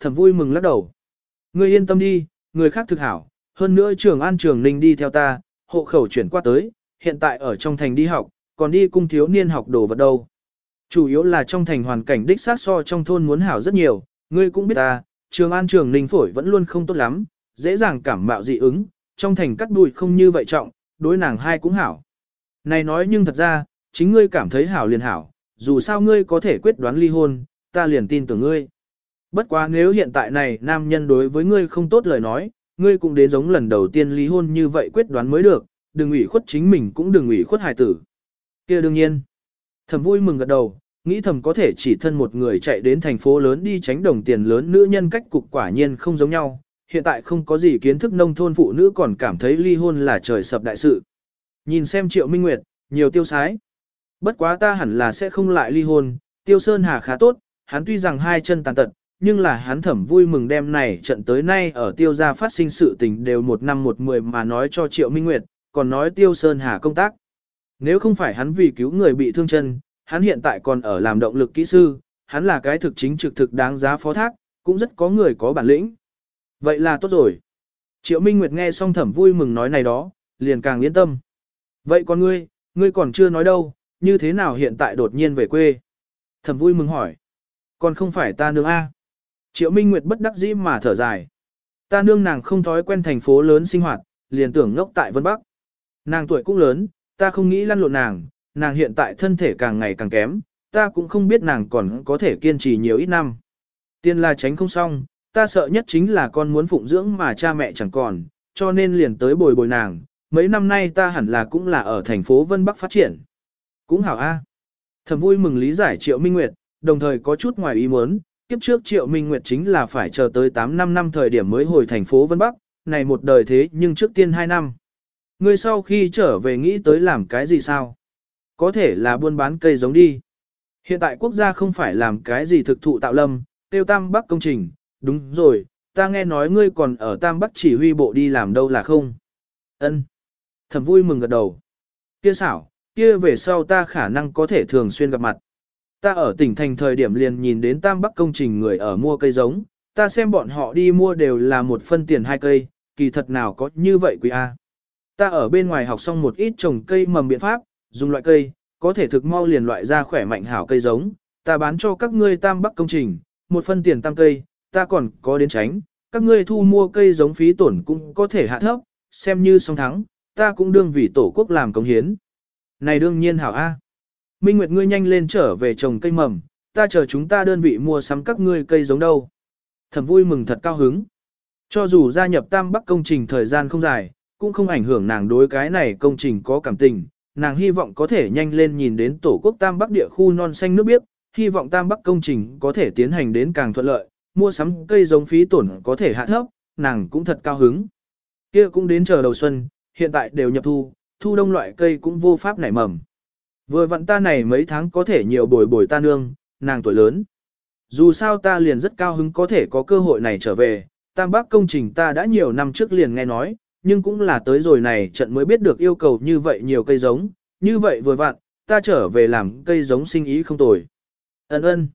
thẩm vui mừng lắc đầu. Ngươi yên tâm đi, người khác thực hảo, hơn nữa trường an trường ninh đi theo ta, hộ khẩu chuyển qua tới, hiện tại ở trong thành đi học, còn đi cung thiếu niên học đồ vật đâu. Chủ yếu là trong thành hoàn cảnh đích sát so trong thôn muốn hảo rất nhiều, ngươi cũng biết ta, trường an trường ninh phổi vẫn luôn không tốt lắm, dễ dàng cảm mạo dị ứng, trong thành cắt đùi không như vậy trọng, đối nàng hai cũng hảo. Này nói nhưng thật ra, chính ngươi cảm thấy hảo liền hảo, dù sao ngươi có thể quyết đoán ly hôn, ta liền tin tưởng ngươi. Bất quá nếu hiện tại này nam nhân đối với ngươi không tốt lời nói, ngươi cũng đến giống lần đầu tiên ly hôn như vậy quyết đoán mới được, đừng ủy khuất chính mình cũng đừng ủy khuất hài tử. kia đương nhiên. Thầm vui mừng gật đầu, nghĩ thầm có thể chỉ thân một người chạy đến thành phố lớn đi tránh đồng tiền lớn nữ nhân cách cục quả nhiên không giống nhau, hiện tại không có gì kiến thức nông thôn phụ nữ còn cảm thấy ly hôn là trời sập đại sự. Nhìn xem Triệu Minh Nguyệt, nhiều tiêu sái. Bất quá ta hẳn là sẽ không lại ly hôn, Tiêu Sơn Hà khá tốt, hắn tuy rằng hai chân tàn tật, nhưng là hắn thẩm vui mừng đêm này trận tới nay ở Tiêu gia phát sinh sự tình đều một năm một mười mà nói cho Triệu Minh Nguyệt, còn nói Tiêu Sơn Hà công tác. Nếu không phải hắn vì cứu người bị thương chân, hắn hiện tại còn ở làm động lực kỹ sư, hắn là cái thực chính trực thực đáng giá phó thác, cũng rất có người có bản lĩnh. Vậy là tốt rồi. Triệu Minh Nguyệt nghe xong thẩm vui mừng nói này đó, liền càng yên tâm. Vậy còn ngươi, ngươi còn chưa nói đâu, như thế nào hiện tại đột nhiên về quê? Thẩm vui mừng hỏi. Còn không phải ta nương A. Triệu Minh Nguyệt bất đắc dĩ mà thở dài. Ta nương nàng không thói quen thành phố lớn sinh hoạt, liền tưởng ngốc tại Vân Bắc. Nàng tuổi cũng lớn, ta không nghĩ lăn lộn nàng, nàng hiện tại thân thể càng ngày càng kém, ta cũng không biết nàng còn có thể kiên trì nhiều ít năm. Tiên là tránh không xong, ta sợ nhất chính là con muốn phụng dưỡng mà cha mẹ chẳng còn, cho nên liền tới bồi bồi nàng, mấy năm nay ta hẳn là cũng là ở thành phố Vân Bắc phát triển. Cũng hảo a. Thầm vui mừng lý giải Triệu Minh Nguyệt, đồng thời có chút ngoài ý muốn, kiếp trước Triệu Minh Nguyệt chính là phải chờ tới 8 năm năm thời điểm mới hồi thành phố Vân Bắc, này một đời thế nhưng trước tiên 2 năm. Ngươi sau khi trở về nghĩ tới làm cái gì sao? Có thể là buôn bán cây giống đi. Hiện tại quốc gia không phải làm cái gì thực thụ tạo lâm, tiêu tam bắc công trình, đúng rồi, ta nghe nói ngươi còn ở tam bắc chỉ huy bộ đi làm đâu là không? Ân. Thẩm vui mừng gật đầu. Kia xảo, kia về sau ta khả năng có thể thường xuyên gặp mặt. Ta ở tỉnh thành thời điểm liền nhìn đến tam bắc công trình người ở mua cây giống, ta xem bọn họ đi mua đều là một phân tiền hai cây, kỳ thật nào có như vậy quý A. Ta ở bên ngoài học xong một ít trồng cây mầm biện pháp, dùng loại cây, có thể thực mau liền loại ra khỏe mạnh hảo cây giống, ta bán cho các ngươi tam bắc công trình, một phân tiền tam cây, ta còn có đến tránh, các ngươi thu mua cây giống phí tổn cũng có thể hạ thấp, xem như song thắng, ta cũng đương vì tổ quốc làm công hiến. Này đương nhiên hảo A. Minh Nguyệt ngươi nhanh lên trở về trồng cây mầm, ta chờ chúng ta đơn vị mua sắm các ngươi cây giống đâu. Thẩm vui mừng thật cao hứng. Cho dù gia nhập Tam Bắc công trình thời gian không dài, cũng không ảnh hưởng nàng đối cái này công trình có cảm tình. Nàng hy vọng có thể nhanh lên nhìn đến tổ quốc Tam Bắc địa khu non xanh nước biếc, hy vọng Tam Bắc công trình có thể tiến hành đến càng thuận lợi, mua sắm cây giống phí tổn có thể hạ thấp, nàng cũng thật cao hứng. Kia cũng đến chờ đầu xuân, hiện tại đều nhập thu, thu đông loại cây cũng vô pháp nảy mầm. Vừa vặn ta này mấy tháng có thể nhiều bồi bồi ta nương, nàng tuổi lớn. Dù sao ta liền rất cao hứng có thể có cơ hội này trở về, Tam Bắc công trình ta đã nhiều năm trước liền nghe nói, nhưng cũng là tới rồi này trận mới biết được yêu cầu như vậy nhiều cây giống, như vậy vừa vặn, ta trở về làm cây giống sinh ý không tồi. Ấn ơn.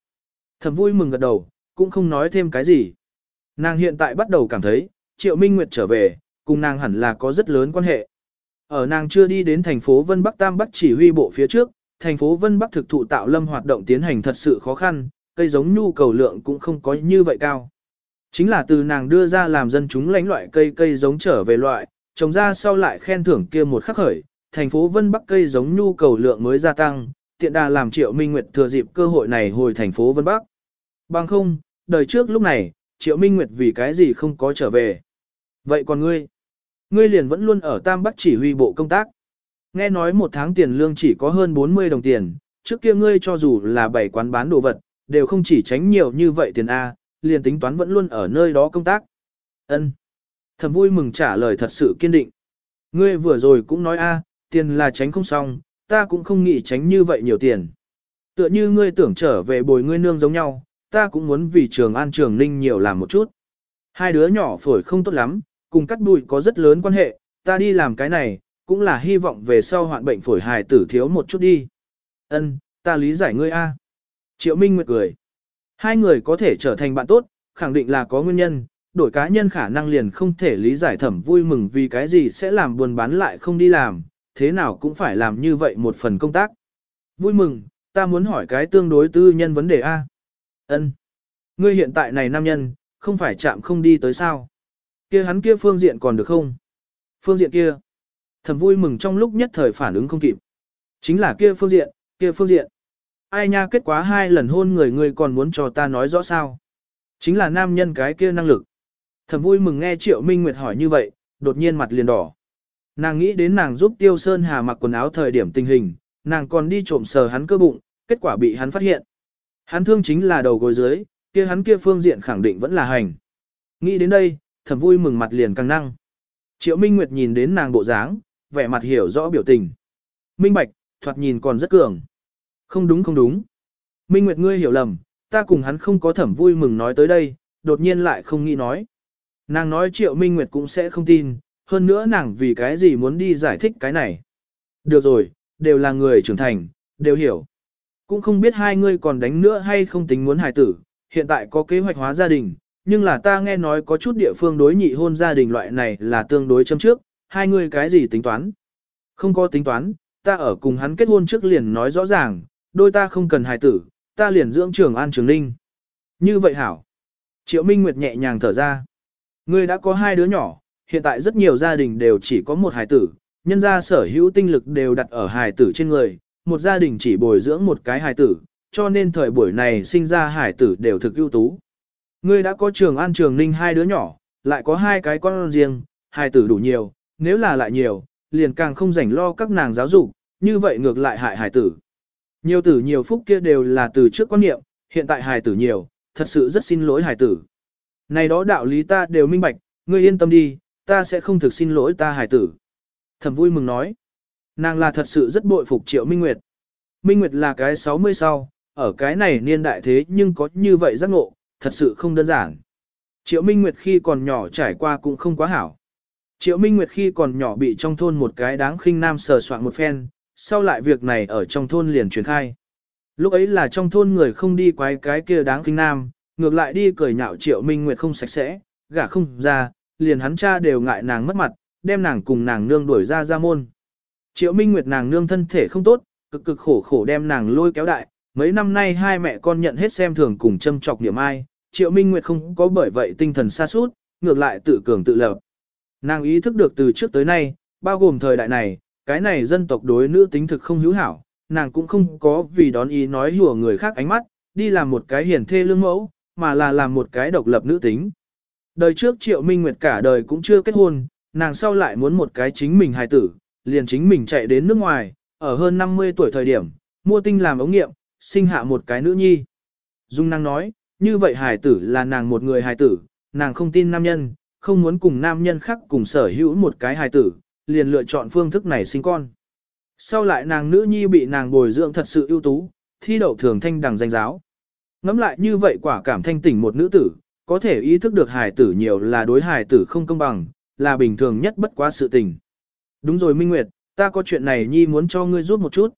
Thầm vui mừng gật đầu, cũng không nói thêm cái gì. Nàng hiện tại bắt đầu cảm thấy, Triệu Minh Nguyệt trở về, cùng nàng hẳn là có rất lớn quan hệ. Ở nàng chưa đi đến thành phố Vân Bắc Tam Bắc chỉ huy bộ phía trước, thành phố Vân Bắc thực thụ tạo lâm hoạt động tiến hành thật sự khó khăn, cây giống nhu cầu lượng cũng không có như vậy cao. Chính là từ nàng đưa ra làm dân chúng lãnh loại cây cây giống trở về loại, trồng ra sau lại khen thưởng kia một khắc khởi, thành phố Vân Bắc cây giống nhu cầu lượng mới gia tăng, tiện đà làm Triệu Minh Nguyệt thừa dịp cơ hội này hồi thành phố Vân Bắc. Bằng không, đời trước lúc này, Triệu Minh Nguyệt vì cái gì không có trở về. Vậy còn ngươi? Ngươi liền vẫn luôn ở Tam Bắc chỉ huy bộ công tác. Nghe nói một tháng tiền lương chỉ có hơn 40 đồng tiền, trước kia ngươi cho dù là bảy quán bán đồ vật, đều không chỉ tránh nhiều như vậy tiền A, liền tính toán vẫn luôn ở nơi đó công tác. Ân. Thầm vui mừng trả lời thật sự kiên định. Ngươi vừa rồi cũng nói A, tiền là tránh không xong, ta cũng không nghĩ tránh như vậy nhiều tiền. Tựa như ngươi tưởng trở về bồi ngươi nương giống nhau, ta cũng muốn vì trường an trường ninh nhiều làm một chút. Hai đứa nhỏ phổi không tốt lắm, cùng cắt bụi có rất lớn quan hệ, ta đi làm cái này, cũng là hy vọng về sau hoạn bệnh phổi hài tử thiếu một chút đi. Ân, ta lý giải ngươi a. Triệu Minh Nguyệt cười. Hai người có thể trở thành bạn tốt, khẳng định là có nguyên nhân, đổi cá nhân khả năng liền không thể lý giải thẩm vui mừng vì cái gì sẽ làm buồn bán lại không đi làm, thế nào cũng phải làm như vậy một phần công tác. Vui mừng, ta muốn hỏi cái tương đối tư nhân vấn đề A. ân Ngươi hiện tại này nam nhân, không phải chạm không đi tới sao? Kia hắn kia phương diện còn được không? Phương diện kia. thầm vui mừng trong lúc nhất thời phản ứng không kịp. Chính là kia phương diện, kia phương diện. Ai nha kết quả hai lần hôn người người còn muốn cho ta nói rõ sao? Chính là nam nhân cái kia năng lực. thầm vui mừng nghe Triệu Minh Nguyệt hỏi như vậy, đột nhiên mặt liền đỏ. Nàng nghĩ đến nàng giúp Tiêu Sơn Hà mặc quần áo thời điểm tình hình, nàng còn đi trộm sờ hắn cơ bụng, kết quả bị hắn phát hiện. Hắn thương chính là đầu gối dưới, kia hắn kia phương diện khẳng định vẫn là hành. Nghĩ đến đây, thẩm vui mừng mặt liền căng năng. Triệu Minh Nguyệt nhìn đến nàng bộ dáng, vẻ mặt hiểu rõ biểu tình. Minh Bạch, thoạt nhìn còn rất cường. Không đúng không đúng. Minh Nguyệt ngươi hiểu lầm, ta cùng hắn không có thẩm vui mừng nói tới đây, đột nhiên lại không nghĩ nói. Nàng nói Triệu Minh Nguyệt cũng sẽ không tin, hơn nữa nàng vì cái gì muốn đi giải thích cái này. Được rồi, đều là người trưởng thành, đều hiểu. Cũng không biết hai ngươi còn đánh nữa hay không tính muốn hài tử, hiện tại có kế hoạch hóa gia đình, nhưng là ta nghe nói có chút địa phương đối nhị hôn gia đình loại này là tương đối châm trước, hai người cái gì tính toán? Không có tính toán, ta ở cùng hắn kết hôn trước liền nói rõ ràng, đôi ta không cần hài tử, ta liền dưỡng trường an trường ninh. Như vậy hảo. Triệu Minh Nguyệt nhẹ nhàng thở ra. Ngươi đã có hai đứa nhỏ, hiện tại rất nhiều gia đình đều chỉ có một hài tử, nhân gia sở hữu tinh lực đều đặt ở hài tử trên người, một gia đình chỉ bồi dưỡng một cái hài tử, cho nên thời buổi này sinh ra hài tử đều thực ưu tú. Ngươi đã có trường an trường ninh hai đứa nhỏ, lại có hai cái con riêng, hài tử đủ nhiều, nếu là lại nhiều, liền càng không rảnh lo các nàng giáo dục, như vậy ngược lại hại hài tử. Nhiều tử nhiều phúc kia đều là từ trước quan niệm, hiện tại hài tử nhiều, thật sự rất xin lỗi hài tử. Này đó đạo lý ta đều minh bạch, ngươi yên tâm đi, ta sẽ không thực xin lỗi ta hài tử. Thẩm vui mừng nói, nàng là thật sự rất bội phục triệu Minh Nguyệt. Minh Nguyệt là cái 60 sau, ở cái này niên đại thế nhưng có như vậy giác ngộ, thật sự không đơn giản. Triệu Minh Nguyệt khi còn nhỏ trải qua cũng không quá hảo. Triệu Minh Nguyệt khi còn nhỏ bị trong thôn một cái đáng khinh nam sờ soạn một phen, sau lại việc này ở trong thôn liền truyền khai. Lúc ấy là trong thôn người không đi quái cái kia đáng khinh nam, ngược lại đi cười nhạo Triệu Minh Nguyệt không sạch sẽ, gả không ra, liền hắn cha đều ngại nàng mất mặt, đem nàng cùng nàng nương đuổi ra ra môn. Triệu Minh Nguyệt nàng nương thân thể không tốt, cực cực khổ khổ đem nàng lôi kéo đại, mấy năm nay hai mẹ con nhận hết xem thường cùng châm chọc niệm ai, Triệu Minh Nguyệt không có bởi vậy tinh thần xa suốt, ngược lại tự cường tự lập. Nàng ý thức được từ trước tới nay, bao gồm thời đại này, cái này dân tộc đối nữ tính thực không hữu hảo, nàng cũng không có vì đón ý nói hùa người khác ánh mắt, đi làm một cái hiển thê lương mẫu, mà là làm một cái độc lập nữ tính. Đời trước Triệu Minh Nguyệt cả đời cũng chưa kết hôn, nàng sau lại muốn một cái chính mình hài tử, liền chính mình chạy đến nước ngoài, ở hơn 50 tuổi thời điểm, mua tinh làm ống nghiệm, sinh hạ một cái nữ nhi. Dung năng nói, như vậy hài tử là nàng một người hài tử, nàng không tin nam nhân, không muốn cùng nam nhân khác cùng sở hữu một cái hài tử, liền lựa chọn phương thức này sinh con. Sau lại nàng nữ nhi bị nàng bồi dưỡng thật sự ưu tú, thi đậu thường thanh đằng danh giáo. Ngắm lại như vậy quả cảm thanh tỉnh một nữ tử, có thể ý thức được hài tử nhiều là đối hài tử không công bằng, là bình thường nhất bất quá sự tình. Đúng rồi Minh Nguyệt, ta có chuyện này nhi muốn cho ngươi giúp một chút.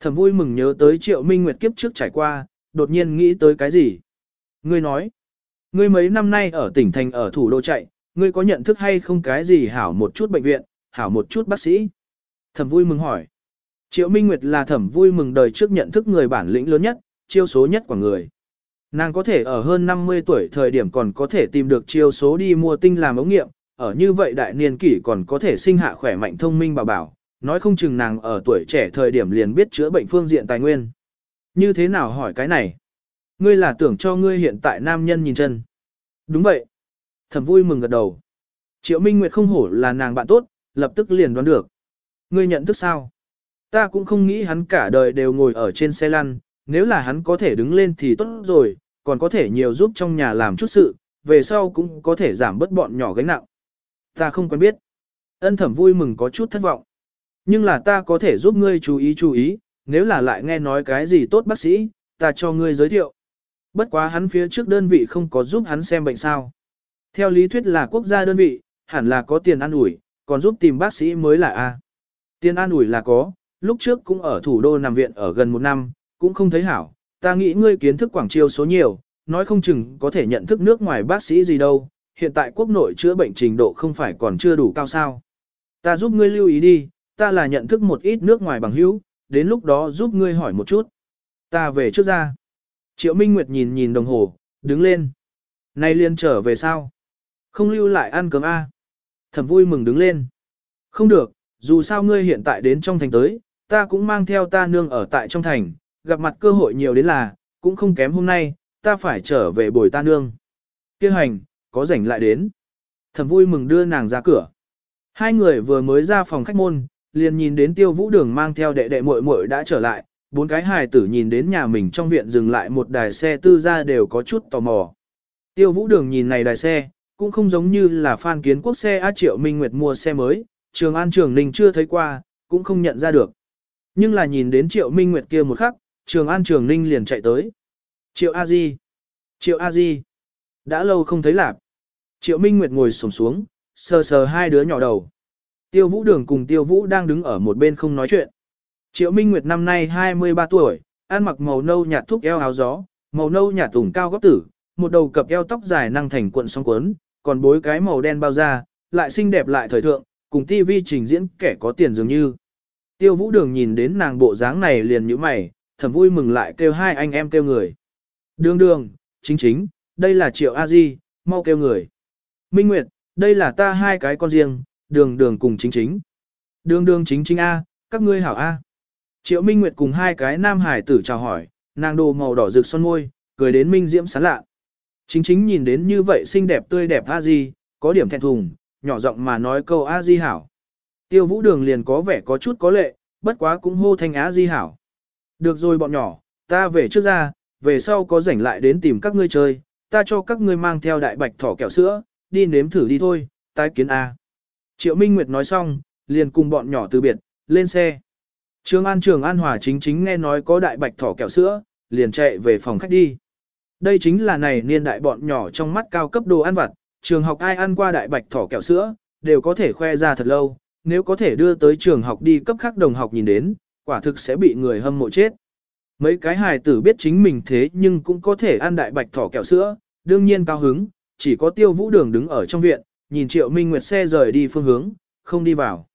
Thầm vui mừng nhớ tới triệu Minh Nguyệt kiếp trước trải qua, đột nhiên nghĩ tới cái gì. Ngươi nói, ngươi mấy năm nay ở tỉnh thành ở thủ đô chạy, ngươi có nhận thức hay không cái gì hảo một chút bệnh viện, hảo một chút bác sĩ? Thẩm vui mừng hỏi. Triệu Minh Nguyệt là thẩm vui mừng đời trước nhận thức người bản lĩnh lớn nhất, chiêu số nhất của người. Nàng có thể ở hơn 50 tuổi thời điểm còn có thể tìm được chiêu số đi mua tinh làm ống nghiệm, ở như vậy đại niên kỷ còn có thể sinh hạ khỏe mạnh thông minh bảo bảo, nói không chừng nàng ở tuổi trẻ thời điểm liền biết chữa bệnh phương diện tài nguyên. Như thế nào hỏi cái này? Ngươi là tưởng cho ngươi hiện tại nam nhân nhìn chân. Đúng vậy. Thẩm vui mừng gật đầu. Triệu Minh Nguyệt không hổ là nàng bạn tốt, lập tức liền đoán được. Ngươi nhận thức sao? Ta cũng không nghĩ hắn cả đời đều ngồi ở trên xe lăn, nếu là hắn có thể đứng lên thì tốt rồi, còn có thể nhiều giúp trong nhà làm chút sự, về sau cũng có thể giảm bớt bọn nhỏ gánh nặng. Ta không quen biết. Ân thẩm vui mừng có chút thất vọng. Nhưng là ta có thể giúp ngươi chú ý chú ý, nếu là lại nghe nói cái gì tốt bác sĩ, ta cho ngươi giới thiệu. Bất quá hắn phía trước đơn vị không có giúp hắn xem bệnh sao. Theo lý thuyết là quốc gia đơn vị, hẳn là có tiền ăn ủi, còn giúp tìm bác sĩ mới là A. Tiền an ủi là có, lúc trước cũng ở thủ đô nằm viện ở gần một năm, cũng không thấy hảo, ta nghĩ ngươi kiến thức quảng chiêu số nhiều, nói không chừng có thể nhận thức nước ngoài bác sĩ gì đâu, hiện tại quốc nội chữa bệnh trình độ không phải còn chưa đủ cao sao. Ta giúp ngươi lưu ý đi, ta là nhận thức một ít nước ngoài bằng hữu, đến lúc đó giúp ngươi hỏi một chút. Ta về trước ra. Triệu Minh Nguyệt nhìn nhìn đồng hồ, đứng lên. Nay liên trở về sao? Không lưu lại ăn cơm A. Thẩm vui mừng đứng lên. Không được, dù sao ngươi hiện tại đến trong thành tới, ta cũng mang theo ta nương ở tại trong thành, gặp mặt cơ hội nhiều đến là, cũng không kém hôm nay, ta phải trở về bồi ta nương. Kêu hành, có rảnh lại đến. Thẩm vui mừng đưa nàng ra cửa. Hai người vừa mới ra phòng khách môn, liền nhìn đến tiêu vũ đường mang theo đệ đệ muội muội đã trở lại, bốn cái hài tử nhìn đến nhà mình trong viện dừng lại một đài xe tư ra đều có chút tò mò. Tiêu vũ đường nhìn này đài xe, cũng không giống như là Phan Kiến Quốc xe A Triệu Minh Nguyệt mua xe mới, Trường An Trường Ninh chưa thấy qua, cũng không nhận ra được. Nhưng là nhìn đến Triệu Minh Nguyệt kia một khắc, Trường An Trường Ninh liền chạy tới. Triệu A Di, Triệu A Di, đã lâu không thấy lạp. Triệu Minh Nguyệt ngồi sổm xuống, sờ sờ hai đứa nhỏ đầu. Tiêu Vũ Đường cùng Tiêu Vũ đang đứng ở một bên không nói chuyện. Triệu Minh Nguyệt năm nay 23 tuổi, ăn mặc màu nâu nhạt thúc eo áo gió, màu nâu nhạt tùng cao góc tử, một đầu cặp eo tóc dài năng thành cuộn song cuốn, còn bối cái màu đen bao da, lại xinh đẹp lại thời thượng, cùng TV trình diễn kẻ có tiền dường như. Tiêu Vũ Đường nhìn đến nàng bộ dáng này liền nhíu mày, thầm vui mừng lại kêu hai anh em kêu người. Đường đường, chính chính, đây là Triệu A Di, mau kêu người. Minh Nguyệt, đây là ta hai cái con riêng, đường đường cùng chính chính. Đường đường chính chính A, các ngươi hảo A. Triệu Minh Nguyệt cùng hai cái nam hải tử chào hỏi, nàng đồ màu đỏ rực son môi, cười đến minh diễm sán lạ. Chính chính nhìn đến như vậy xinh đẹp tươi đẹp A Di, có điểm thẹn thùng, nhỏ giọng mà nói câu A Di hảo. Tiêu vũ đường liền có vẻ có chút có lệ, bất quá cũng hô thanh A Di hảo. Được rồi bọn nhỏ, ta về trước ra, về sau có rảnh lại đến tìm các ngươi chơi, ta cho các ngươi mang theo đại bạch thỏ kẹo sữa, đi nếm thử đi thôi, tái kiến A. Triệu Minh Nguyệt nói xong, liền cùng bọn nhỏ từ biệt, lên xe. Trường An Trường An Hòa chính chính nghe nói có đại bạch thỏ kẹo sữa, liền chạy về phòng khách đi. Đây chính là này niên đại bọn nhỏ trong mắt cao cấp đồ ăn vặt, trường học ai ăn qua đại bạch thỏ kẹo sữa, đều có thể khoe ra thật lâu, nếu có thể đưa tới trường học đi cấp khác đồng học nhìn đến, quả thực sẽ bị người hâm mộ chết. Mấy cái hài tử biết chính mình thế nhưng cũng có thể ăn đại bạch thỏ kẹo sữa, đương nhiên cao hứng, chỉ có tiêu vũ đường đứng ở trong viện, nhìn triệu minh nguyệt xe rời đi phương hướng, không đi vào.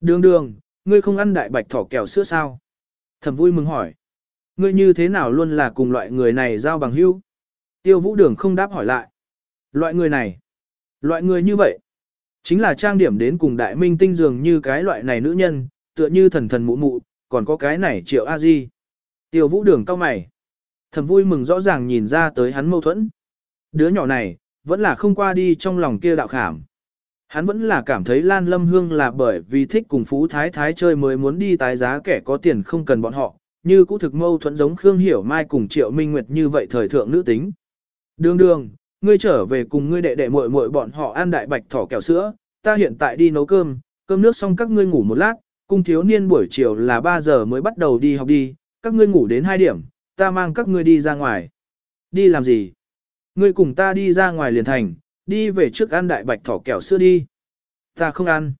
Đường đường, ngươi không ăn đại bạch thỏ kẹo sữa sao? Thẩm vui mừng hỏi. Ngươi như thế nào luôn là cùng loại người này giao bằng hữu? Tiêu vũ đường không đáp hỏi lại. Loại người này. Loại người như vậy. Chính là trang điểm đến cùng đại minh tinh dường như cái loại này nữ nhân, tựa như thần thần mụ mụ, còn có cái này triệu a di. Tiêu vũ đường cao mày. Thẩm vui mừng rõ ràng nhìn ra tới hắn mâu thuẫn. Đứa nhỏ này, vẫn là không qua đi trong lòng kia đạo khảm. Hắn vẫn là cảm thấy Lan Lâm Hương là bởi vì thích cùng Phú Thái Thái chơi mới muốn đi tái giá kẻ có tiền không cần bọn họ, như cũ thực mâu thuẫn giống Khương Hiểu Mai cùng Triệu Minh Nguyệt như vậy thời thượng nữ tính. Đường đường, ngươi trở về cùng ngươi đệ đệ muội muội bọn họ ăn đại bạch thỏ kẹo sữa, ta hiện tại đi nấu cơm, cơm nước xong các ngươi ngủ một lát, cung thiếu niên buổi chiều là 3 giờ mới bắt đầu đi học đi, các ngươi ngủ đến 2 điểm, ta mang các ngươi đi ra ngoài. Đi làm gì? Ngươi cùng ta đi ra ngoài liền thành, đi về trước ăn đại bạch thỏ kẹo sữa đi. Ta không ăn.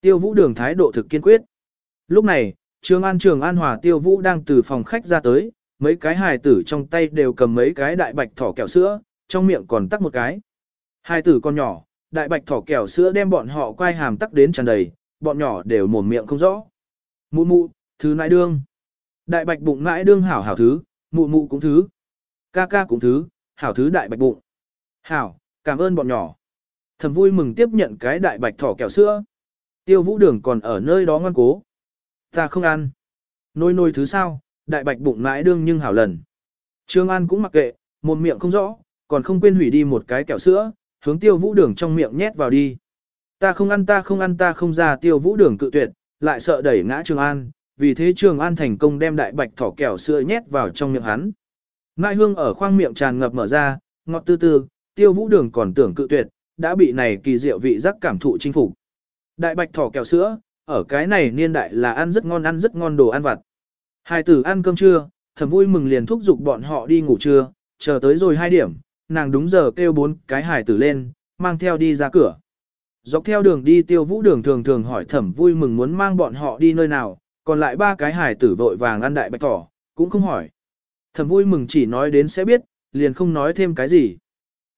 Tiêu vũ đường thái độ thực kiên quyết. Lúc này, Trường An Trường An Hòa Tiêu Vũ đang từ phòng khách ra tới, mấy cái hài tử trong tay đều cầm mấy cái đại bạch thỏ kẹo sữa, trong miệng còn tắc một cái. Hài tử con nhỏ, đại bạch thỏ kẹo sữa đem bọn họ quay hàm tắc đến tràn đầy, bọn nhỏ đều mồm miệng không rõ. Mụ mụ, thứ nãi đương. Đại bạch bụng nãi đương hảo hảo thứ, mụ mụ cũng thứ. Ca ca cũng thứ, hảo thứ đại bạch bụng. Hảo, cảm ơn bọn nhỏ. Thầm vui mừng tiếp nhận cái đại bạch thỏ kẹo sữa. Tiêu vũ đường còn ở nơi đó ngoan cố. Ta không ăn. Nôi nôi thứ sao, đại bạch bụng mãi đương nhưng hảo lần. Trương An cũng mặc kệ, một miệng không rõ, còn không quên hủy đi một cái kẹo sữa, hướng tiêu vũ đường trong miệng nhét vào đi. Ta không ăn ta không ăn ta không ra tiêu vũ đường cự tuyệt, lại sợ đẩy ngã Trương An, vì thế Trương An thành công đem đại bạch thỏ kẹo sữa nhét vào trong miệng hắn. Ngại hương ở khoang miệng tràn ngập mở ra, ngọt tư tư, tiêu vũ đường còn tưởng cự tuyệt, đã bị này kỳ diệu vị giác cảm thụ chinh phục. Đại bạch thỏ kẹo sữa, ở cái này niên đại là ăn rất ngon ăn rất ngon đồ ăn vặt. Hai tử ăn cơm trưa, thầm vui mừng liền thúc giục bọn họ đi ngủ trưa, chờ tới rồi hai điểm, nàng đúng giờ kêu bốn cái hài tử lên, mang theo đi ra cửa. Dọc theo đường đi tiêu vũ đường thường thường hỏi thẩm vui mừng muốn mang bọn họ đi nơi nào, còn lại ba cái hài tử vội vàng ăn đại bạch thỏ, cũng không hỏi. Thẩm vui mừng chỉ nói đến sẽ biết, liền không nói thêm cái gì.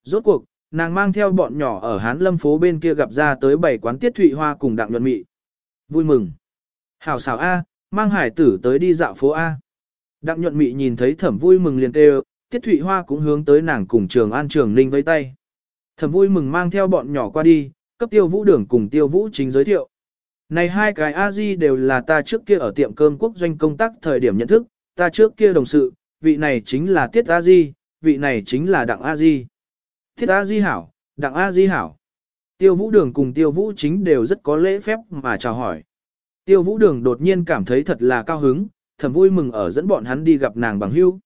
Rốt cuộc, nàng mang theo bọn nhỏ ở Hán Lâm phố bên kia gặp ra tới bảy quán tiết thụy hoa cùng đặng nhuận mị. Vui mừng. Hảo xảo A, mang hải tử tới đi dạo phố A. Đặng nhuận mị nhìn thấy thẩm vui mừng liền kêu, tiết thụy hoa cũng hướng tới nàng cùng trường an trường ninh với tay. Thẩm vui mừng mang theo bọn nhỏ qua đi, cấp tiêu vũ đường cùng tiêu vũ chính giới thiệu. Này hai cái A-di đều là ta trước kia ở tiệm cơm quốc doanh công tác thời điểm nhận thức, ta trước kia đồng sự, vị này chính là Tiết A-di, vị này chính là Đặng Thiết A-di hảo, Đặng A-di hảo. Tiêu vũ đường cùng tiêu vũ chính đều rất có lễ phép mà chào hỏi. Tiêu vũ đường đột nhiên cảm thấy thật là cao hứng, thầm vui mừng ở dẫn bọn hắn đi gặp nàng bằng hữu.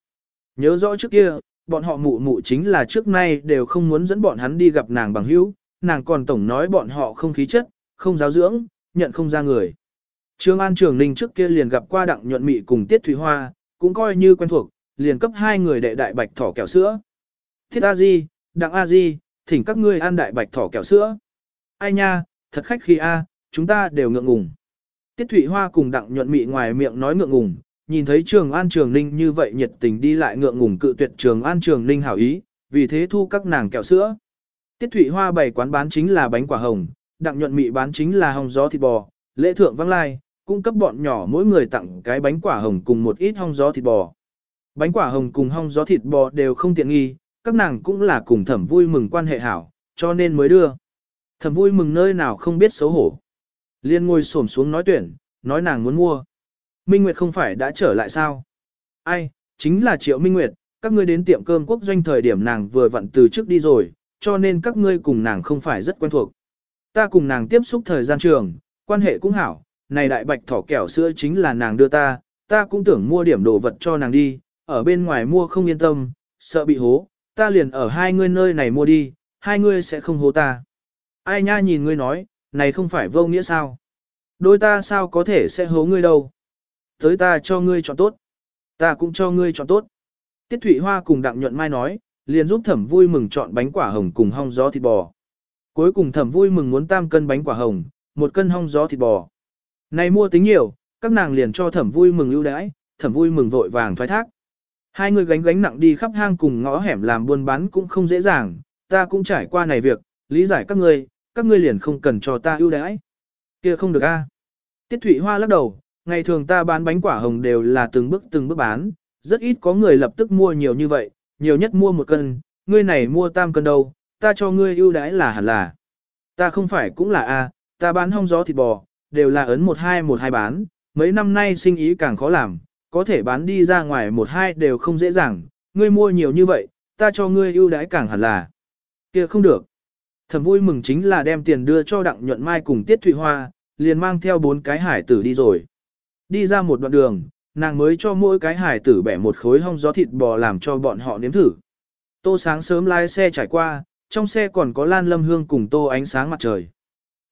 Nhớ rõ trước kia, bọn họ mụ mụ chính là trước nay đều không muốn dẫn bọn hắn đi gặp nàng bằng hữu, nàng còn tổng nói bọn họ không khí chất, không giáo dưỡng, nhận không ra người. Trương An Trường Ninh trước kia liền gặp qua Đặng Nhuận Mị cùng Tiết Thủy Hoa, cũng coi như quen thuộc, liền cấp hai người đệ đại bạch thỏ kẹo sữa. Thiết A Di, Đặng A Di, thỉnh các ngươi ăn đại bạch thỏ kẹo sữa. Ai nha, thật khách khi A, chúng ta đều ngượng ngùng. Tiết thụy Hoa cùng Đặng Nhuận Mị ngoài miệng nói ngượng ngùng, nhìn thấy Trường An Trường Ninh như vậy nhiệt tình đi lại ngượng ngùng cự tuyệt Trường An Trường Ninh hảo ý, vì thế thu các nàng kẹo sữa. Tiết thụy Hoa bày quán bán chính là bánh quả hồng, đặng nhuận mị bán chính là hồng gió thịt bò, lễ thượng vắng lai, cung cấp bọn nhỏ mỗi người tặng cái bánh quả hồng cùng một ít hong gió thịt bò. Bánh quả hồng cùng hong gió thịt bò đều không tiện nghi, các nàng cũng là cùng thẩm vui mừng quan hệ hảo, cho nên mới đưa. Thẩm vui mừng nơi nào không biết xấu hổ. Liên ngồi xổm xuống nói tuyển, nói nàng muốn mua. Minh Nguyệt không phải đã trở lại sao? Ai, chính là Triệu Minh Nguyệt, các ngươi đến tiệm cơm quốc doanh thời điểm nàng vừa vặn từ trước đi rồi, cho nên các ngươi cùng nàng không phải rất quen thuộc. Ta cùng nàng tiếp xúc thời gian trường, quan hệ cũng hảo, này đại bạch thỏ kẹo sữa chính là nàng đưa ta, ta cũng tưởng mua điểm đồ vật cho nàng đi, ở bên ngoài mua không yên tâm, sợ bị hố, ta liền ở hai ngươi nơi này mua đi, hai ngươi sẽ không hố ta. Ai nha nhìn ngươi nói, này không phải vô nghĩa sao? Đôi ta sao có thể sẽ hố ngươi đâu? Tới ta cho ngươi chọn tốt. Ta cũng cho ngươi chọn tốt. Tiết Thụy Hoa cùng Đặng Nhuận Mai nói, liền giúp thẩm vui mừng chọn bánh quả hồng cùng hong gió thịt bò. Cuối cùng thẩm vui mừng muốn tam cân bánh quả hồng, một cân hong gió thịt bò. Này mua tính nhiều, các nàng liền cho thẩm vui mừng ưu đãi, thẩm vui mừng vội vàng thoái thác. Hai người gánh gánh nặng đi khắp hang cùng ngõ hẻm làm buôn bán cũng không dễ dàng, ta cũng trải qua này việc, lý giải các ngươi, các ngươi liền không cần cho ta ưu đãi. Kia không được a. Tiết Thụy Hoa lắc đầu, ngày thường ta bán bánh quả hồng đều là từng bước từng bước bán, rất ít có người lập tức mua nhiều như vậy, nhiều nhất mua một cân, ngươi này mua tam cân đâu, ta cho ngươi ưu đãi là hẳn là. Ta không phải cũng là A, ta bán hong gió thịt bò, đều là ấn một hai một hai bán, mấy năm nay sinh ý càng khó làm, có thể bán đi ra ngoài một hai đều không dễ dàng, ngươi mua nhiều như vậy, ta cho ngươi ưu đãi càng hẳn là. kia không được. Thầm vui mừng chính là đem tiền đưa cho đặng nhuận mai cùng tiết thụy hoa, liền mang theo bốn cái hải tử đi rồi. Đi ra một đoạn đường, nàng mới cho mỗi cái hải tử bẻ một khối hong gió thịt bò làm cho bọn họ nếm thử. Tô sáng sớm lái xe trải qua, trong xe còn có Lan Lâm Hương cùng tô ánh sáng mặt trời.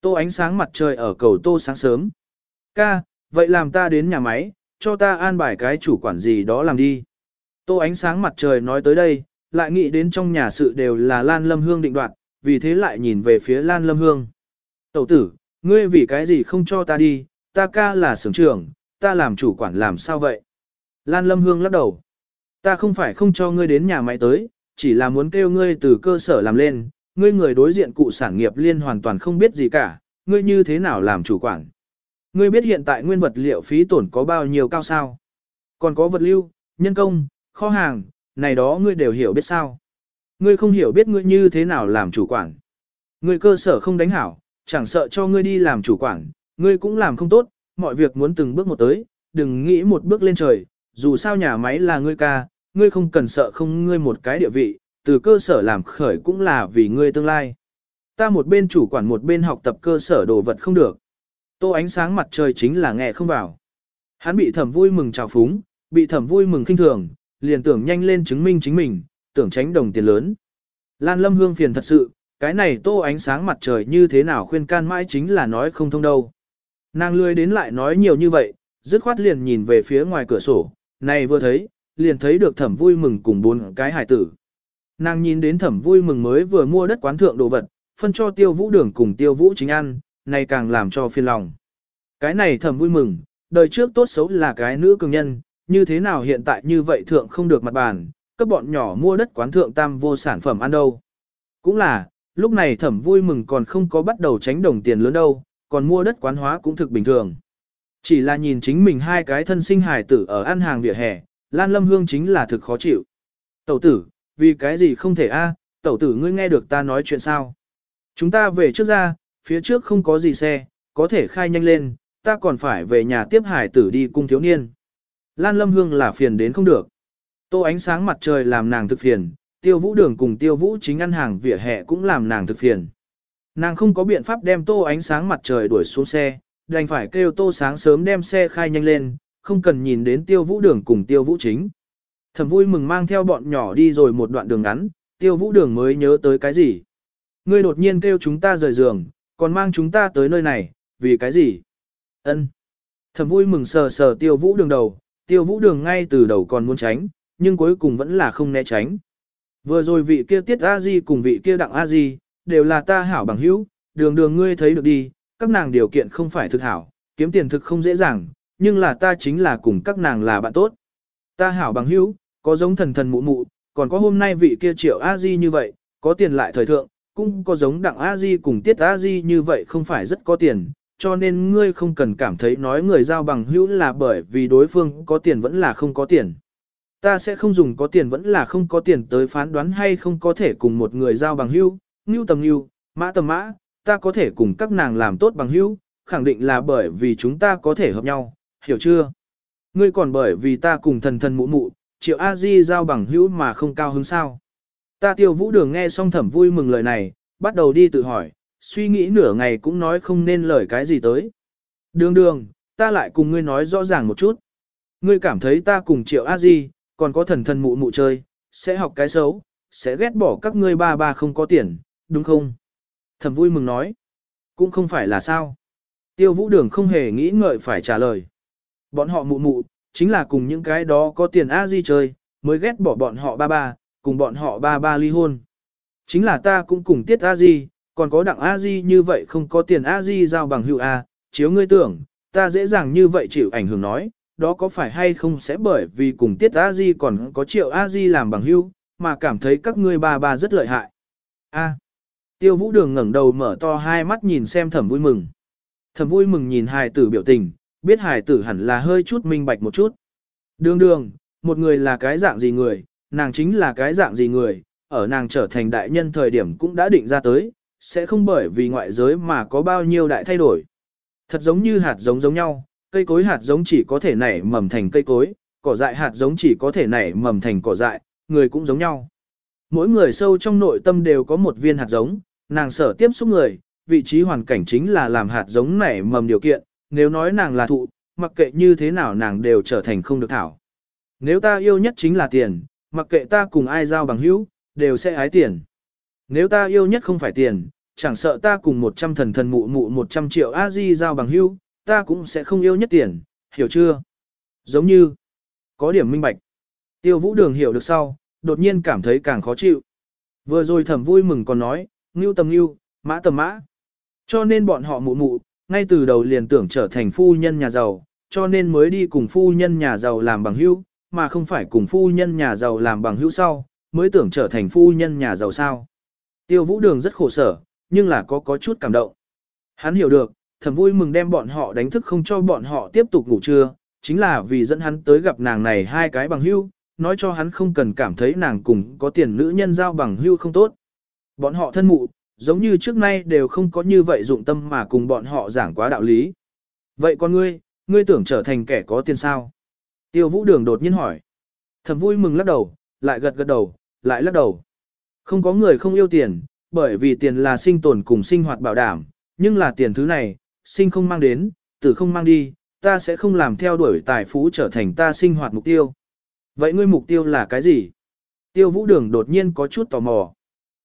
Tô ánh sáng mặt trời ở cầu tô sáng sớm. Ca, vậy làm ta đến nhà máy, cho ta an bài cái chủ quản gì đó làm đi. Tô ánh sáng mặt trời nói tới đây, lại nghĩ đến trong nhà sự đều là Lan Lâm Hương định đoạt, vì thế lại nhìn về phía Lan Lâm Hương. Tẩu tử, ngươi vì cái gì không cho ta đi, ta ca là sưởng trưởng, ta làm chủ quản làm sao vậy? Lan Lâm Hương lắc đầu. Ta không phải không cho ngươi đến nhà máy tới, chỉ là muốn kêu ngươi từ cơ sở làm lên, ngươi người đối diện cụ sản nghiệp liên hoàn toàn không biết gì cả, ngươi như thế nào làm chủ quản. Ngươi biết hiện tại nguyên vật liệu phí tổn có bao nhiêu cao sao? Còn có vật lưu, nhân công, kho hàng, này đó ngươi đều hiểu biết sao? Ngươi không hiểu biết ngươi như thế nào làm chủ quản. Ngươi cơ sở không đánh hảo, chẳng sợ cho ngươi đi làm chủ quản, ngươi cũng làm không tốt, mọi việc muốn từng bước một tới, đừng nghĩ một bước lên trời, dù sao nhà máy là ngươi ca, ngươi không cần sợ không ngươi một cái địa vị, từ cơ sở làm khởi cũng là vì ngươi tương lai. Ta một bên chủ quản một bên học tập cơ sở đồ vật không được. Tô ánh sáng mặt trời chính là nghe không vào. Hắn bị thẩm vui mừng chào phúng, bị thẩm vui mừng khinh thường, liền tưởng nhanh lên chứng minh chính mình, tưởng tránh đồng tiền lớn. Lan Lâm Hương phiền thật sự, cái này tô ánh sáng mặt trời như thế nào khuyên can mãi chính là nói không thông đâu. Nàng lười đến lại nói nhiều như vậy, dứt khoát liền nhìn về phía ngoài cửa sổ, này vừa thấy, liền thấy được thẩm vui mừng cùng bốn cái hải tử. Nàng nhìn đến thẩm vui mừng mới vừa mua đất quán thượng đồ vật, phân cho tiêu vũ đường cùng tiêu vũ chính ăn, này càng làm cho phiền lòng. Cái này thầm vui mừng, đời trước tốt xấu là cái nữ cường nhân, như thế nào hiện tại như vậy thượng không được mặt bàn, Các bọn nhỏ mua đất quán thượng tam vô sản phẩm ăn đâu. Cũng là, lúc này thẩm vui mừng còn không có bắt đầu tránh đồng tiền lớn đâu, còn mua đất quán hóa cũng thực bình thường. Chỉ là nhìn chính mình hai cái thân sinh hài tử ở ăn hàng vỉa hè, Lan Lâm Hương chính là thực khó chịu. Tẩu tử, vì cái gì không thể a? tẩu tử ngươi nghe được ta nói chuyện sao? Chúng ta về trước ra, phía trước không có gì xe, có thể khai nhanh lên, ta còn phải về nhà tiếp hải tử đi cung thiếu niên. Lan Lâm Hương là phiền đến không được. Tô ánh sáng mặt trời làm nàng thực phiền, tiêu vũ đường cùng tiêu vũ chính ăn hàng vỉa hè cũng làm nàng thực phiền. Nàng không có biện pháp đem tô ánh sáng mặt trời đuổi xuống xe, đành phải kêu tô sáng sớm đem xe khai nhanh lên, không cần nhìn đến tiêu vũ đường cùng tiêu vũ chính. Thầm vui mừng mang theo bọn nhỏ đi rồi một đoạn đường ngắn, tiêu vũ đường mới nhớ tới cái gì. Ngươi đột nhiên kêu chúng ta rời giường, còn mang chúng ta tới nơi này, vì cái gì? Ân. Thầm vui mừng sờ sờ tiêu vũ đường đầu, tiêu vũ đường ngay từ đầu còn muốn tránh, nhưng cuối cùng vẫn là không né tránh. Vừa rồi vị kia tiết a di cùng vị kia đặng a di, đều là ta hảo bằng hữu, đường đường ngươi thấy được đi, các nàng điều kiện không phải thực hảo, kiếm tiền thực không dễ dàng, nhưng là ta chính là cùng các nàng là bạn tốt. Ta hảo bằng hữu, có giống thần thần mụ mụ, còn có hôm nay vị kia triệu a di như vậy, có tiền lại thời thượng, cũng có giống đặng a di cùng tiết a di như vậy không phải rất có tiền, cho nên ngươi không cần cảm thấy nói người giao bằng hữu là bởi vì đối phương có tiền vẫn là không có tiền. Ta sẽ không dùng có tiền vẫn là không có tiền tới phán đoán hay không có thể cùng một người giao bằng hữu, ngưu tầm ngưu, mã tầm mã, ta có thể cùng các nàng làm tốt bằng hữu, khẳng định là bởi vì chúng ta có thể hợp nhau, hiểu chưa? Ngươi còn bởi vì ta cùng thần thần mụ mụ, triệu a di giao bằng hữu mà không cao hứng sao? Ta tiêu vũ đường nghe xong thẩm vui mừng lời này, bắt đầu đi tự hỏi, suy nghĩ nửa ngày cũng nói không nên lời cái gì tới. Đường đường, ta lại cùng ngươi nói rõ ràng một chút. Ngươi cảm thấy ta cùng triệu a di, còn có thần thần mụ mụ chơi, sẽ học cái xấu, sẽ ghét bỏ các ngươi ba ba không có tiền, đúng không? Thẩm vui mừng nói. Cũng không phải là sao. Tiêu vũ đường không hề nghĩ ngợi phải trả lời. Bọn họ mụ mụ, chính là cùng những cái đó có tiền a di chơi, mới ghét bỏ bọn họ ba ba, cùng bọn họ ba ba ly hôn. Chính là ta cũng cùng tiết a di, còn có đặng a di như vậy không có tiền a di giao bằng hữu a, chiếu ngươi tưởng, ta dễ dàng như vậy chịu ảnh hưởng nói, đó có phải hay không sẽ bởi vì cùng tiết a di còn có triệu a di làm bằng hữu, mà cảm thấy các ngươi ba ba rất lợi hại. A. Tiêu vũ đường ngẩng đầu mở to hai mắt nhìn xem thẩm vui mừng. Thẩm vui mừng nhìn hài tử biểu tình, biết hài tử hẳn là hơi chút minh bạch một chút. Đường đường, một người là cái dạng gì người, nàng chính là cái dạng gì người, ở nàng trở thành đại nhân thời điểm cũng đã định ra tới, sẽ không bởi vì ngoại giới mà có bao nhiêu đại thay đổi. Thật giống như hạt giống giống nhau, cây cối hạt giống chỉ có thể nảy mầm thành cây cối, cỏ dại hạt giống chỉ có thể nảy mầm thành cỏ dại, người cũng giống nhau. Mỗi người sâu trong nội tâm đều có một viên hạt giống, nàng sở tiếp xúc người, vị trí hoàn cảnh chính là làm hạt giống nảy mầm điều kiện, nếu nói nàng là thụ, mặc kệ như thế nào nàng đều trở thành không được thảo. Nếu ta yêu nhất chính là tiền, mặc kệ ta cùng ai giao bằng hữu, đều sẽ ái tiền. Nếu ta yêu nhất không phải tiền, chẳng sợ ta cùng 100 thần thần mụ mụ 100 triệu a di giao bằng hữu, ta cũng sẽ không yêu nhất tiền, hiểu chưa? Giống như, có điểm minh bạch. Tiêu vũ đường hiểu được sau, đột nhiên cảm thấy càng khó chịu. Vừa rồi thẩm vui mừng còn nói, ngưu tầm ngưu, mã tầm mã. Cho nên bọn họ mụ mụ, ngay từ đầu liền tưởng trở thành phu nhân nhà giàu, cho nên mới đi cùng phu nhân nhà giàu làm bằng hữu, mà không phải cùng phu nhân nhà giàu làm bằng hữu sau, mới tưởng trở thành phu nhân nhà giàu sao. Tiêu vũ đường rất khổ sở, nhưng là có có chút cảm động. Hắn hiểu được, thầm vui mừng đem bọn họ đánh thức không cho bọn họ tiếp tục ngủ trưa, chính là vì dẫn hắn tới gặp nàng này hai cái bằng hữu, nói cho hắn không cần cảm thấy nàng cùng có tiền nữ nhân giao bằng hữu không tốt. Bọn họ thân mụ, giống như trước nay đều không có như vậy dụng tâm mà cùng bọn họ giảng quá đạo lý. Vậy con ngươi, ngươi tưởng trở thành kẻ có tiền sao? Tiêu vũ đường đột nhiên hỏi. Thầm vui mừng lắc đầu, lại gật gật đầu, lại lắc đầu. Không có người không yêu tiền, bởi vì tiền là sinh tồn cùng sinh hoạt bảo đảm, nhưng là tiền thứ này, sinh không mang đến, tử không mang đi, ta sẽ không làm theo đuổi tài phú trở thành ta sinh hoạt mục tiêu. Vậy ngươi mục tiêu là cái gì? Tiêu vũ đường đột nhiên có chút tò mò.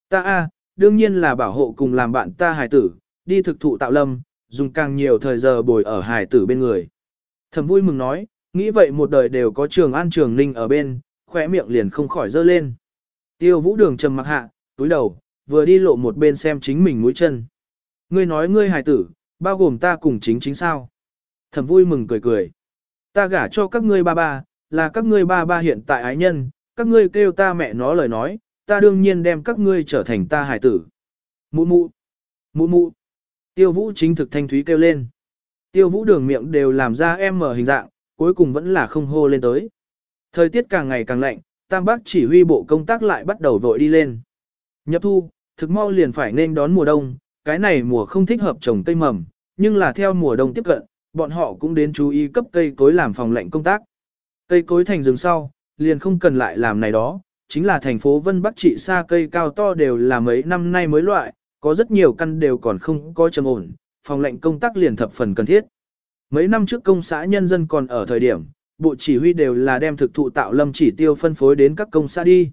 Ta a, đương nhiên là bảo hộ cùng làm bạn ta hài tử, đi thực thụ tạo lâm, dùng càng nhiều thời giờ bồi ở hài tử bên người. Thầm vui mừng nói, nghĩ vậy một đời đều có trường an trường ninh ở bên, khỏe miệng liền không khỏi dơ lên. Tiêu vũ đường trầm mặc hạ, túi đầu, vừa đi lộ một bên xem chính mình mũi chân. Ngươi nói ngươi hài tử, bao gồm ta cùng chính chính sao. Thầm vui mừng cười cười. Ta gả cho các ngươi ba ba, là các ngươi ba ba hiện tại ái nhân, các ngươi kêu ta mẹ nó lời nói, ta đương nhiên đem các ngươi trở thành ta hải tử. Mụ mụ, mụ mụ. Tiêu vũ chính thực thanh thúy kêu lên. Tiêu vũ đường miệng đều làm ra em mở hình dạng, cuối cùng vẫn là không hô lên tới. Thời tiết càng ngày càng lạnh, Tam Bắc chỉ huy bộ công tác lại bắt đầu vội đi lên. Nhập thu, thực mau liền phải nên đón mùa đông, cái này mùa không thích hợp trồng cây mầm, nhưng là theo mùa đông tiếp cận, bọn họ cũng đến chú ý cấp cây cối làm phòng lạnh công tác. Cây cối thành rừng sau, liền không cần lại làm này đó, chính là thành phố Vân Bắc trị xa cây cao to đều là mấy năm nay mới loại, có rất nhiều căn đều còn không có trầm ổn, phòng lệnh công tác liền thập phần cần thiết. Mấy năm trước công xã nhân dân còn ở thời điểm, bộ chỉ huy đều là đem thực thụ tạo lâm chỉ tiêu phân phối đến các công xã đi.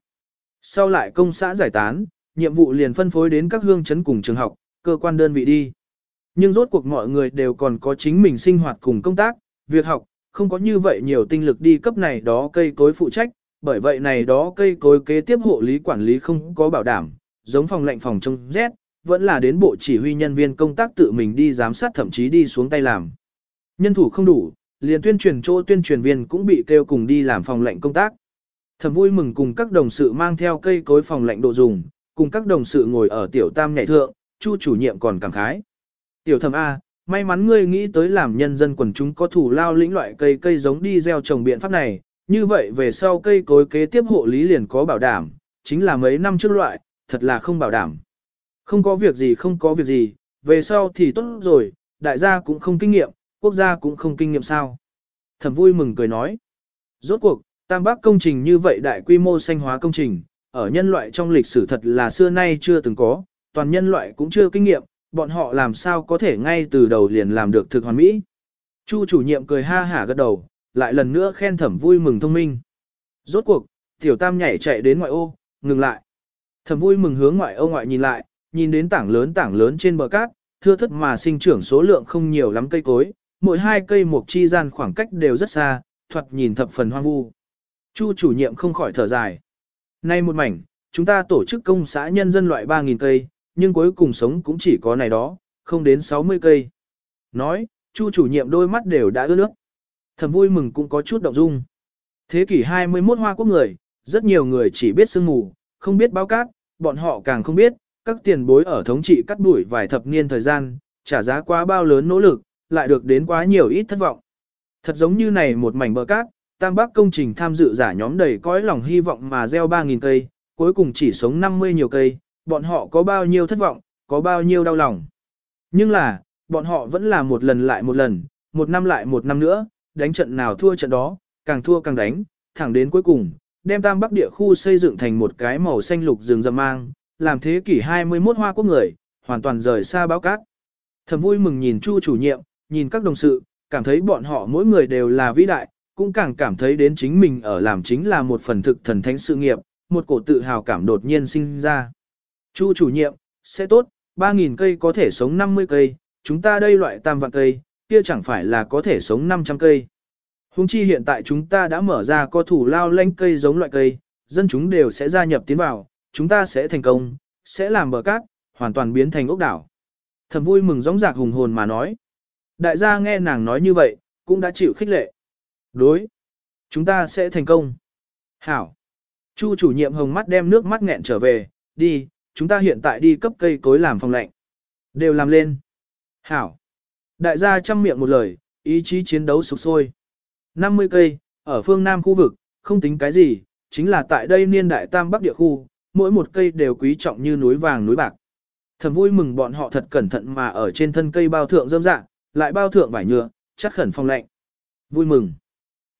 Sau lại công xã giải tán, nhiệm vụ liền phân phối đến các hương chấn cùng trường học, cơ quan đơn vị đi. Nhưng rốt cuộc mọi người đều còn có chính mình sinh hoạt cùng công tác, việc học, không có như vậy nhiều tinh lực đi cấp này đó cây cối phụ trách, bởi vậy này đó cây cối kế tiếp hộ lý quản lý không có bảo đảm, giống phòng lệnh phòng chống rét, vẫn là đến bộ chỉ huy nhân viên công tác tự mình đi giám sát thậm chí đi xuống tay làm. Nhân thủ không đủ, liền tuyên truyền chỗ tuyên truyền viên cũng bị kêu cùng đi làm phòng lệnh công tác. Thầm vui mừng cùng các đồng sự mang theo cây cối phòng lệnh độ dùng, cùng các đồng sự ngồi ở tiểu tam nhảy thượng, chu chủ nhiệm còn cảm khái. Tiểu thầm A, may mắn ngươi nghĩ tới làm nhân dân quần chúng có thủ lao lĩnh loại cây cây giống đi gieo trồng biện pháp này, như vậy về sau cây cối kế tiếp hộ lý liền có bảo đảm, chính là mấy năm trước loại, thật là không bảo đảm. Không có việc gì không có việc gì, về sau thì tốt rồi, đại gia cũng không kinh nghiệm, quốc gia cũng không kinh nghiệm sao. Thẩm vui mừng cười nói. Rốt cuộc, Tam Bắc công trình như vậy đại quy mô xanh hóa công trình, ở nhân loại trong lịch sử thật là xưa nay chưa từng có, toàn nhân loại cũng chưa kinh nghiệm, bọn họ làm sao có thể ngay từ đầu liền làm được thực hoàn mỹ. Chu chủ nhiệm cười ha hả gật đầu, lại lần nữa khen thẩm vui mừng thông minh. Rốt cuộc, tiểu tam nhảy chạy đến ngoại ô, ngừng lại. Thẩm vui mừng hướng ngoại ô ngoại nhìn lại, nhìn đến tảng lớn tảng lớn trên bờ cát, thưa thất mà sinh trưởng số lượng không nhiều lắm cây cối, mỗi hai cây mục chi gian khoảng cách đều rất xa, thoạt nhìn thập phần hoang vu. Chu chủ nhiệm không khỏi thở dài. Nay một mảnh, chúng ta tổ chức công xã nhân dân loại 3.000 cây, nhưng cuối cùng sống cũng chỉ có này đó, không đến 60 cây. Nói, chu chủ nhiệm đôi mắt đều đã ướt nước. Thầm vui mừng cũng có chút động dung. Thế kỷ 21 hoa quốc người, rất nhiều người chỉ biết sương mù, không biết báo cát, bọn họ càng không biết, các tiền bối ở thống trị cắt đuổi vài thập niên thời gian, trả giá quá bao lớn nỗ lực, lại được đến quá nhiều ít thất vọng. Thật giống như này một mảnh bờ cát, Tam Bắc công trình tham dự giả nhóm đầy cõi lòng hy vọng mà gieo 3.000 cây, cuối cùng chỉ sống 50 nhiều cây, bọn họ có bao nhiêu thất vọng, có bao nhiêu đau lòng. Nhưng là, bọn họ vẫn là một lần lại một lần, một năm lại một năm nữa, đánh trận nào thua trận đó, càng thua càng đánh, thẳng đến cuối cùng, đem Tam Bắc địa khu xây dựng thành một cái màu xanh lục rừng rậm mang, làm thế kỷ 21 hoa quốc người, hoàn toàn rời xa báo cát. Thầm vui mừng nhìn Chu chủ nhiệm, nhìn các đồng sự, cảm thấy bọn họ mỗi người đều là vĩ đại, cũng càng cảm thấy đến chính mình ở làm chính là một phần thực thần thánh sự nghiệp, một cổ tự hào cảm đột nhiên sinh ra. Chu chủ nhiệm, sẽ tốt, 3.000 cây có thể sống 50 cây, chúng ta đây loại tam vạn cây, kia chẳng phải là có thể sống 500 cây. Hùng chi hiện tại chúng ta đã mở ra co thủ lao lanh cây giống loại cây, dân chúng đều sẽ gia nhập tiến vào, chúng ta sẽ thành công, sẽ làm bờ cát, hoàn toàn biến thành ốc đảo. Thầm vui mừng rõng rạc hùng hồn mà nói. Đại gia nghe nàng nói như vậy, cũng đã chịu khích lệ. Đối. Chúng ta sẽ thành công. Hảo. Chu chủ nhiệm hồng mắt đem nước mắt nghẹn trở về, đi, chúng ta hiện tại đi cấp cây cối làm phòng lạnh. Đều làm lên. Hảo. Đại gia chăm miệng một lời, ý chí chiến đấu sục sôi. 50 cây, ở phương Nam khu vực, không tính cái gì, chính là tại đây niên đại tam bắc địa khu, mỗi một cây đều quý trọng như núi vàng núi bạc. Thầm vui mừng bọn họ thật cẩn thận mà ở trên thân cây bao thượng dâm dạng, lại bao thượng vải nhựa, chắc khẩn phong lạnh. Vui mừng.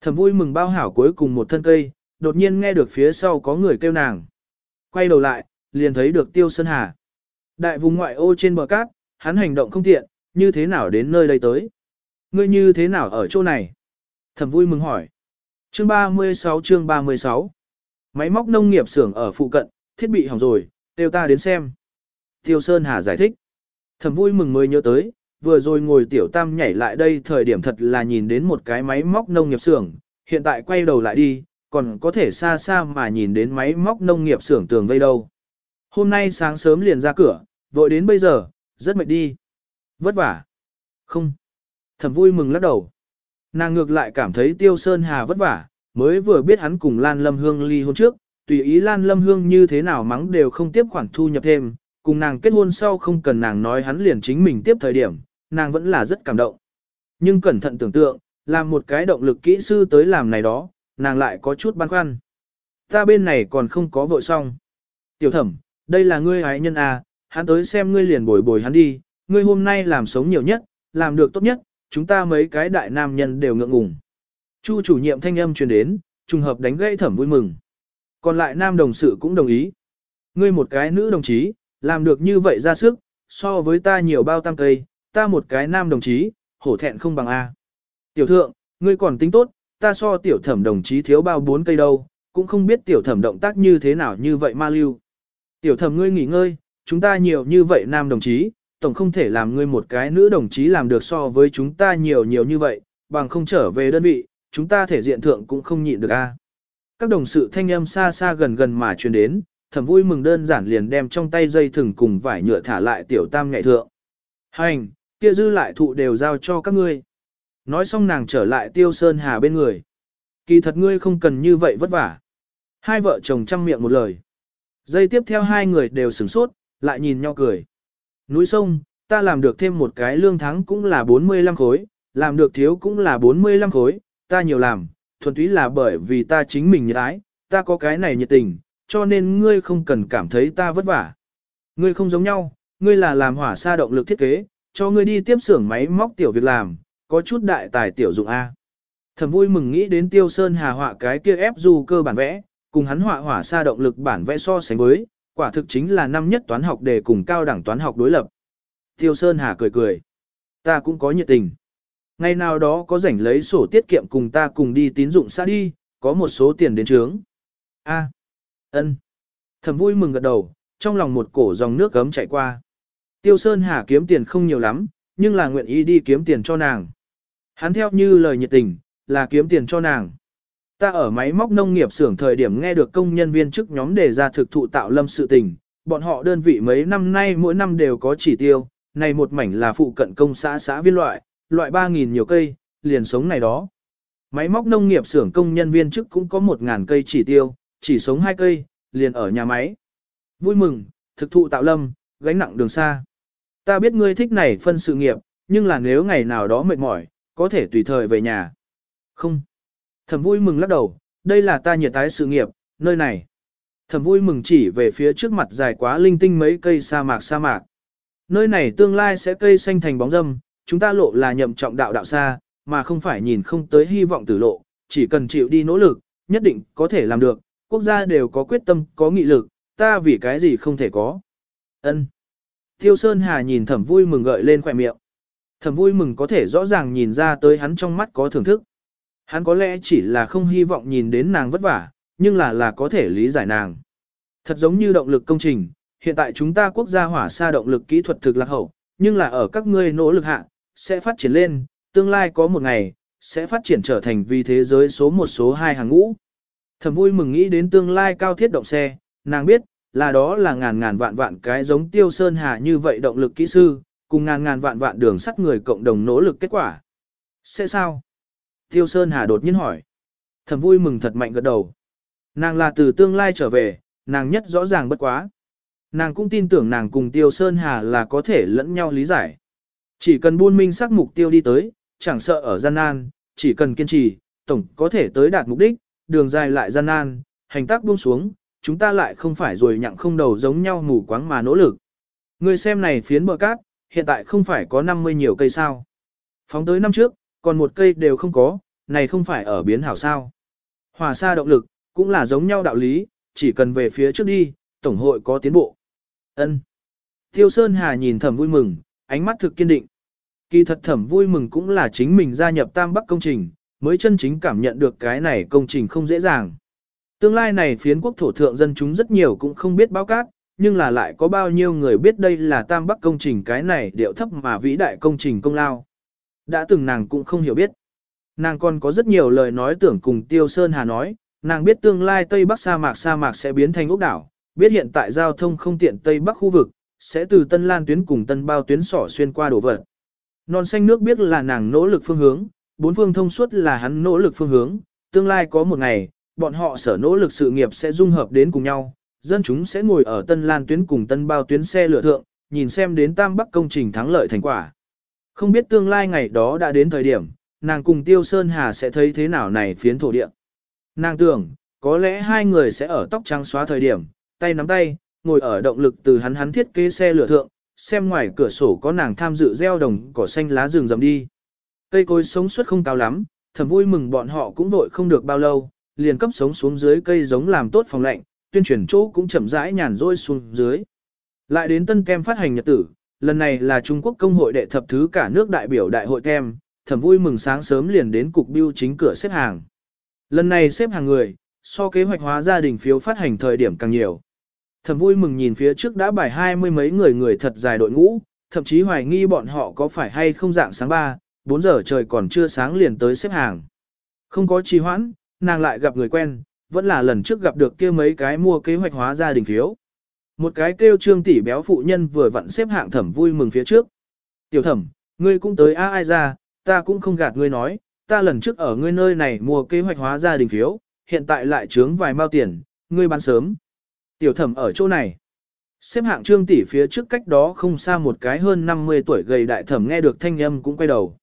Thầm vui mừng bao hảo cuối cùng một thân cây, đột nhiên nghe được phía sau có người kêu nàng. Quay đầu lại, liền thấy được Tiêu Sơn Hà. Đại vùng ngoại ô trên bờ cát, hắn hành động không tiện, như thế nào đến nơi đây tới? Ngươi như thế nào ở chỗ này? thầm vui mừng hỏi. Chương 36 chương 36 Máy móc nông nghiệp xưởng ở phụ cận, thiết bị hỏng rồi, đều ta đến xem. Tiêu Sơn Hà giải thích. thầm vui mừng mới nhớ tới, vừa rồi ngồi tiểu tam nhảy lại đây thời điểm thật là nhìn đến một cái máy móc nông nghiệp xưởng, hiện tại quay đầu lại đi, còn có thể xa xa mà nhìn đến máy móc nông nghiệp xưởng tường vây đâu. Hôm nay sáng sớm liền ra cửa, vội đến bây giờ, rất mệt đi. Vất vả. Không. Thẩm vui mừng lắc đầu. Nàng ngược lại cảm thấy Tiêu Sơn Hà vất vả, mới vừa biết hắn cùng Lan Lâm Hương ly hôn trước, tùy ý Lan Lâm Hương như thế nào mắng đều không tiếp khoản thu nhập thêm, cùng nàng kết hôn sau không cần nàng nói hắn liền chính mình tiếp thời điểm, nàng vẫn là rất cảm động. Nhưng cẩn thận tưởng tượng, làm một cái động lực kỹ sư tới làm này đó, nàng lại có chút băn khoăn. Ta bên này còn không có vội xong. Tiểu thẩm, đây là ngươi ái nhân à, hắn tới xem ngươi liền bồi bồi hắn đi, ngươi hôm nay làm sống nhiều nhất, làm được tốt nhất, chúng ta mấy cái đại nam nhân đều ngượng ngùng. Chu chủ nhiệm thanh âm truyền đến, trùng hợp đánh gãy thẩm vui mừng. Còn lại nam đồng sự cũng đồng ý. Ngươi một cái nữ đồng chí, làm được như vậy ra sức, so với ta nhiều bao tam cây, ta một cái nam đồng chí, hổ thẹn không bằng A. Tiểu thượng, ngươi còn tính tốt, ta so tiểu thẩm đồng chí thiếu bao bốn cây đâu, cũng không biết tiểu thẩm động tác như thế nào như vậy ma lưu. Tiểu thẩm ngươi nghỉ ngơi, chúng ta nhiều như vậy nam đồng chí, tổng không thể làm ngươi một cái nữ đồng chí làm được so với chúng ta nhiều nhiều như vậy, bằng không trở về đơn vị, chúng ta thể diện thượng cũng không nhịn được a. Các đồng sự thanh âm xa xa gần gần mà truyền đến, thẩm vui mừng đơn giản liền đem trong tay dây thừng cùng vải nhựa thả lại tiểu tam nhạy thượng. Hành, kia dư lại thụ đều giao cho các ngươi. Nói xong nàng trở lại tiêu sơn hà bên người. Kỳ thật ngươi không cần như vậy vất vả. Hai vợ chồng chăm miệng một lời. Dây tiếp theo hai người đều sửng sốt, lại nhìn nhau cười. Núi sông, ta làm được thêm một cái lương tháng cũng là 45 khối, làm được thiếu cũng là 45 khối, ta nhiều làm, thuần túy là bởi vì ta chính mình nhiệt ái, ta có cái này nhiệt tình, cho nên ngươi không cần cảm thấy ta vất vả. Ngươi không giống nhau, ngươi là làm hỏa xa động lực thiết kế, cho ngươi đi tiếp xưởng máy móc tiểu việc làm, có chút đại tài tiểu dụng A. Thầm vui mừng nghĩ đến tiêu sơn hà họa cái kia ép du cơ bản vẽ, cùng hắn họa hỏa xa động lực bản vẽ so sánh với, quả thực chính là năm nhất toán học để cùng cao đẳng toán học đối lập. Tiêu Sơn Hà cười cười. Ta cũng có nhiệt tình. Ngày nào đó có rảnh lấy sổ tiết kiệm cùng ta cùng đi tín dụng xa đi, có một số tiền đến trướng. A. Ân. Thẩm vui mừng gật đầu, trong lòng một cổ dòng nước gấm chạy qua. Tiêu Sơn Hà kiếm tiền không nhiều lắm, nhưng là nguyện ý đi kiếm tiền cho nàng. Hắn theo như lời nhiệt tình, là kiếm tiền cho nàng. Ta ở máy móc nông nghiệp xưởng thời điểm nghe được công nhân viên chức nhóm đề ra thực thụ tạo lâm sự tình, bọn họ đơn vị mấy năm nay mỗi năm đều có chỉ tiêu, này một mảnh là phụ cận công xã xã viên loại, loại 3.000 nhiều cây, liền sống này đó. Máy móc nông nghiệp xưởng công nhân viên chức cũng có 1.000 cây chỉ tiêu, chỉ sống 2 cây, liền ở nhà máy. Vui mừng, thực thụ tạo lâm, gánh nặng đường xa. Ta biết ngươi thích này phân sự nghiệp, nhưng là nếu ngày nào đó mệt mỏi, có thể tùy thời về nhà. Không. Thẩm vui mừng lắc đầu, đây là ta nhiệt tái sự nghiệp, nơi này. Thẩm vui mừng chỉ về phía trước mặt dài quá linh tinh mấy cây sa mạc sa mạc. Nơi này tương lai sẽ cây xanh thành bóng râm, chúng ta lộ là nhậm trọng đạo đạo xa, mà không phải nhìn không tới hy vọng tử lộ, chỉ cần chịu đi nỗ lực, nhất định có thể làm được, quốc gia đều có quyết tâm, có nghị lực, ta vì cái gì không thể có. Ân. Tiêu Sơn Hà nhìn thẩm vui mừng gợi lên khỏe miệng. Thẩm vui mừng có thể rõ ràng nhìn ra tới hắn trong mắt có thưởng thức. Hắn có lẽ chỉ là không hy vọng nhìn đến nàng vất vả, nhưng là là có thể lý giải nàng. Thật giống như động lực công trình, hiện tại chúng ta quốc gia hỏa xa động lực kỹ thuật thực lạc hậu, nhưng là ở các ngươi nỗ lực hạ, sẽ phát triển lên, tương lai có một ngày, sẽ phát triển trở thành vì thế giới số một số hai hàng ngũ. Thẩm vui mừng nghĩ đến tương lai cao thiết động xe, nàng biết, là đó là ngàn ngàn vạn vạn cái giống tiêu sơn hà như vậy động lực kỹ sư, cùng ngàn ngàn vạn vạn đường sắt người cộng đồng nỗ lực kết quả. Sẽ sao? Tiêu Sơn Hà đột nhiên hỏi. Thầm vui mừng thật mạnh gật đầu. Nàng là từ tương lai trở về, nàng nhất rõ ràng bất quá. Nàng cũng tin tưởng nàng cùng Tiêu Sơn Hà là có thể lẫn nhau lý giải. Chỉ cần buôn minh sắc mục tiêu đi tới, chẳng sợ ở gian nan, chỉ cần kiên trì, tổng có thể tới đạt mục đích, đường dài lại gian nan, hành tác buông xuống, chúng ta lại không phải rồi nhặng không đầu giống nhau mù quáng mà nỗ lực. Người xem này phiến bờ cát, hiện tại không phải có 50 nhiều cây sao. Phóng tới năm trước, còn một cây đều không có, này không phải ở biến hảo sao. Hòa xa động lực, cũng là giống nhau đạo lý, chỉ cần về phía trước đi, Tổng hội có tiến bộ. ân Tiêu Sơn Hà nhìn thẩm vui mừng, ánh mắt thực kiên định. Kỳ thật thẩm vui mừng cũng là chính mình gia nhập Tam Bắc công trình, mới chân chính cảm nhận được cái này công trình không dễ dàng. Tương lai này phiến quốc thổ thượng dân chúng rất nhiều cũng không biết báo cát, nhưng là lại có bao nhiêu người biết đây là Tam Bắc công trình cái này điệu thấp mà vĩ đại công trình công lao. Đã từng nàng cũng không hiểu biết. Nàng còn có rất nhiều lời nói tưởng cùng Tiêu Sơn Hà nói, nàng biết tương lai Tây Bắc sa mạc sa mạc sẽ biến thành ốc đảo, biết hiện tại giao thông không tiện Tây Bắc khu vực, sẽ từ Tân Lan tuyến cùng Tân Bao tuyến sỏ xuyên qua đổ vật. Non xanh nước biết là nàng nỗ lực phương hướng, bốn phương thông suốt là hắn nỗ lực phương hướng, tương lai có một ngày, bọn họ sở nỗ lực sự nghiệp sẽ dung hợp đến cùng nhau, dân chúng sẽ ngồi ở Tân Lan tuyến cùng Tân Bao tuyến xe lửa thượng, nhìn xem đến Tam Bắc công trình thắng lợi thành quả. Không biết tương lai ngày đó đã đến thời điểm, nàng cùng Tiêu Sơn Hà sẽ thấy thế nào này phiến thổ địa. Nàng tưởng, có lẽ hai người sẽ ở tóc trắng xóa thời điểm, tay nắm tay, ngồi ở động lực từ hắn hắn thiết kế xe lửa thượng, xem ngoài cửa sổ có nàng tham dự gieo đồng cỏ xanh lá rừng rậm đi. Cây cối sống suốt không cao lắm, thầm vui mừng bọn họ cũng vội không được bao lâu, liền cấp sống xuống dưới cây giống làm tốt phòng lạnh, tuyên truyền chỗ cũng chậm rãi nhàn rỗi xuống dưới. Lại đến tân kem phát hành nhật tử, lần này là Trung Quốc công hội đệ thập thứ cả nước đại biểu đại hội kem, thầm vui mừng sáng sớm liền đến cục biêu chính cửa xếp hàng. Lần này xếp hàng người, so kế hoạch hóa gia đình phiếu phát hành thời điểm càng nhiều. Thầm vui mừng nhìn phía trước đã bài hai mươi mấy người người thật dài đội ngũ, thậm chí hoài nghi bọn họ có phải hay không dạng sáng 3, 4 giờ trời còn chưa sáng liền tới xếp hàng. Không có trì hoãn, nàng lại gặp người quen, vẫn là lần trước gặp được kia mấy cái mua kế hoạch hóa gia đình phiếu. Một cái kêu trương tỷ béo phụ nhân vừa vặn xếp hạng thẩm vui mừng phía trước. Tiểu thẩm, ngươi cũng tới a ai ra, ta cũng không gạt ngươi nói, ta lần trước ở ngươi nơi này mua kế hoạch hóa gia đình phiếu, hiện tại lại trướng vài mao tiền, ngươi bán sớm. Tiểu thẩm ở chỗ này. Xếp hạng trương tỷ phía trước cách đó không xa một cái hơn 50 tuổi gầy đại thẩm nghe được thanh âm cũng quay đầu.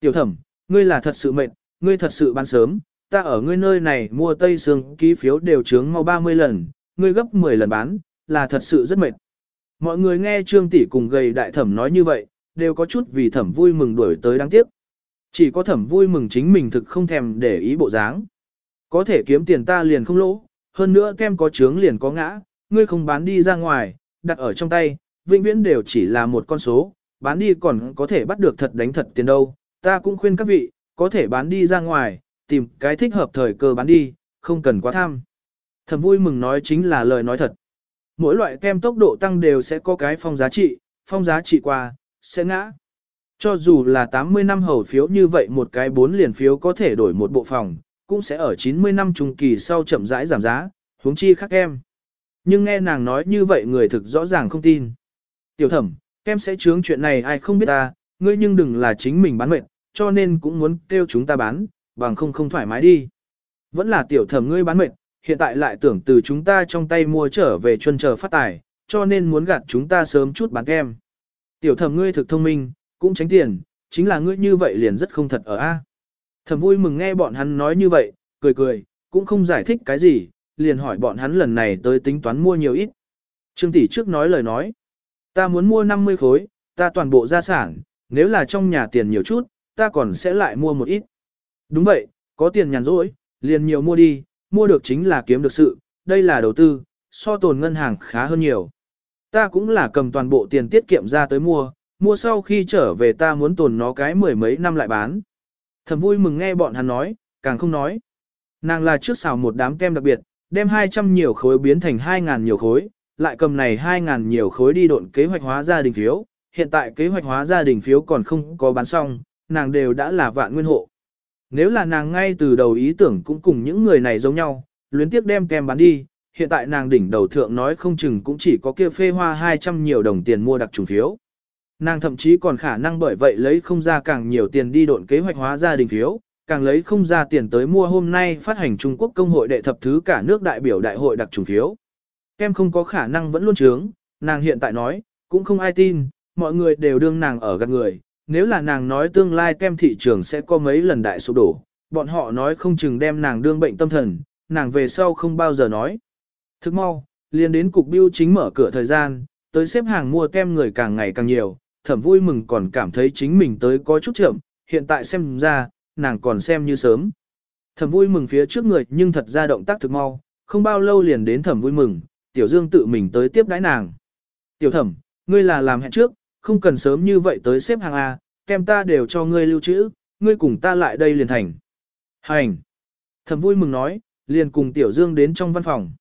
Tiểu thẩm, ngươi là thật sự mệt, ngươi thật sự bán sớm, ta ở ngươi nơi này mua tây sương ký phiếu đều trướng mau 30 lần, ngươi gấp 10 lần bán, là thật sự rất mệt. Mọi người nghe trương tỷ cùng gầy đại thẩm nói như vậy, đều có chút vì thẩm vui mừng đuổi tới đáng tiếc. Chỉ có thẩm vui mừng chính mình thực không thèm để ý bộ dáng. Có thể kiếm tiền ta liền không lỗ, hơn nữa kem có trướng liền có ngã, ngươi không bán đi ra ngoài, đặt ở trong tay, vĩnh viễn đều chỉ là một con số, bán đi còn có thể bắt được thật đánh thật tiền đâu. Ta cũng khuyên các vị, có thể bán đi ra ngoài, tìm cái thích hợp thời cơ bán đi, không cần quá tham. Thẩm vui mừng nói chính là lời nói thật. Mỗi loại kem tốc độ tăng đều sẽ có cái phong giá trị, phong giá trị qua, sẽ ngã. Cho dù là 80 năm hầu phiếu như vậy một cái bốn liền phiếu có thể đổi một bộ phòng, cũng sẽ ở 90 năm trung kỳ sau chậm rãi giảm giá, huống chi khác em. Nhưng nghe nàng nói như vậy người thực rõ ràng không tin. Tiểu thẩm, em sẽ chướng chuyện này ai không biết ta, ngươi nhưng đừng là chính mình bán mệt, cho nên cũng muốn kêu chúng ta bán, bằng không không thoải mái đi. Vẫn là tiểu thẩm ngươi bán mệt, hiện tại lại tưởng từ chúng ta trong tay mua trở về chuân chờ phát tài, cho nên muốn gạt chúng ta sớm chút bán kem. Tiểu thẩm ngươi thực thông minh, cũng tránh tiền, chính là ngươi như vậy liền rất không thật ở A. Thẩm vui mừng nghe bọn hắn nói như vậy, cười cười, cũng không giải thích cái gì, liền hỏi bọn hắn lần này tới tính toán mua nhiều ít. Trương tỷ trước nói lời nói, ta muốn mua 50 khối, ta toàn bộ gia sản, nếu là trong nhà tiền nhiều chút, ta còn sẽ lại mua một ít. Đúng vậy, có tiền nhàn rỗi, liền nhiều mua đi, mua được chính là kiếm được sự, đây là đầu tư, so tồn ngân hàng khá hơn nhiều. Ta cũng là cầm toàn bộ tiền tiết kiệm ra tới mua, mua sau khi trở về ta muốn tồn nó cái mười mấy năm lại bán. Thầm vui mừng nghe bọn hắn nói, càng không nói. Nàng là trước xào một đám kem đặc biệt, đem 200 nhiều khối biến thành 2.000 nhiều khối, lại cầm này 2.000 nhiều khối đi độn kế hoạch hóa gia đình phiếu. Hiện tại kế hoạch hóa gia đình phiếu còn không có bán xong, nàng đều đã là vạn nguyên hộ. Nếu là nàng ngay từ đầu ý tưởng cũng cùng những người này giống nhau, luyến tiếp đem kem bán đi, hiện tại nàng đỉnh đầu thượng nói không chừng cũng chỉ có kia phê hoa 200 nhiều đồng tiền mua đặc trùng phiếu. Nàng thậm chí còn khả năng bởi vậy lấy không ra càng nhiều tiền đi độn kế hoạch hóa gia đình phiếu, càng lấy không ra tiền tới mua hôm nay phát hành Trung Quốc công hội đệ thập thứ cả nước đại biểu đại hội đặc trùng phiếu. Kem không có khả năng vẫn luôn trướng, nàng hiện tại nói, cũng không ai tin, mọi người đều đương nàng ở gạt người, nếu là nàng nói tương lai kem thị trường sẽ có mấy lần đại sụp đổ, bọn họ nói không chừng đem nàng đương bệnh tâm thần, nàng về sau không bao giờ nói. Thức mau, liền đến cục biêu chính mở cửa thời gian, tới xếp hàng mua kem người càng ngày càng nhiều, thẩm vui mừng còn cảm thấy chính mình tới có chút chậm, hiện tại xem ra, nàng còn xem như sớm. Thẩm vui mừng phía trước người nhưng thật ra động tác thực mau, không bao lâu liền đến thẩm vui mừng, tiểu dương tự mình tới tiếp đái nàng. Tiểu thẩm, ngươi là làm hẹn trước, không cần sớm như vậy tới xếp hàng A, kem ta đều cho ngươi lưu trữ, ngươi cùng ta lại đây liền thành. Hành! Thẩm vui mừng nói, liền cùng tiểu dương đến trong văn phòng.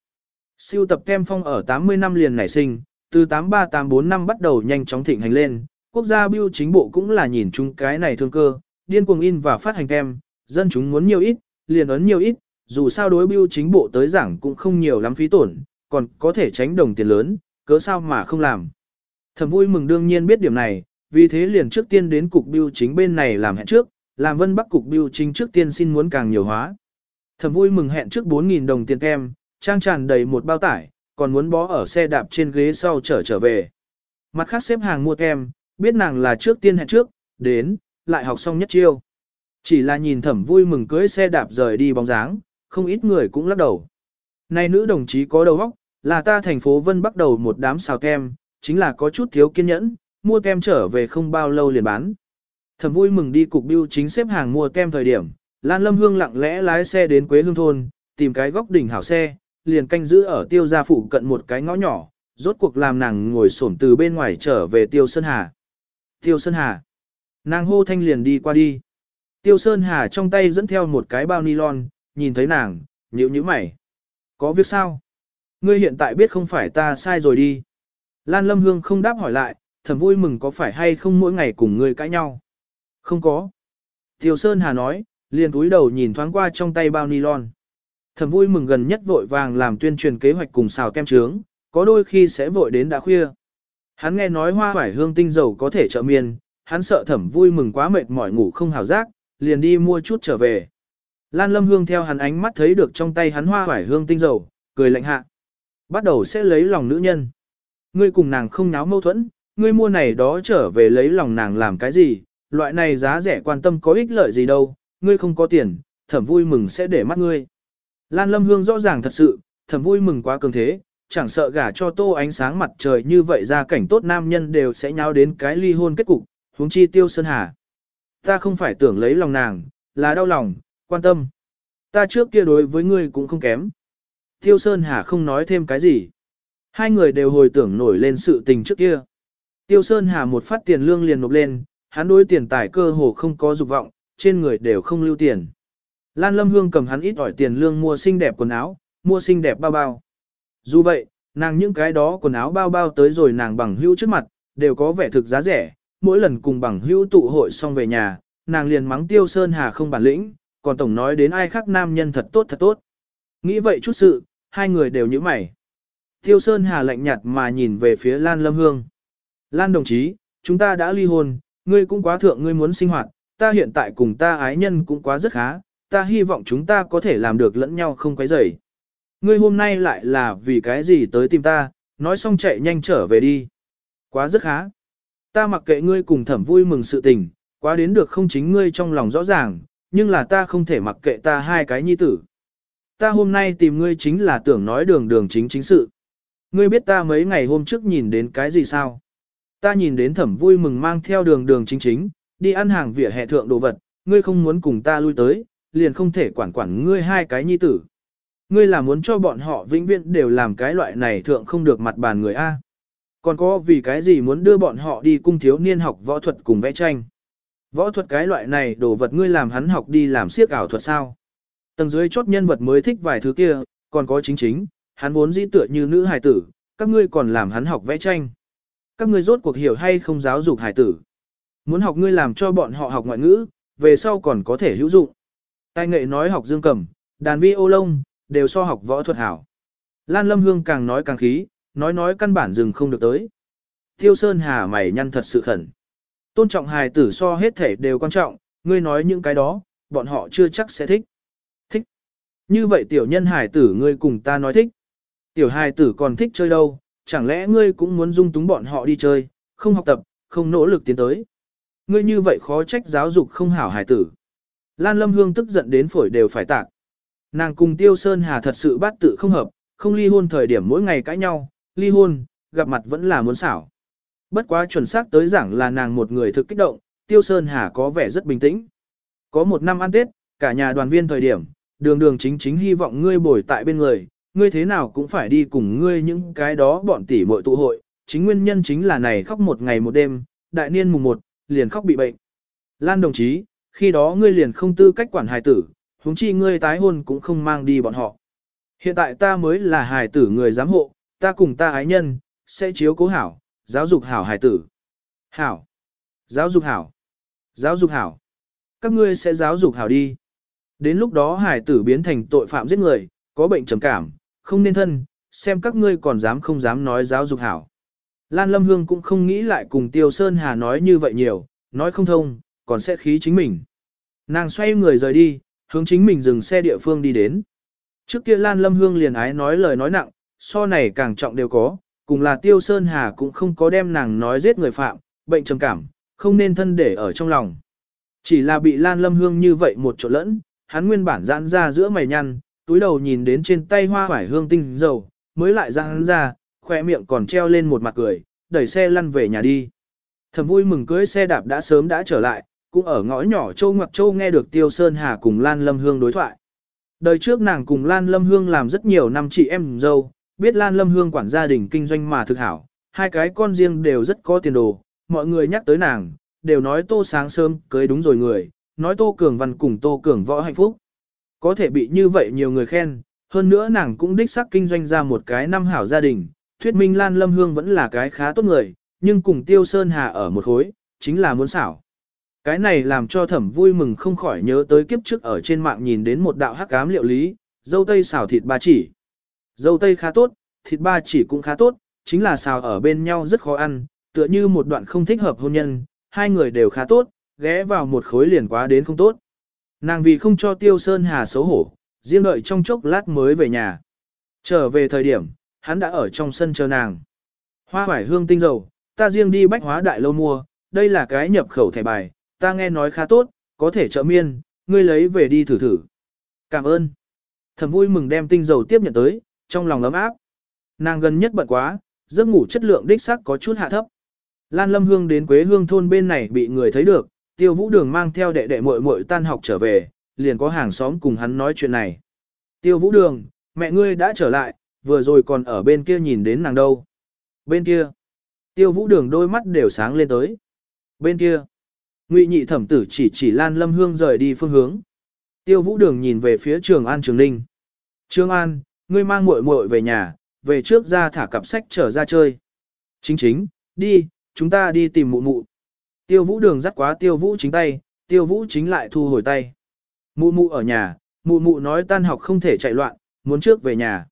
Siêu tập kem phong ở 80 năm liền nảy sinh, từ 8384 năm bắt đầu nhanh chóng thịnh hành lên, quốc gia biêu chính bộ cũng là nhìn chung cái này thương cơ, điên cuồng in và phát hành kem, dân chúng muốn nhiều ít, liền ấn nhiều ít, dù sao đối biêu chính bộ tới giảng cũng không nhiều lắm phí tổn, còn có thể tránh đồng tiền lớn, cớ sao mà không làm. Thẩm vui mừng đương nhiên biết điểm này, vì thế liền trước tiên đến cục biêu chính bên này làm hẹn trước, làm vân bắc cục biêu chính trước tiên xin muốn càng nhiều hóa. Thẩm vui mừng hẹn trước 4.000 đồng tiền kem, trang tràn đầy một bao tải, còn muốn bó ở xe đạp trên ghế sau trở trở về. Mặt khác xếp hàng mua kem, biết nàng là trước tiên hẹn trước, đến, lại học xong nhất chiêu. Chỉ là nhìn thẩm vui mừng cưới xe đạp rời đi bóng dáng, không ít người cũng lắc đầu. Này nữ đồng chí có đầu óc, là ta thành phố Vân bắt đầu một đám xào kem, chính là có chút thiếu kiên nhẫn, mua kem trở về không bao lâu liền bán. Thẩm vui mừng đi cục bưu chính xếp hàng mua kem thời điểm, Lan Lâm Hương lặng lẽ lái xe đến Quế Hương Thôn, tìm cái góc đỉnh hảo xe, liền canh giữ ở tiêu gia phụ cận một cái ngõ nhỏ, rốt cuộc làm nàng ngồi xổm từ bên ngoài trở về tiêu Sơn Hà. Tiêu Sơn Hà. Nàng hô thanh liền đi qua đi. Tiêu Sơn Hà trong tay dẫn theo một cái bao nylon, nhìn thấy nàng, nhíu nhíu mày. Có việc sao? Ngươi hiện tại biết không phải ta sai rồi đi. Lan Lâm Hương không đáp hỏi lại, thầm vui mừng có phải hay không mỗi ngày cùng ngươi cãi nhau. Không có. Tiêu Sơn Hà nói, liền túi đầu nhìn thoáng qua trong tay bao nylon. Thầm vui mừng gần nhất vội vàng làm tuyên truyền kế hoạch cùng xào kem trướng, có đôi khi sẽ vội đến đã khuya. Hắn nghe nói hoa vải hương tinh dầu có thể trợ miên, hắn sợ thẩm vui mừng quá mệt mỏi ngủ không hào giác, liền đi mua chút trở về. Lan Lâm Hương theo hắn ánh mắt thấy được trong tay hắn hoa vải hương tinh dầu, cười lạnh hạ. Bắt đầu sẽ lấy lòng nữ nhân. Ngươi cùng nàng không náo mâu thuẫn, ngươi mua này đó trở về lấy lòng nàng làm cái gì, loại này giá rẻ quan tâm có ích lợi gì đâu, ngươi không có tiền, thẩm vui mừng sẽ để mắt ngươi. Lan Lâm Hương rõ ràng thật sự, thẩm vui mừng quá cường thế, chẳng sợ gả cho tô ánh sáng mặt trời như vậy ra cảnh tốt nam nhân đều sẽ nháo đến cái ly hôn kết cục, huống chi tiêu sơn hà. Ta không phải tưởng lấy lòng nàng, là đau lòng, quan tâm. Ta trước kia đối với ngươi cũng không kém. Tiêu Sơn Hà không nói thêm cái gì. Hai người đều hồi tưởng nổi lên sự tình trước kia. Tiêu Sơn Hà một phát tiền lương liền nộp lên, hắn đối tiền tài cơ hồ không có dục vọng, trên người đều không lưu tiền. Lan Lâm Hương cầm hắn ít ỏi tiền lương mua xinh đẹp quần áo, mua xinh đẹp bao bao. Dù vậy, nàng những cái đó quần áo bao bao tới rồi nàng bằng hữu trước mặt, đều có vẻ thực giá rẻ, mỗi lần cùng bằng hữu tụ hội xong về nhà, nàng liền mắng Tiêu Sơn Hà không bản lĩnh, còn tổng nói đến ai khác nam nhân thật tốt thật tốt. Nghĩ vậy chút sự, hai người đều như mày. Tiêu Sơn Hà lạnh nhạt mà nhìn về phía Lan Lâm Hương. Lan đồng chí, chúng ta đã ly hôn, ngươi cũng quá thượng ngươi muốn sinh hoạt, ta hiện tại cùng ta ái nhân cũng quá rất khá, ta hy vọng chúng ta có thể làm được lẫn nhau không quấy rầy. Ngươi hôm nay lại là vì cái gì tới tìm ta, nói xong chạy nhanh trở về đi. Quá rất khá. Ta mặc kệ ngươi cùng thẩm vui mừng sự tình, quá đến được không chính ngươi trong lòng rõ ràng, nhưng là ta không thể mặc kệ ta hai cái nhi tử. Ta hôm nay tìm ngươi chính là tưởng nói đường đường chính chính sự. Ngươi biết ta mấy ngày hôm trước nhìn đến cái gì sao? Ta nhìn đến thẩm vui mừng mang theo đường đường chính chính, đi ăn hàng vỉa hè thượng đồ vật, ngươi không muốn cùng ta lui tới, liền không thể quản quản ngươi hai cái nhi tử. Ngươi là muốn cho bọn họ vĩnh viễn đều làm cái loại này thượng không được mặt bàn người A. Còn có vì cái gì muốn đưa bọn họ đi cung thiếu niên học võ thuật cùng vẽ tranh. Võ thuật cái loại này đồ vật ngươi làm hắn học đi làm siếc ảo thuật sao. Tầng dưới chốt nhân vật mới thích vài thứ kia, còn có chính chính, hắn vốn dĩ tựa như nữ hài tử, các ngươi còn làm hắn học vẽ tranh. Các ngươi rốt cuộc hiểu hay không giáo dục hài tử. Muốn học ngươi làm cho bọn họ học ngoại ngữ, về sau còn có thể hữu dụng. Tài nghệ nói học dương cầm, đàn vi ô lông, đều so học võ thuật hảo. Lan Lâm Hương càng nói càng khí, nói nói căn bản dừng không được tới. Tiêu Sơn Hà mày nhăn thật sự khẩn. Tôn trọng hài tử so hết thể đều quan trọng, ngươi nói những cái đó, bọn họ chưa chắc sẽ thích. Thích. Như vậy tiểu nhân hài tử ngươi cùng ta nói thích. Tiểu hài tử còn thích chơi đâu, chẳng lẽ ngươi cũng muốn dung túng bọn họ đi chơi, không học tập, không nỗ lực tiến tới. Ngươi như vậy khó trách giáo dục không hảo hài tử. Lan Lâm Hương tức giận đến phổi đều phải tạc. Nàng cùng Tiêu Sơn Hà thật sự bắt tự không hợp, không ly hôn thời điểm mỗi ngày cãi nhau, ly hôn, gặp mặt vẫn là muốn xảo. Bất quá chuẩn xác tới giảng là nàng một người thực kích động, Tiêu Sơn Hà có vẻ rất bình tĩnh. Có một năm ăn Tết, cả nhà đoàn viên thời điểm, đường đường chính chính hy vọng ngươi bồi tại bên người, ngươi thế nào cũng phải đi cùng ngươi những cái đó bọn tỷ muội tụ hội, chính nguyên nhân chính là này khóc một ngày một đêm, đại niên mùng một, liền khóc bị bệnh. Lan đồng chí, khi đó ngươi liền không tư cách quản hài tử, huống chi ngươi tái hôn cũng không mang đi bọn họ. Hiện tại ta mới là hài tử người giám hộ, ta cùng ta ái nhân, sẽ chiếu cố hảo, giáo dục hảo hài tử. Hảo. Giáo dục hảo. Giáo dục hảo. Các ngươi sẽ giáo dục hảo đi. Đến lúc đó hài tử biến thành tội phạm giết người, có bệnh trầm cảm, không nên thân, xem các ngươi còn dám không dám nói giáo dục hảo. Lan Lâm Hương cũng không nghĩ lại cùng Tiêu Sơn Hà nói như vậy nhiều, nói không thông, còn sẽ khí chính mình. Nàng xoay người rời đi, hướng chính mình dừng xe địa phương đi đến. Trước kia Lan Lâm Hương liền ái nói lời nói nặng, so này càng trọng đều có, cùng là Tiêu Sơn Hà cũng không có đem nàng nói giết người phạm, bệnh trầm cảm, không nên thân để ở trong lòng. Chỉ là bị Lan Lâm Hương như vậy một chỗ lẫn, hắn nguyên bản giãn ra giữa mày nhăn, túi đầu nhìn đến trên tay hoa vải hương tinh dầu, mới lại ra hắn ra, khoe miệng còn treo lên một mặt cười, đẩy xe lăn về nhà đi. Thầm vui mừng cưới xe đạp đã sớm đã trở lại, cũng ở ngõ nhỏ châu ngoặc châu nghe được Tiêu Sơn Hà cùng Lan Lâm Hương đối thoại. Đời trước nàng cùng Lan Lâm Hương làm rất nhiều năm chị em dâu, biết Lan Lâm Hương quản gia đình kinh doanh mà thực hảo, hai cái con riêng đều rất có tiền đồ, mọi người nhắc tới nàng, đều nói tô sáng sớm cưới đúng rồi người, nói tô cường văn cùng tô cường võ hạnh phúc. Có thể bị như vậy nhiều người khen, hơn nữa nàng cũng đích xác kinh doanh ra một cái năm hảo gia đình, thuyết minh Lan Lâm Hương vẫn là cái khá tốt người, nhưng cùng Tiêu Sơn Hà ở một khối, chính là muốn xảo. Cái này làm cho thẩm vui mừng không khỏi nhớ tới kiếp trước ở trên mạng nhìn đến một đạo hắc ám liệu lý, dâu tây xào thịt ba chỉ. Dâu tây khá tốt, thịt ba chỉ cũng khá tốt, chính là xào ở bên nhau rất khó ăn, tựa như một đoạn không thích hợp hôn nhân, hai người đều khá tốt, ghé vào một khối liền quá đến không tốt. Nàng vì không cho Tiêu Sơn Hà xấu hổ, riêng đợi trong chốc lát mới về nhà. Trở về thời điểm, hắn đã ở trong sân chờ nàng. Hoa hoải hương tinh dầu, ta riêng đi bách hóa đại lâu mua, đây là cái nhập khẩu thẻ bài, ta nghe nói khá tốt, có thể trợ miên, ngươi lấy về đi thử thử. Cảm ơn. Thầm vui mừng đem tinh dầu tiếp nhận tới, trong lòng ấm áp. Nàng gần nhất bận quá, giấc ngủ chất lượng đích xác có chút hạ thấp. Lan Lâm Hương đến Quế Hương thôn bên này bị người thấy được, Tiêu Vũ Đường mang theo đệ đệ muội muội tan học trở về, liền có hàng xóm cùng hắn nói chuyện này. Tiêu Vũ Đường, mẹ ngươi đã trở lại, vừa rồi còn ở bên kia nhìn đến nàng đâu. Bên kia. Tiêu Vũ Đường đôi mắt đều sáng lên tới. Bên kia. Ngụy Nhị Thẩm tử chỉ chỉ Lan Lâm Hương rời đi phương hướng. Tiêu Vũ Đường nhìn về phía Trường An Trường Ninh. Trường An, ngươi mang muội muội về nhà, về trước ra thả cặp sách trở ra chơi. Chính chính, đi, chúng ta đi tìm mụ mụ. Tiêu vũ đường dắt quá tiêu vũ chính tay, tiêu vũ chính lại thu hồi tay. Mụ mụ ở nhà, mụ mụ nói tan học không thể chạy loạn, muốn trước về nhà.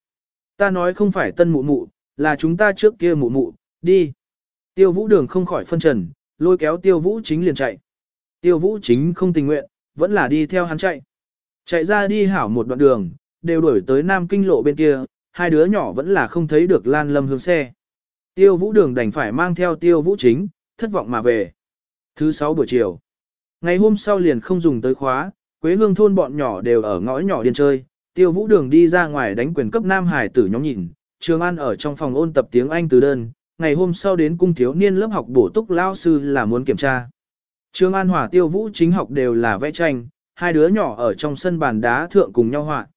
Ta nói không phải tân mụ mụ, là chúng ta trước kia mụ mụ, đi. Tiêu vũ đường không khỏi phân trần, lôi kéo tiêu vũ chính liền chạy. Tiêu vũ chính không tình nguyện, vẫn là đi theo hắn chạy. Chạy ra đi hảo một đoạn đường, đều đuổi tới Nam Kinh lộ bên kia, hai đứa nhỏ vẫn là không thấy được Lan Lâm hướng xe. Tiêu vũ đường đành phải mang theo tiêu vũ chính, thất vọng mà về. Thứ sáu buổi chiều. Ngày hôm sau liền không dùng tới khóa, Quế Hương thôn bọn nhỏ đều ở ngõ nhỏ điên chơi, tiêu vũ đường đi ra ngoài đánh quyền cấp Nam Hải tử nhóm nhìn, Trường An ở trong phòng ôn tập tiếng Anh từ đơn, ngày hôm sau đến cung thiếu niên lớp học bổ túc lao sư là muốn kiểm tra. Trường An Hỏa tiêu vũ chính học đều là vẽ tranh, hai đứa nhỏ ở trong sân bàn đá thượng cùng nhau họa.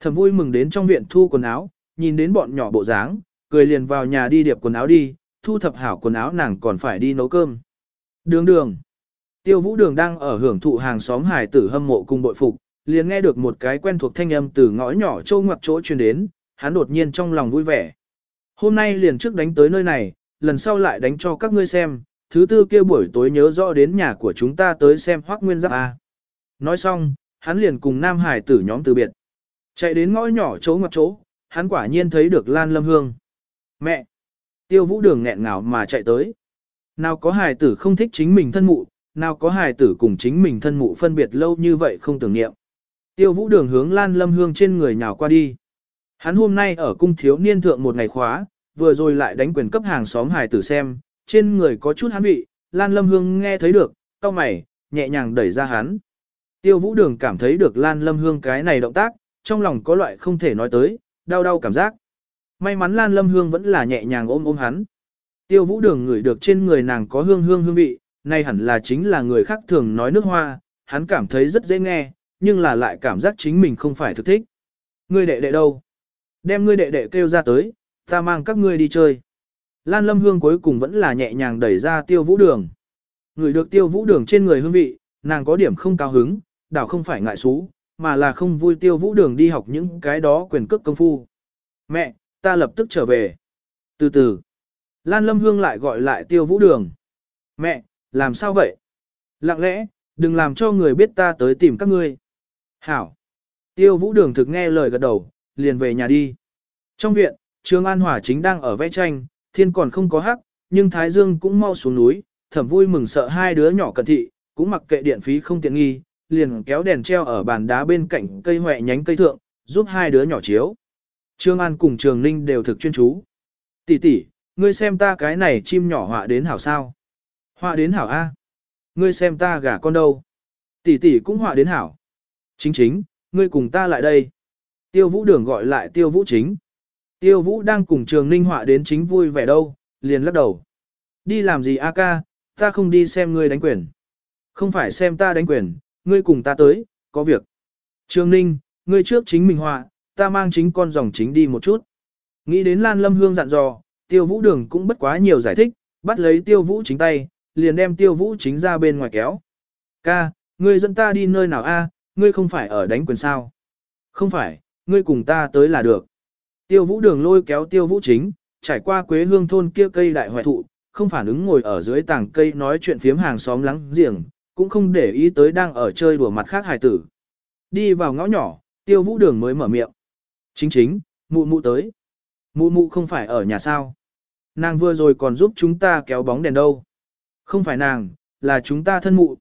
Thầm vui mừng đến trong viện thu quần áo, nhìn đến bọn nhỏ bộ dáng, cười liền vào nhà đi điệp quần áo đi, thu thập hảo quần áo nàng còn phải đi nấu cơm. Đường đường. Tiêu vũ đường đang ở hưởng thụ hàng xóm hải tử hâm mộ cùng bội phục, liền nghe được một cái quen thuộc thanh âm từ ngõ nhỏ châu ngoặc chỗ truyền đến, hắn đột nhiên trong lòng vui vẻ. Hôm nay liền trước đánh tới nơi này, lần sau lại đánh cho các ngươi xem, thứ tư kia buổi tối nhớ rõ đến nhà của chúng ta tới xem hoác nguyên giáp A. Nói xong, hắn liền cùng nam hải tử nhóm từ biệt. Chạy đến ngõ nhỏ chỗ ngoặc chỗ, hắn quả nhiên thấy được Lan Lâm Hương. Mẹ! Tiêu vũ đường nghẹn ngào mà chạy tới. Nào có hài tử không thích chính mình thân mụ, nào có hài tử cùng chính mình thân mụ phân biệt lâu như vậy không tưởng niệm. Tiêu vũ đường hướng Lan Lâm Hương trên người nhào qua đi. Hắn hôm nay ở cung thiếu niên thượng một ngày khóa, vừa rồi lại đánh quyền cấp hàng xóm hài tử xem, trên người có chút hắn vị, Lan Lâm Hương nghe thấy được, cau mày, nhẹ nhàng đẩy ra hắn. Tiêu vũ đường cảm thấy được Lan Lâm Hương cái này động tác, trong lòng có loại không thể nói tới, đau đau cảm giác. May mắn Lan Lâm Hương vẫn là nhẹ nhàng ôm ôm hắn. Tiêu vũ đường ngửi được trên người nàng có hương hương hương vị, nay hẳn là chính là người khác thường nói nước hoa, hắn cảm thấy rất dễ nghe, nhưng là lại cảm giác chính mình không phải thực thích. Ngươi đệ đệ đâu? Đem ngươi đệ đệ kêu ra tới, ta mang các ngươi đi chơi. Lan Lâm Hương cuối cùng vẫn là nhẹ nhàng đẩy ra tiêu vũ đường. Ngửi được tiêu vũ đường trên người hương vị, nàng có điểm không cao hứng, đảo không phải ngại xú, mà là không vui tiêu vũ đường đi học những cái đó quyền cước công phu. Mẹ, ta lập tức trở về. Từ từ, Lan Lâm Hương lại gọi lại tiêu vũ đường. Mẹ, làm sao vậy? Lặng lẽ, đừng làm cho người biết ta tới tìm các ngươi. Hảo. Tiêu vũ đường thực nghe lời gật đầu, liền về nhà đi. Trong viện, Trương An Hòa chính đang ở vẽ tranh, thiên còn không có hắc, nhưng Thái Dương cũng mau xuống núi, thẩm vui mừng sợ hai đứa nhỏ cẩn thị, cũng mặc kệ điện phí không tiện nghi, liền kéo đèn treo ở bàn đá bên cạnh cây hoẹ nhánh cây thượng, giúp hai đứa nhỏ chiếu. Trương An cùng Trường Ninh đều thực chuyên chú. Tỷ tỷ, ngươi xem ta cái này chim nhỏ họa đến hảo sao? Họa đến hảo A. Ngươi xem ta gả con đâu? Tỷ tỷ cũng họa đến hảo. Chính chính, ngươi cùng ta lại đây. Tiêu vũ đường gọi lại tiêu vũ chính. Tiêu vũ đang cùng trường ninh họa đến chính vui vẻ đâu, liền lắc đầu. Đi làm gì a ca, ta không đi xem ngươi đánh quyền. Không phải xem ta đánh quyền, ngươi cùng ta tới, có việc. Trường ninh, ngươi trước chính mình họa, ta mang chính con dòng chính đi một chút. Nghĩ đến Lan Lâm Hương dặn dò, tiêu vũ đường cũng bất quá nhiều giải thích, bắt lấy tiêu vũ chính tay, liền đem tiêu vũ chính ra bên ngoài kéo. Ca, ngươi dẫn ta đi nơi nào a? ngươi không phải ở đánh quyền sao? Không phải, ngươi cùng ta tới là được. Tiêu vũ đường lôi kéo tiêu vũ chính, trải qua quế hương thôn kia cây đại hoại thụ, không phản ứng ngồi ở dưới tảng cây nói chuyện phiếm hàng xóm lắng giềng, cũng không để ý tới đang ở chơi đùa mặt khác hài tử. Đi vào ngõ nhỏ, tiêu vũ đường mới mở miệng. Chính chính, mụ mụ tới. Mụ mụ không phải ở nhà sao. Nàng vừa rồi còn giúp chúng ta kéo bóng đèn đâu. Không phải nàng, là chúng ta thân mụ.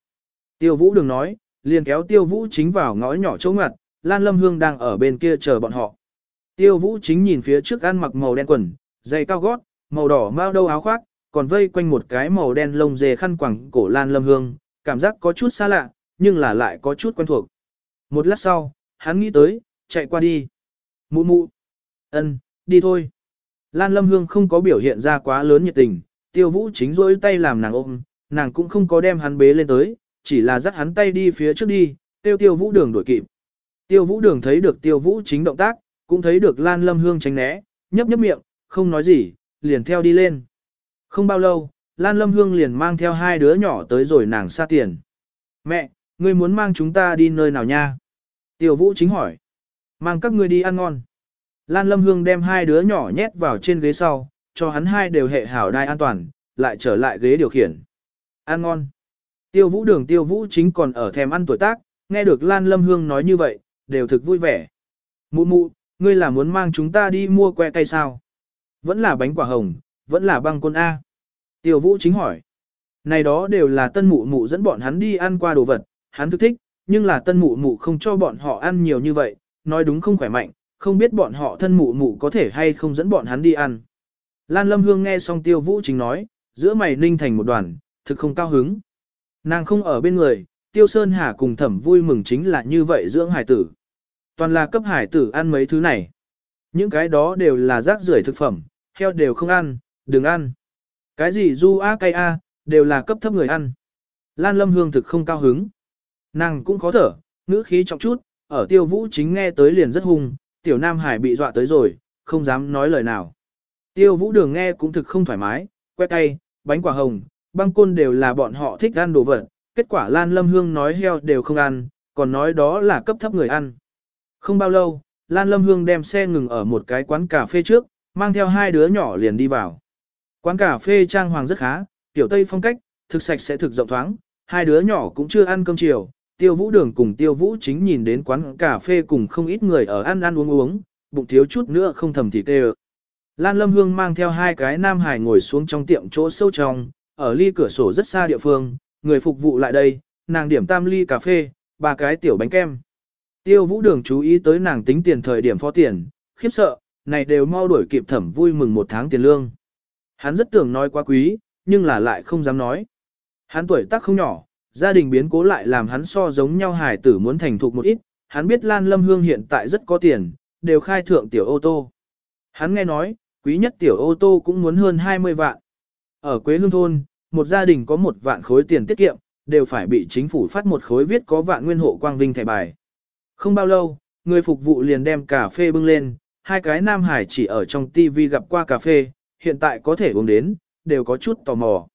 Tiêu vũ đường nói, liền kéo tiêu vũ chính vào ngõ nhỏ chỗ ngặt, Lan Lâm Hương đang ở bên kia chờ bọn họ. Tiêu vũ chính nhìn phía trước ăn mặc màu đen quần, giày cao gót, màu đỏ mao đâu áo khoác, còn vây quanh một cái màu đen lông dề khăn quẳng cổ Lan Lâm Hương, cảm giác có chút xa lạ, nhưng là lại có chút quen thuộc. Một lát sau, hắn nghĩ tới, chạy qua đi. Mụ mụ. ân, đi thôi. Lan Lâm Hương không có biểu hiện ra quá lớn nhiệt tình, tiêu vũ chính rỗi tay làm nàng ôm, nàng cũng không có đem hắn bế lên tới, chỉ là dắt hắn tay đi phía trước đi, tiêu tiêu vũ đường đuổi kịp. Tiêu vũ đường thấy được tiêu vũ chính động tác, cũng thấy được Lan Lâm Hương tránh né, nhấp nhấp miệng, không nói gì, liền theo đi lên. Không bao lâu, Lan Lâm Hương liền mang theo hai đứa nhỏ tới rồi nàng xa tiền. Mẹ, ngươi muốn mang chúng ta đi nơi nào nha? Tiêu vũ chính hỏi. Mang các ngươi đi ăn ngon. Lan Lâm Hương đem hai đứa nhỏ nhét vào trên ghế sau, cho hắn hai đều hệ hảo đai an toàn, lại trở lại ghế điều khiển. Ăn ngon. Tiêu vũ đường tiêu vũ chính còn ở thèm ăn tuổi tác, nghe được Lan Lâm Hương nói như vậy, đều thực vui vẻ. Mụ mụ, ngươi là muốn mang chúng ta đi mua que cây sao? Vẫn là bánh quả hồng, vẫn là băng côn A. Tiêu vũ chính hỏi. Này đó đều là tân mụ mụ dẫn bọn hắn đi ăn qua đồ vật, hắn thức thích, nhưng là tân mụ mụ không cho bọn họ ăn nhiều như vậy, nói đúng không khỏe mạnh, không biết bọn họ thân mụ mụ có thể hay không dẫn bọn hắn đi ăn. Lan Lâm Hương nghe xong tiêu vũ chính nói, giữa mày ninh thành một đoàn, thực không cao hứng. Nàng không ở bên người, Tiêu Sơn Hà cùng thẩm vui mừng chính là như vậy dưỡng hải tử. Toàn là cấp hải tử ăn mấy thứ này. Những cái đó đều là rác rưởi thực phẩm, heo đều không ăn, đừng ăn. Cái gì du a cay a, đều là cấp thấp người ăn. Lan Lâm Hương thực không cao hứng. Nàng cũng khó thở, ngữ khí trọng chút, ở tiêu vũ chính nghe tới liền rất hung, tiểu nam hải bị dọa tới rồi, không dám nói lời nào. Tiêu vũ đường nghe cũng thực không thoải mái, quét tay, bánh quả hồng, băng côn đều là bọn họ thích ăn đồ vật, kết quả Lan Lâm Hương nói heo đều không ăn, còn nói đó là cấp thấp người ăn. Không bao lâu, Lan Lâm Hương đem xe ngừng ở một cái quán cà phê trước, mang theo hai đứa nhỏ liền đi vào. Quán cà phê trang hoàng rất khá, tiểu Tây phong cách, thực sạch sẽ thực rộng thoáng, hai đứa nhỏ cũng chưa ăn cơm chiều. Tiêu Vũ Đường cùng Tiêu Vũ chính nhìn đến quán cà phê cùng không ít người ở ăn ăn uống uống, bụng thiếu chút nữa không thầm thì tê Lan Lâm Hương mang theo hai cái nam hải ngồi xuống trong tiệm chỗ sâu trong, ở ly cửa sổ rất xa địa phương, người phục vụ lại đây, nàng điểm tam ly cà phê, ba cái tiểu bánh kem. Tiêu vũ đường chú ý tới nàng tính tiền thời điểm phó tiền, khiếp sợ, này đều mau đuổi kịp thẩm vui mừng một tháng tiền lương. Hắn rất tưởng nói quá quý, nhưng là lại không dám nói. Hắn tuổi tác không nhỏ, gia đình biến cố lại làm hắn so giống nhau hài tử muốn thành thục một ít, hắn biết Lan Lâm Hương hiện tại rất có tiền, đều khai thượng tiểu ô tô. Hắn nghe nói, quý nhất tiểu ô tô cũng muốn hơn 20 vạn. Ở Quế Hương Thôn, một gia đình có một vạn khối tiền tiết kiệm, đều phải bị chính phủ phát một khối viết có vạn nguyên hộ quang vinh thẻ bài. Không bao lâu, người phục vụ liền đem cà phê bưng lên, hai cái nam hải chỉ ở trong TV gặp qua cà phê, hiện tại có thể uống đến, đều có chút tò mò.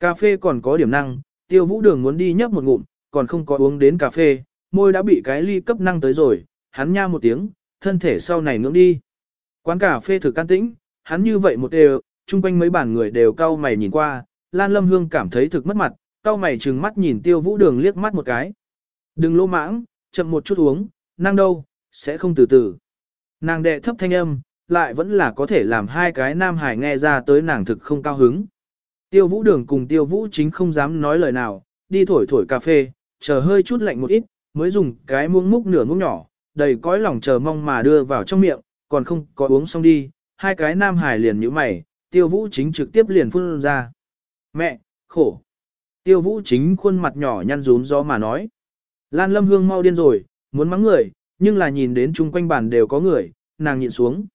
Cà phê còn có điểm năng, tiêu vũ đường muốn đi nhấp một ngụm, còn không có uống đến cà phê, môi đã bị cái ly cấp năng tới rồi, hắn nha một tiếng, thân thể sau này ngưỡng đi. Quán cà phê thực can tĩnh, hắn như vậy một đều, chung quanh mấy bản người đều cau mày nhìn qua, Lan Lâm Hương cảm thấy thực mất mặt, cau mày trừng mắt nhìn tiêu vũ đường liếc mắt một cái. Đừng lô mãng, chậm một chút uống, năng đâu, sẽ không từ từ. Nàng đệ thấp thanh âm, lại vẫn là có thể làm hai cái nam hải nghe ra tới nàng thực không cao hứng. Tiêu vũ đường cùng tiêu vũ chính không dám nói lời nào, đi thổi thổi cà phê, chờ hơi chút lạnh một ít, mới dùng cái muỗng múc nửa muỗng nhỏ, đầy cõi lòng chờ mong mà đưa vào trong miệng, còn không có uống xong đi, hai cái nam hải liền nhíu mày, tiêu vũ chính trực tiếp liền phun ra. Mẹ, khổ. Tiêu vũ chính khuôn mặt nhỏ nhăn rún gió mà nói. Lan lâm hương mau điên rồi, muốn mắng người, nhưng là nhìn đến chung quanh bàn đều có người, nàng nhịn xuống.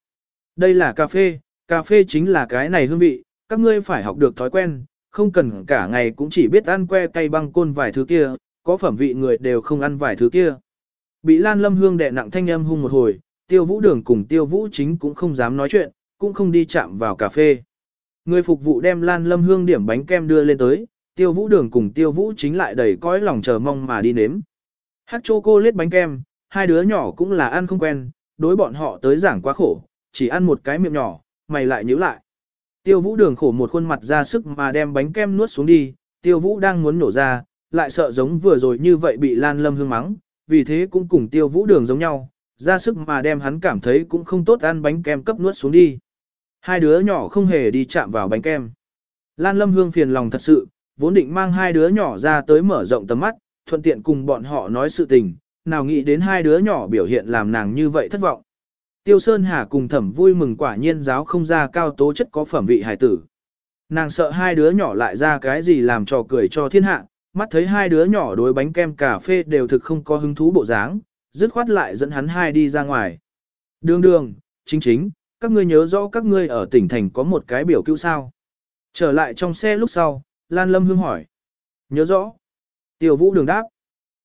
Đây là cà phê, cà phê chính là cái này hương vị, các ngươi phải học được thói quen, không cần cả ngày cũng chỉ biết ăn que cay băng côn vài thứ kia, có phẩm vị người đều không ăn vài thứ kia. Bị Lan Lâm Hương đè nặng thanh âm hung một hồi, Tiêu Vũ Đường cùng Tiêu Vũ Chính cũng không dám nói chuyện, cũng không đi chạm vào cà phê. Người phục vụ đem Lan Lâm Hương điểm bánh kem đưa lên tới, Tiêu Vũ Đường cùng Tiêu Vũ Chính lại đầy cõi lòng chờ mong mà đi nếm. Hát chocolate bánh kem, hai đứa nhỏ cũng là ăn không quen, đối bọn họ tới giảng quá khổ, chỉ ăn một cái miệng nhỏ, mày lại nhíu lại. Tiêu Vũ Đường khổ một khuôn mặt ra sức mà đem bánh kem nuốt xuống đi, Tiêu Vũ đang muốn nổ ra, lại sợ giống vừa rồi như vậy bị Lan Lâm Hương mắng, vì thế cũng cùng Tiêu Vũ Đường giống nhau, ra sức mà đem hắn cảm thấy cũng không tốt ăn bánh kem cấp nuốt xuống đi. Hai đứa nhỏ không hề đi chạm vào bánh kem. Lan Lâm Hương phiền lòng thật sự, vốn định mang hai đứa nhỏ ra tới mở rộng tầm mắt, thuận tiện cùng bọn họ nói sự tình, nào nghĩ đến hai đứa nhỏ biểu hiện làm nàng như vậy thất vọng. Tiêu Sơn Hà cùng thẩm vui mừng quả nhiên giáo không ra cao tố chất có phẩm vị hài tử. Nàng sợ hai đứa nhỏ lại ra cái gì làm trò cười cho thiên hạ, mắt thấy hai đứa nhỏ đối bánh kem cà phê đều thực không có hứng thú bộ dáng, dứt khoát lại dẫn hắn hai đi ra ngoài. Đường đường, chính chính, các ngươi nhớ rõ các ngươi ở tỉnh thành có một cái biểu cứu sao. Trở lại trong xe lúc sau, Lan Lâm Hương hỏi. Nhớ rõ. Tiêu Vũ đường đáp.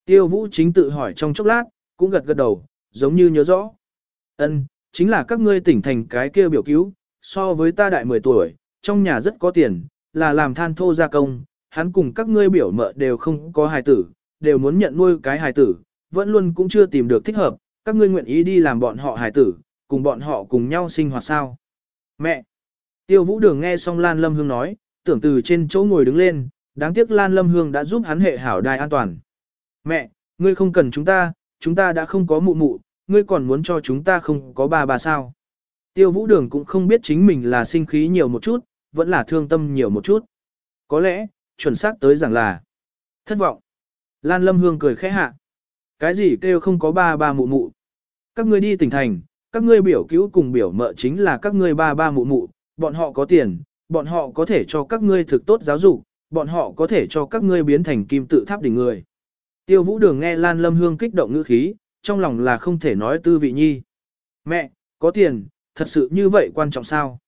Tiêu Vũ chính tự hỏi trong chốc lát, cũng gật gật đầu, giống như nhớ rõ. Ân, chính là các ngươi tỉnh thành cái kia biểu cứu, so với ta đại 10 tuổi, trong nhà rất có tiền, là làm than thô gia công, hắn cùng các ngươi biểu mợ đều không có hài tử, đều muốn nhận nuôi cái hài tử, vẫn luôn cũng chưa tìm được thích hợp, các ngươi nguyện ý đi làm bọn họ hài tử, cùng bọn họ cùng nhau sinh hoạt sao. Mẹ! Tiêu vũ đường nghe xong Lan Lâm Hương nói, tưởng từ trên chỗ ngồi đứng lên, đáng tiếc Lan Lâm Hương đã giúp hắn hệ hảo đài an toàn. Mẹ, ngươi không cần chúng ta, chúng ta đã không có mụ mụ, ngươi còn muốn cho chúng ta không có ba bà sao. Tiêu vũ đường cũng không biết chính mình là sinh khí nhiều một chút, vẫn là thương tâm nhiều một chút. Có lẽ, chuẩn xác tới rằng là thất vọng. Lan Lâm Hương cười khẽ hạ. Cái gì kêu không có ba ba mụ mụ. Các ngươi đi tỉnh thành, các ngươi biểu cứu cùng biểu mợ chính là các ngươi ba ba mụ mụ, bọn họ có tiền, bọn họ có thể cho các ngươi thực tốt giáo dục, bọn họ có thể cho các ngươi biến thành kim tự tháp đỉnh người. Tiêu vũ đường nghe Lan Lâm Hương kích động ngữ khí, trong lòng là không thể nói tư vị nhi. Mẹ, có tiền, thật sự như vậy quan trọng sao?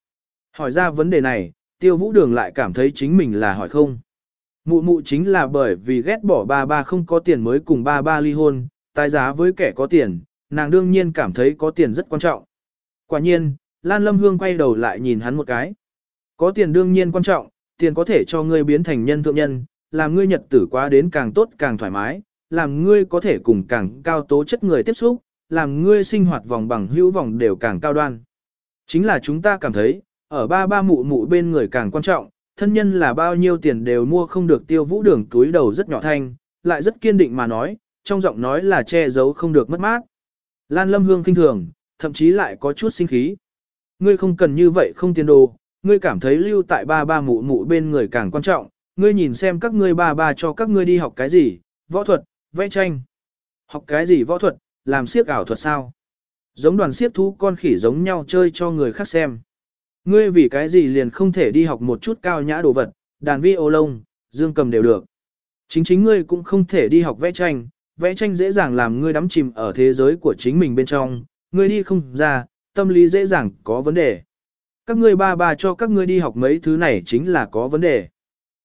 Hỏi ra vấn đề này, tiêu vũ đường lại cảm thấy chính mình là hỏi không. Mụ mụ chính là bởi vì ghét bỏ ba ba không có tiền mới cùng ba ba ly hôn, tài giá với kẻ có tiền, nàng đương nhiên cảm thấy có tiền rất quan trọng. Quả nhiên, Lan Lâm Hương quay đầu lại nhìn hắn một cái. Có tiền đương nhiên quan trọng, tiền có thể cho ngươi biến thành nhân thượng nhân, làm ngươi nhật tử quá đến càng tốt càng thoải mái, làm ngươi có thể cùng càng cao tố chất người tiếp xúc, làm ngươi sinh hoạt vòng bằng hữu vòng đều càng cao đoan. Chính là chúng ta cảm thấy, ở ba ba mụ mụ bên người càng quan trọng, thân nhân là bao nhiêu tiền đều mua không được tiêu vũ đường túi đầu rất nhỏ thanh, lại rất kiên định mà nói, trong giọng nói là che giấu không được mất mát. Lan Lâm Hương kinh thường, thậm chí lại có chút sinh khí. Ngươi không cần như vậy không tiền đồ, ngươi cảm thấy lưu tại ba ba mụ mụ bên người càng quan trọng, ngươi nhìn xem các ngươi ba ba cho các ngươi đi học cái gì, võ thuật, vẽ tranh. Học cái gì võ thuật, làm siếc ảo thuật sao? Giống đoàn siếc thú con khỉ giống nhau chơi cho người khác xem. Ngươi vì cái gì liền không thể đi học một chút cao nhã đồ vật, đàn vi ô lông, dương cầm đều được. Chính chính ngươi cũng không thể đi học vẽ tranh, vẽ tranh dễ dàng làm ngươi đắm chìm ở thế giới của chính mình bên trong, ngươi đi không ra, tâm lý dễ dàng có vấn đề. Các ngươi ba ba cho các ngươi đi học mấy thứ này chính là có vấn đề.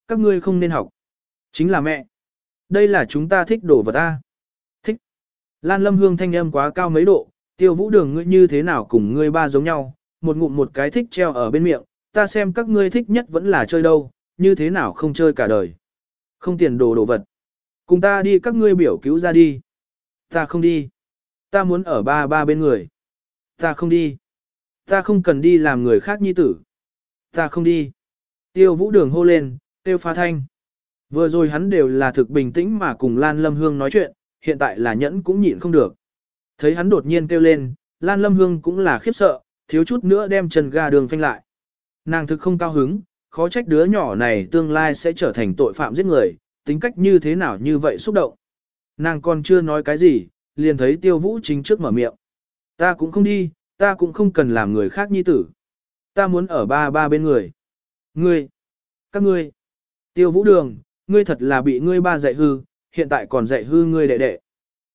Các ngươi không nên học. Chính là mẹ. Đây là chúng ta thích đồ vật ta. Thích. Lan lâm hương thanh âm quá cao mấy độ, tiêu vũ đường ngươi như thế nào cùng ngươi ba giống nhau, một ngụm một cái thích treo ở bên miệng, ta xem các ngươi thích nhất vẫn là chơi đâu, như thế nào không chơi cả đời. Không tiền đồ đồ vật. Cùng ta đi các ngươi biểu cứu ra đi. Ta không đi. Ta muốn ở ba ba bên người. Ta không đi. Ta không cần đi làm người khác nhi tử. Ta không đi. Tiêu vũ đường hô lên, tiêu phá thanh. Vừa rồi hắn đều là thực bình tĩnh mà cùng Lan Lâm Hương nói chuyện, hiện tại là nhẫn cũng nhịn không được. Thấy hắn đột nhiên kêu lên, Lan Lâm Hương cũng là khiếp sợ, thiếu chút nữa đem chân ga đường phanh lại. Nàng thực không cao hứng, khó trách đứa nhỏ này tương lai sẽ trở thành tội phạm giết người, tính cách như thế nào như vậy xúc động. Nàng còn chưa nói cái gì, liền thấy tiêu vũ chính trước mở miệng. Ta cũng không đi, ta cũng không cần làm người khác nhi tử. Ta muốn ở ba ba bên người. Ngươi, các ngươi, tiêu vũ đường, ngươi thật là bị ngươi ba dạy hư, hiện tại còn dạy hư ngươi đệ đệ.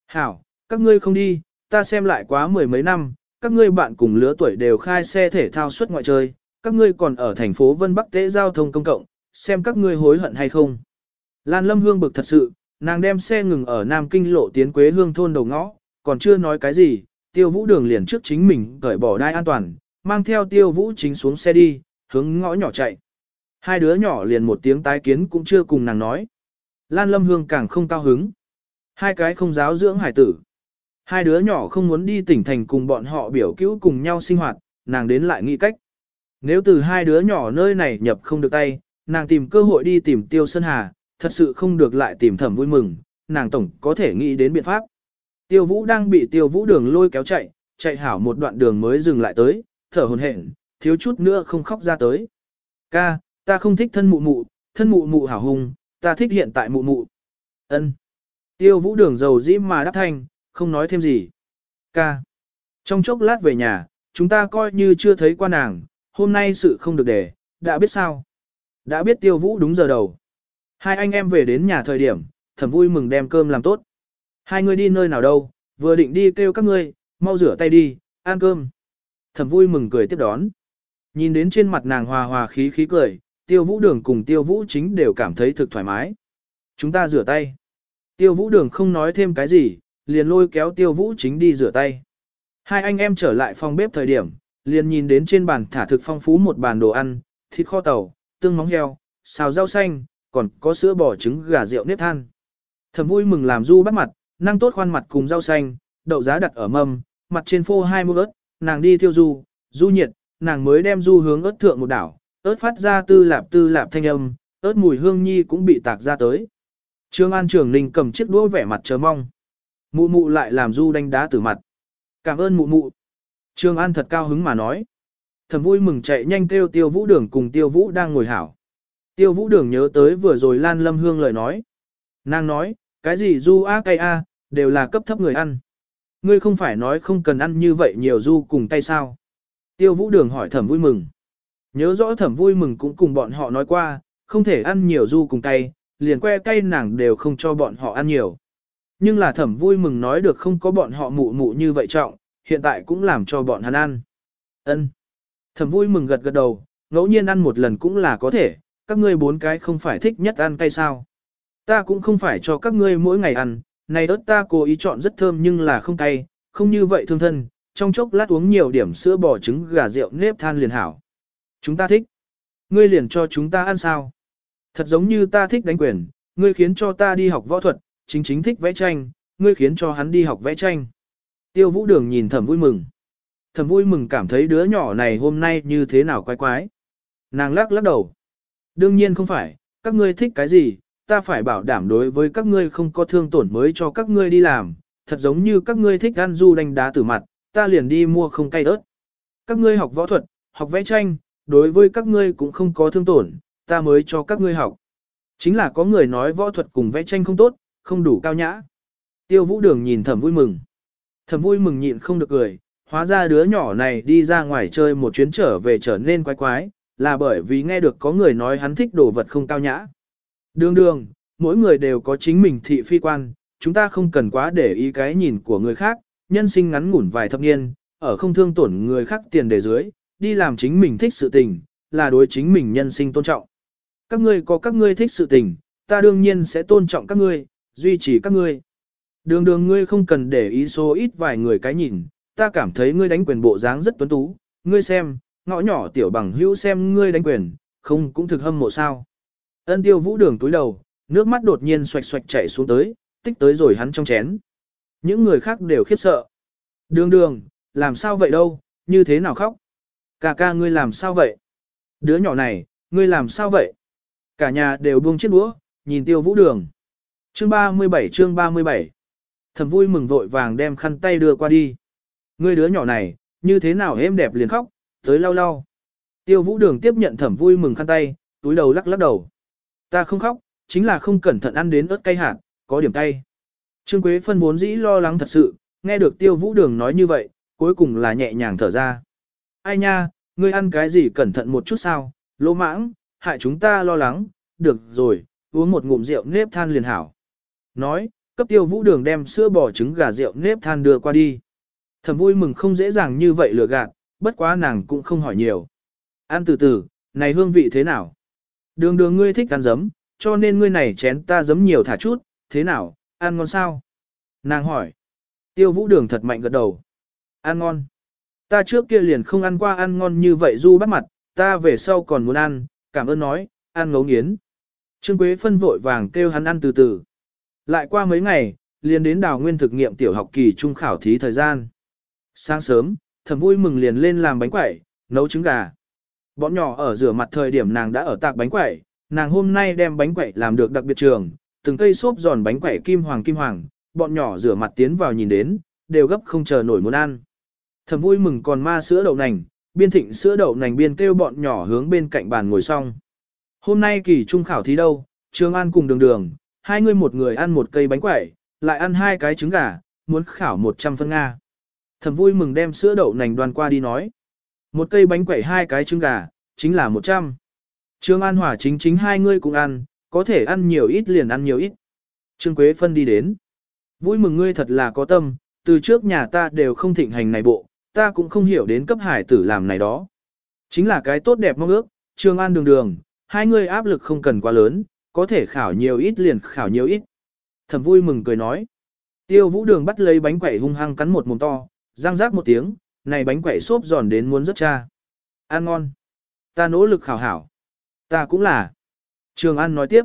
Hảo, các ngươi không đi, ta xem lại quá mười mấy năm, các ngươi bạn cùng lứa tuổi đều khai xe thể thao suốt ngoại chơi, các ngươi còn ở thành phố Vân Bắc tế giao thông công cộng, xem các ngươi hối hận hay không. Lan Lâm Hương bực thật sự, nàng đem xe ngừng ở Nam Kinh lộ tiến Quế Hương thôn đầu ngõ, còn chưa nói cái gì, tiêu vũ đường liền trước chính mình cởi bỏ đai an toàn, mang theo tiêu vũ chính xuống xe đi, hướng ngõ nhỏ chạy. Hai đứa nhỏ liền một tiếng tái kiến cũng chưa cùng nàng nói. Lan Lâm Hương càng không cao hứng. Hai cái không giáo dưỡng hải tử. Hai đứa nhỏ không muốn đi tỉnh thành cùng bọn họ biểu cứu cùng nhau sinh hoạt, nàng đến lại nghĩ cách. Nếu từ hai đứa nhỏ nơi này nhập không được tay, nàng tìm cơ hội đi tìm Tiêu Sơn Hà, thật sự không được lại tìm thẩm vui mừng, nàng tổng có thể nghĩ đến biện pháp. Tiêu Vũ đang bị Tiêu Vũ đường lôi kéo chạy, chạy hảo một đoạn đường mới dừng lại tới, thở hồn hển, thiếu chút nữa không khóc ra tới. Ca, ta không thích thân mụ mụ, thân mụ mụ hảo hùng, ta thích hiện tại mụ mụ. Ân. Tiêu Vũ đường dầu dĩ mà đáp thanh, không nói thêm gì. Ca. Trong chốc lát về nhà, chúng ta coi như chưa thấy qua nàng, hôm nay sự không được để, đã biết sao. Đã biết tiêu vũ đúng giờ đầu. Hai anh em về đến nhà thời điểm, thẩm vui mừng đem cơm làm tốt. Hai người đi nơi nào đâu, vừa định đi kêu các ngươi, mau rửa tay đi, ăn cơm. Thẩm vui mừng cười tiếp đón. Nhìn đến trên mặt nàng hòa hòa khí khí cười, tiêu vũ đường cùng tiêu vũ chính đều cảm thấy thực thoải mái. Chúng ta rửa tay. Tiêu vũ đường không nói thêm cái gì, liền lôi kéo tiêu vũ chính đi rửa tay. Hai anh em trở lại phòng bếp thời điểm, liền nhìn đến trên bàn thả thực phong phú một bàn đồ ăn, thịt kho tàu, tương móng heo, xào rau xanh, còn có sữa bò trứng gà rượu nếp than. Thầm vui mừng làm du bắt mặt, năng tốt khoan mặt cùng rau xanh, đậu giá đặt ở mâm, mặt trên phô hai muỗng ớt, nàng đi thiêu du, du nhiệt, nàng mới đem du hướng ớt thượng một đảo, ớt phát ra tư lạp tư lạp thanh âm, ớt mùi hương nhi cũng bị tạc ra tới. Trương An Trường Ninh cầm chiếc đũa vẻ mặt chờ mong. Mụ mụ lại làm du đánh đá từ mặt. Cảm ơn mụ mụ. Trương An thật cao hứng mà nói. Thầm vui mừng chạy nhanh kêu tiêu vũ đường cùng tiêu vũ đang ngồi hảo. Tiêu vũ đường nhớ tới vừa rồi Lan Lâm Hương lời nói. Nàng nói, cái gì du a cay a, đều là cấp thấp người ăn. Ngươi không phải nói không cần ăn như vậy nhiều du cùng cay sao. Tiêu vũ đường hỏi thẩm vui mừng. Nhớ rõ thẩm vui mừng cũng cùng bọn họ nói qua, không thể ăn nhiều du cùng cay, liền que cay nàng đều không cho bọn họ ăn nhiều. Nhưng là thẩm vui mừng nói được không có bọn họ mụ mụ như vậy trọng, hiện tại cũng làm cho bọn hắn ăn. Ân. Thẩm vui mừng gật gật đầu, ngẫu nhiên ăn một lần cũng là có thể, các ngươi bốn cái không phải thích nhất ăn cay sao. Ta cũng không phải cho các ngươi mỗi ngày ăn, này ớt ta cố ý chọn rất thơm nhưng là không cay, không như vậy thương thân, trong chốc lát uống nhiều điểm sữa bò trứng gà rượu nếp than liền hảo. Chúng ta thích. Ngươi liền cho chúng ta ăn sao? Thật giống như ta thích đánh quyền, ngươi khiến cho ta đi học võ thuật, chính chính thích vẽ tranh, ngươi khiến cho hắn đi học vẽ tranh. Tiêu vũ đường nhìn thẩm vui mừng. Thẩm vui mừng cảm thấy đứa nhỏ này hôm nay như thế nào quái quái. Nàng lắc lắc đầu. Đương nhiên không phải, các ngươi thích cái gì, ta phải bảo đảm đối với các ngươi không có thương tổn mới cho các ngươi đi làm, thật giống như các ngươi thích ăn du đánh đá từ mặt, ta liền đi mua không cay ớt. Các ngươi học võ thuật, học vẽ tranh, đối với các ngươi cũng không có thương tổn, ta mới cho các ngươi học. Chính là có người nói võ thuật cùng vẽ tranh không tốt, không đủ cao nhã. Tiêu vũ đường nhìn thẩm vui mừng. Thẩm vui mừng nhịn không được cười, hóa ra đứa nhỏ này đi ra ngoài chơi một chuyến trở về trở nên quái quái, là bởi vì nghe được có người nói hắn thích đồ vật không cao nhã. Đường đường, mỗi người đều có chính mình thị phi quan, chúng ta không cần quá để ý cái nhìn của người khác, nhân sinh ngắn ngủn vài thập niên, ở không thương tổn người khác tiền đề dưới, đi làm chính mình thích sự tình, là đối chính mình nhân sinh tôn trọng. Các ngươi có các ngươi thích sự tình, ta đương nhiên sẽ tôn trọng các ngươi, duy trì các ngươi. Đường đường ngươi không cần để ý số ít vài người cái nhìn, ta cảm thấy ngươi đánh quyền bộ dáng rất tuấn tú, ngươi xem, ngõ nhỏ tiểu bằng hữu xem ngươi đánh quyền, không cũng thực hâm mộ sao. Ân tiêu vũ đường túi đầu, nước mắt đột nhiên xoạch xoạch chảy xuống tới, tích tới rồi hắn trong chén. Những người khác đều khiếp sợ. Đường đường, làm sao vậy đâu, như thế nào khóc? Ca ca ngươi làm sao vậy? Đứa nhỏ này, ngươi làm sao vậy? Cả nhà đều buông chiếc đũa, nhìn tiêu vũ đường. Chương 37 chương 37 Thầm vui mừng vội vàng đem khăn tay đưa qua đi. Ngươi đứa nhỏ này, như thế nào êm đẹp liền khóc, tới lau lau. Tiêu vũ đường tiếp nhận thẩm vui mừng khăn tay, túi đầu lắc lắc đầu. Ta không khóc, chính là không cẩn thận ăn đến ớt cay hạt, có điểm cay. Trương Quế Phân vốn dĩ lo lắng thật sự, nghe được tiêu vũ đường nói như vậy, cuối cùng là nhẹ nhàng thở ra. Ai nha, ngươi ăn cái gì cẩn thận một chút sao, lỗ mãng, hại chúng ta lo lắng, được rồi, uống một ngụm rượu nếp than liền hảo. Nói, cấp tiêu vũ đường đem sữa bò trứng gà rượu nếp than đưa qua đi. Thầm vui mừng không dễ dàng như vậy lừa gạt, bất quá nàng cũng không hỏi nhiều. Ăn từ từ, này hương vị thế nào? Đường đường ngươi thích ăn giấm, cho nên ngươi này chén ta giấm nhiều thả chút, thế nào, ăn ngon sao? Nàng hỏi. Tiêu vũ đường thật mạnh gật đầu. Ăn ngon. Ta trước kia liền không ăn qua ăn ngon như vậy du bắt mặt, ta về sau còn muốn ăn, cảm ơn nói, ăn ngấu nghiến. Trương Quế phân vội vàng kêu hắn ăn từ từ. Lại qua mấy ngày, liền đến đào nguyên thực nghiệm tiểu học kỳ trung khảo thí thời gian. Sáng sớm, thầm vui mừng liền lên làm bánh quẩy, nấu trứng gà. Bọn nhỏ ở rửa mặt thời điểm nàng đã ở tạc bánh quẩy, nàng hôm nay đem bánh quẩy làm được đặc biệt trường, từng cây xốp giòn bánh quẩy kim hoàng kim hoàng, bọn nhỏ rửa mặt tiến vào nhìn đến, đều gấp không chờ nổi muốn ăn. Thầm vui mừng còn ma sữa đậu nành, biên thịnh sữa đậu nành biên kêu bọn nhỏ hướng bên cạnh bàn ngồi xong. Hôm nay kỳ trung khảo thí đâu, Trương An cùng đường đường, hai người một người ăn một cây bánh quẩy, lại ăn hai cái trứng gà, muốn khảo 100 phân Nga. Thầm vui mừng đem sữa đậu nành đoàn qua đi nói. Một cây bánh quẩy hai cái trứng gà, chính là 100. Trương An Hòa chính chính hai người cũng ăn, có thể ăn nhiều ít liền ăn nhiều ít. Trương Quế Phân đi đến. Vui mừng ngươi thật là có tâm, từ trước nhà ta đều không thịnh hành này bộ, ta cũng không hiểu đến cấp hải tử làm này đó. Chính là cái tốt đẹp mong ước, trường An đường đường, hai người áp lực không cần quá lớn, có thể khảo nhiều ít liền khảo nhiều ít. Thẩm vui mừng cười nói. Tiêu vũ đường bắt lấy bánh quẩy hung hăng cắn một mồm to, răng rác một tiếng, này bánh quẩy xốp giòn đến muốn rất cha. Ăn ngon. Ta nỗ lực khảo hảo. Ta cũng là. Trường An nói tiếp.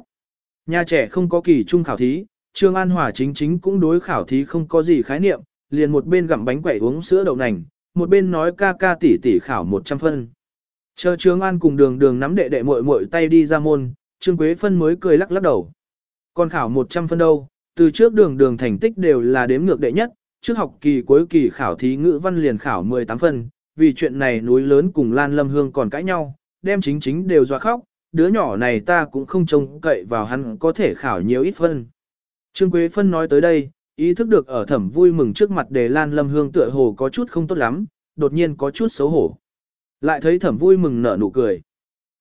Nhà trẻ không có kỳ trung khảo thí, Trường An Hòa chính chính cũng đối khảo thí không có gì khái niệm, liền một bên gặm bánh quẩy uống sữa đậu nành, một bên nói ca ca tỷ tỷ khảo 100 phân. Chờ Trương An cùng đường đường nắm đệ đệ muội muội tay đi ra môn, Trương Quế Phân mới cười lắc lắc đầu. Còn khảo 100 phân đâu, từ trước đường đường thành tích đều là đếm ngược đệ nhất, trước học kỳ cuối kỳ khảo thí ngữ văn liền khảo 18 phân, vì chuyện này núi lớn cùng Lan Lâm Hương còn cãi nhau, đem chính chính đều dọa khóc, đứa nhỏ này ta cũng không trông cậy vào hắn có thể khảo nhiều ít phân. Trương Quế Phân nói tới đây, ý thức được ở thẩm vui mừng trước mặt đề Lan Lâm Hương tựa hồ có chút không tốt lắm, đột nhiên có chút xấu hổ. Lại thấy thẩm vui mừng nở nụ cười.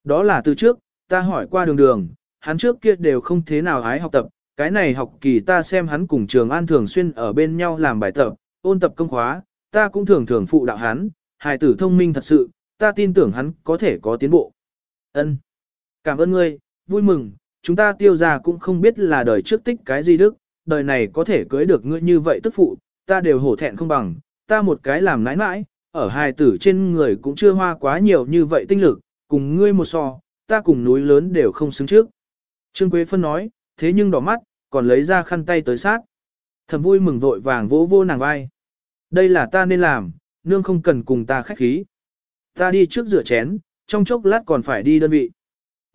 Đó là từ trước, ta hỏi qua đường đường, hắn trước kia đều không thế nào hái học tập, cái này học kỳ ta xem hắn cùng trường an thường xuyên ở bên nhau làm bài tập, ôn tập công khóa, ta cũng thường thường phụ đạo hắn, hài tử thông minh thật sự, ta tin tưởng hắn có thể có tiến bộ. Ân, Cảm ơn ngươi, vui mừng, chúng ta tiêu ra cũng không biết là đời trước tích cái gì đức, đời này có thể cưới được ngươi như vậy tức phụ, ta đều hổ thẹn không bằng, ta một cái làm nãi nãi, ở hài tử trên người cũng chưa hoa quá nhiều như vậy tinh lực, cùng ngươi một so, ta cùng núi lớn đều không xứng trước. Trương Quế Phân nói, thế nhưng đỏ mắt, còn lấy ra khăn tay tới sát. Thầm vui mừng vội vàng vỗ vô nàng vai. Đây là ta nên làm, nương không cần cùng ta khách khí. Ta đi trước rửa chén, trong chốc lát còn phải đi đơn vị.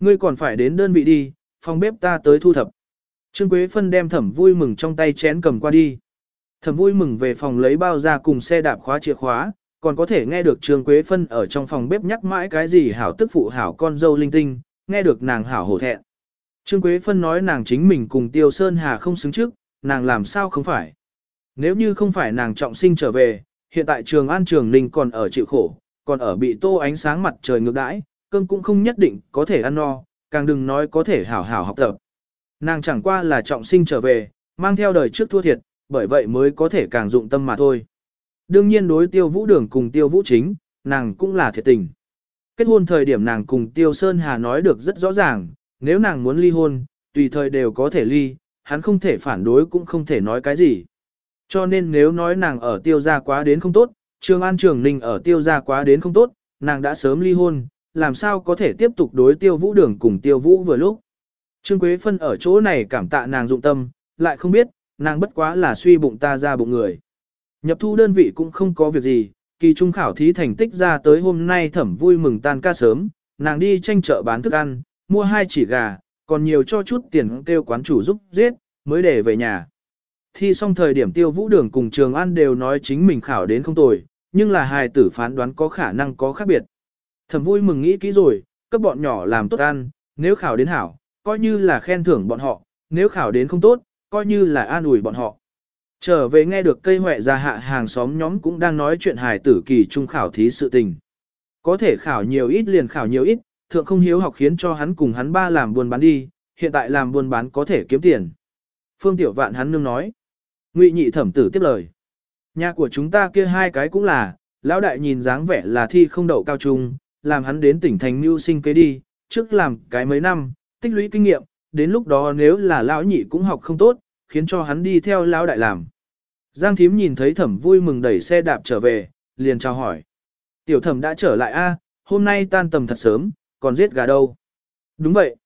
Ngươi còn phải đến đơn vị đi, phòng bếp ta tới thu thập. Trương Quế Phân đem thẩm vui mừng trong tay chén cầm qua đi. Thẩm vui mừng về phòng lấy bao ra cùng xe đạp khóa chìa khóa, còn có thể nghe được Trương Quế Phân ở trong phòng bếp nhắc mãi cái gì hảo tức phụ hảo con dâu linh tinh, nghe được nàng hảo hổ thẹn. Trương Quế Phân nói nàng chính mình cùng Tiêu Sơn Hà không xứng trước, nàng làm sao không phải. Nếu như không phải nàng trọng sinh trở về, hiện tại trường An Trường Ninh còn ở chịu khổ, còn ở bị tô ánh sáng mặt trời ngược đãi, cơm cũng không nhất định có thể ăn no, càng đừng nói có thể hảo hảo học tập. Nàng chẳng qua là trọng sinh trở về, mang theo đời trước thua thiệt, bởi vậy mới có thể càng dụng tâm mà thôi. Đương nhiên đối tiêu vũ đường cùng tiêu vũ chính, nàng cũng là thiệt tình. Kết hôn thời điểm nàng cùng tiêu sơn hà nói được rất rõ ràng, nếu nàng muốn ly hôn, tùy thời đều có thể ly, hắn không thể phản đối cũng không thể nói cái gì. Cho nên nếu nói nàng ở tiêu gia quá đến không tốt, Trường An Trường Ninh ở tiêu gia quá đến không tốt, nàng đã sớm ly hôn, làm sao có thể tiếp tục đối tiêu vũ đường cùng tiêu vũ vừa lúc. Trương Quế Phân ở chỗ này cảm tạ nàng dụng tâm, lại không biết, nàng bất quá là suy bụng ta ra bụng người. Nhập thu đơn vị cũng không có việc gì, kỳ trung khảo thí thành tích ra tới hôm nay thẩm vui mừng tan ca sớm, nàng đi tranh chợ bán thức ăn, mua hai chỉ gà, còn nhiều cho chút tiền kêu quán chủ giúp giết, mới để về nhà. Thi xong thời điểm tiêu vũ đường cùng trường an đều nói chính mình khảo đến không tồi, nhưng là hài tử phán đoán có khả năng có khác biệt. Thẩm vui mừng nghĩ kỹ rồi, cấp bọn nhỏ làm tốt ăn, nếu khảo đến hảo, coi như là khen thưởng bọn họ, nếu khảo đến không tốt, coi như là an ủi bọn họ. Trở về nghe được cây huệ ra hạ hàng xóm nhóm cũng đang nói chuyện hài tử kỳ trung khảo thí sự tình. Có thể khảo nhiều ít liền khảo nhiều ít, thượng không hiếu học khiến cho hắn cùng hắn ba làm buôn bán đi, hiện tại làm buôn bán có thể kiếm tiền. Phương Tiểu Vạn hắn nương nói. Ngụy nhị thẩm tử tiếp lời. Nhà của chúng ta kia hai cái cũng là, lão đại nhìn dáng vẻ là thi không đậu cao trung, làm hắn đến tỉnh thành mưu sinh kế đi, trước làm cái mấy năm, tích lũy kinh nghiệm, đến lúc đó nếu là lão nhị cũng học không tốt, khiến cho hắn đi theo lão đại làm. Giang thím nhìn thấy thẩm vui mừng đẩy xe đạp trở về, liền chào hỏi. Tiểu thẩm đã trở lại a, à, hôm nay tan tầm thật sớm, còn giết gà đâu. Đúng vậy.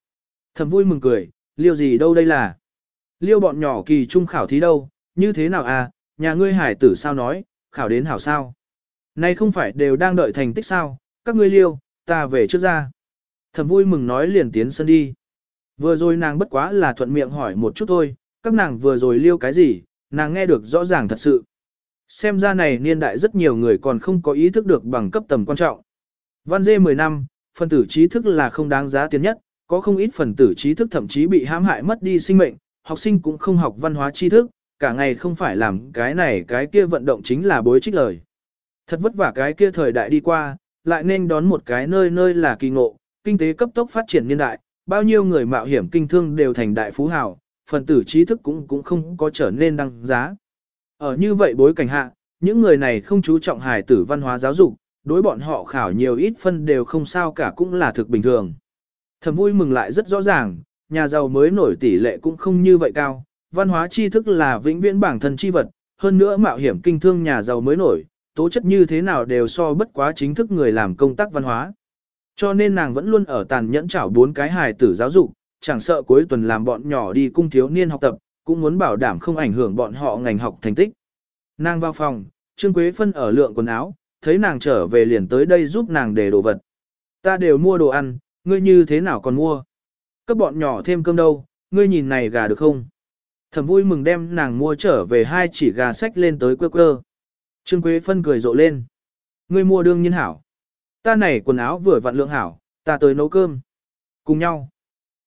Thẩm vui mừng cười, liêu gì đâu đây là. Liêu bọn nhỏ kỳ trung khảo thí đâu, như thế nào a? À, nhà ngươi hải tử sao nói, khảo đến hảo sao. Nay không phải đều đang đợi thành tích sao, các ngươi liêu, ta về trước ra. Thẩm vui mừng nói liền tiến sân đi. Vừa rồi nàng bất quá là thuận miệng hỏi một chút thôi, các nàng vừa rồi liêu cái gì, nàng nghe được rõ ràng thật sự. Xem ra này niên đại rất nhiều người còn không có ý thức được bằng cấp tầm quan trọng. Văn dê 10 năm, phần tử trí thức là không đáng giá tiền nhất, có không ít phần tử trí thức thậm chí bị hãm hại mất đi sinh mệnh, học sinh cũng không học văn hóa tri thức, cả ngày không phải làm cái này cái kia vận động chính là bối trích lời. Thật vất vả cái kia thời đại đi qua, lại nên đón một cái nơi nơi là kỳ ngộ, kinh tế cấp tốc phát triển niên đại, bao nhiêu người mạo hiểm kinh thương đều thành đại phú hào, phần tử trí thức cũng cũng không có trở nên đăng giá. Ở như vậy bối cảnh hạ, những người này không chú trọng hài tử văn hóa giáo dục, đối bọn họ khảo nhiều ít phân đều không sao cả cũng là thực bình thường. Thầm vui mừng lại rất rõ ràng, nhà giàu mới nổi tỷ lệ cũng không như vậy cao, văn hóa tri thức là vĩnh viễn bản thân chi vật, hơn nữa mạo hiểm kinh thương nhà giàu mới nổi, tố chất như thế nào đều so bất quá chính thức người làm công tác văn hóa. Cho nên nàng vẫn luôn ở tàn nhẫn chảo bốn cái hài tử giáo dục, chẳng sợ cuối tuần làm bọn nhỏ đi cung thiếu niên học tập, cũng muốn bảo đảm không ảnh hưởng bọn họ ngành học thành tích. Nàng vào phòng, Trương Quế Phân ở lượng quần áo, thấy nàng trở về liền tới đây giúp nàng để đồ vật. Ta đều mua đồ ăn, ngươi như thế nào còn mua? Các bọn nhỏ thêm cơm đâu, ngươi nhìn này gà được không? Thẩm vui mừng đem nàng mua trở về hai chỉ gà sách lên tới quơ quơ. Trương Quế Phân cười rộ lên. Ngươi mua đương nhiên hảo. Ta này quần áo vừa vặn lượng hảo, ta tới nấu cơm. Cùng nhau.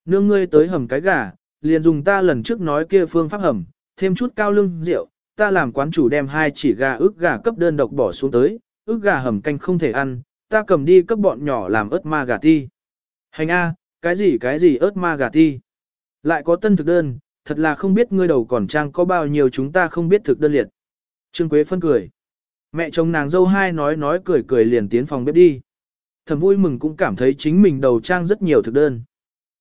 Nương ngươi tới hầm cái gà, liền dùng ta lần trước nói kia phương pháp hầm, thêm chút cao lương rượu, ta làm quán chủ đem hai chỉ gà ức gà cấp đơn độc bỏ xuống tới, ức gà hầm canh không thể ăn, ta cầm đi cấp bọn nhỏ làm ớt ma gà ti. Hành A, cái gì cái gì ớt ma gà ti. Lại có tân thực đơn, thật là không biết ngươi đầu còn trang có bao nhiêu chúng ta không biết thực đơn liệt. Trương Quế phân cười. Mẹ chồng nàng dâu hai nói nói cười cười liền tiến phòng bếp đi. Thầm vui mừng cũng cảm thấy chính mình đầu trang rất nhiều thực đơn.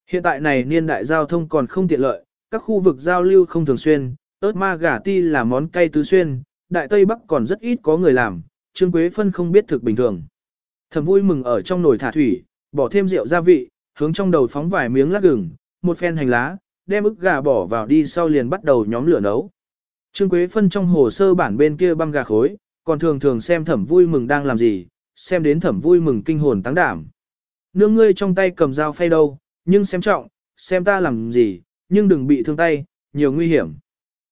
Hiện tại này niên đại giao thông còn không tiện lợi, các khu vực giao lưu không thường xuyên, ớt ma gà ti là món cay tứ xuyên, đại tây bắc còn rất ít có người làm, Trương Quế Phân không biết thực bình thường. Thầm vui mừng ở trong nồi thả thủy, bỏ thêm rượu gia vị, hướng trong đầu phóng vài miếng lát gừng, một phen hành lá, đem ức gà bỏ vào đi sau liền bắt đầu nhóm lửa nấu. Trương Quế Phân trong hồ sơ bản bên kia băm gà khối, còn thường thường xem thẩm vui mừng đang làm gì, xem đến thẩm vui mừng kinh hồn tăng đảm. Nương ngươi trong tay cầm dao phay đâu, nhưng xem trọng, xem ta làm gì, nhưng đừng bị thương tay, nhiều nguy hiểm.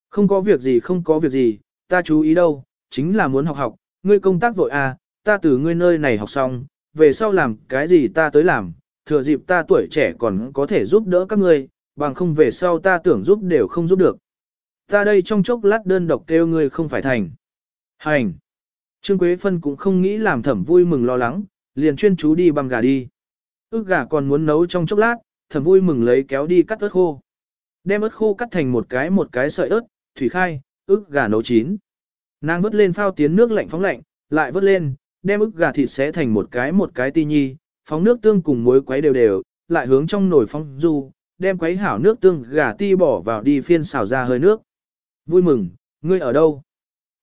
Không có việc gì không có việc gì, ta chú ý đâu, chính là muốn học học, ngươi công tác vội à, ta từ ngươi nơi này học xong, về sau làm cái gì ta tới làm, thừa dịp ta tuổi trẻ còn có thể giúp đỡ các ngươi, bằng không về sau ta tưởng giúp đều không giúp được. Ta đây trong chốc lát đơn độc kêu ngươi không phải thành. Hành. Trương Quế Phân cũng không nghĩ làm thẩm vui mừng lo lắng, liền chuyên chú đi băm gà đi. Ước gà còn muốn nấu trong chốc lát, thẩm vui mừng lấy kéo đi cắt ớt khô. Đem ớt khô cắt thành một cái một cái sợi ớt, thủy khai, ức gà nấu chín. Nàng vớt lên phao tiến nước lạnh phóng lạnh, lại vớt lên, đem ức gà thịt xé thành một cái một cái ti nhi, phóng nước tương cùng muối quấy đều đều, lại hướng trong nồi phong du, đem quấy hảo nước tương gà ti bỏ vào đi phiên xào ra hơi nước. Vui mừng, ngươi ở đâu?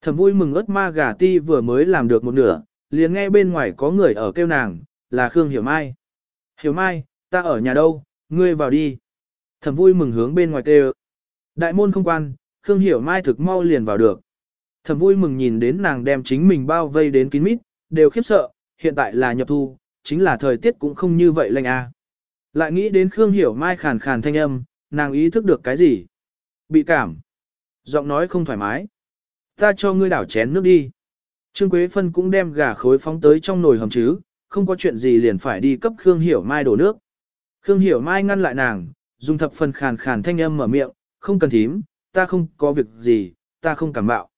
Thầm vui mừng ớt ma gà ti vừa mới làm được một nửa, liền nghe bên ngoài có người ở kêu nàng, là Khương Hiểu Mai. Hiểu Mai, ta ở nhà đâu, ngươi vào đi. Thầm vui mừng hướng bên ngoài kêu. Đại môn không quan, Khương Hiểu Mai thực mau liền vào được. Thầm vui mừng nhìn đến nàng đem chính mình bao vây đến kín mít, đều khiếp sợ, hiện tại là nhập thu, chính là thời tiết cũng không như vậy lạnh à? Lại nghĩ đến Khương Hiểu Mai khàn khàn thanh âm, nàng ý thức được cái gì? Bị cảm. Giọng nói không thoải mái. Ta cho ngươi đảo chén nước đi. Trương Quế Phân cũng đem gà khối phóng tới trong nồi hầm chứ, không có chuyện gì liền phải đi cấp Khương Hiểu Mai đổ nước. Khương Hiểu Mai ngăn lại nàng, dùng thập phần khàn khàn thanh âm mở miệng, không cần thím, ta không có việc gì, ta không cảm bạo.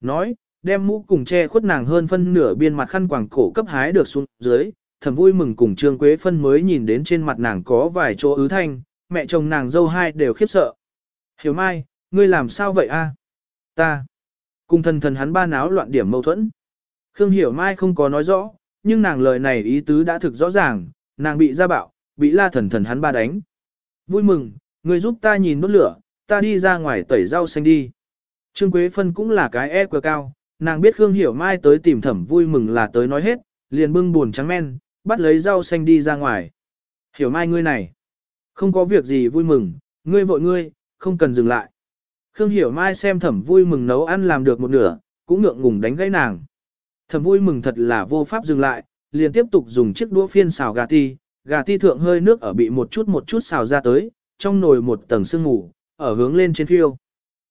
Nói, đem mũ cùng che khuất nàng hơn phân nửa biên mặt khăn quàng cổ cấp hái được xuống dưới, thầm vui mừng cùng Trương Quế Phân mới nhìn đến trên mặt nàng có vài chỗ ứ thanh, mẹ chồng nàng dâu hai đều khiếp sợ. Hiểu mai, ngươi làm sao vậy a? Ta. Cùng thần thần hắn ba náo loạn điểm mâu thuẫn. Khương Hiểu Mai không có nói rõ, nhưng nàng lời này ý tứ đã thực rõ ràng, nàng bị ra bạo, bị la thần thần hắn ba đánh. Vui mừng, người giúp ta nhìn đốt lửa, ta đi ra ngoài tẩy rau xanh đi. Trương Quế Phân cũng là cái e quá cao, nàng biết Khương Hiểu Mai tới tìm thẩm vui mừng là tới nói hết, liền bưng buồn trắng men, bắt lấy rau xanh đi ra ngoài. Hiểu Mai ngươi này, không có việc gì vui mừng, ngươi vội ngươi, không cần dừng lại. Khương Hiểu Mai xem thẩm vui mừng nấu ăn làm được một nửa, cũng ngượng ngùng đánh gãy nàng. Thẩm vui mừng thật là vô pháp dừng lại, liền tiếp tục dùng chiếc đũa phiên xào gà ti, gà ti thượng hơi nước ở bị một chút một chút xào ra tới, trong nồi một tầng sương ngủ, ở hướng lên trên phiêu.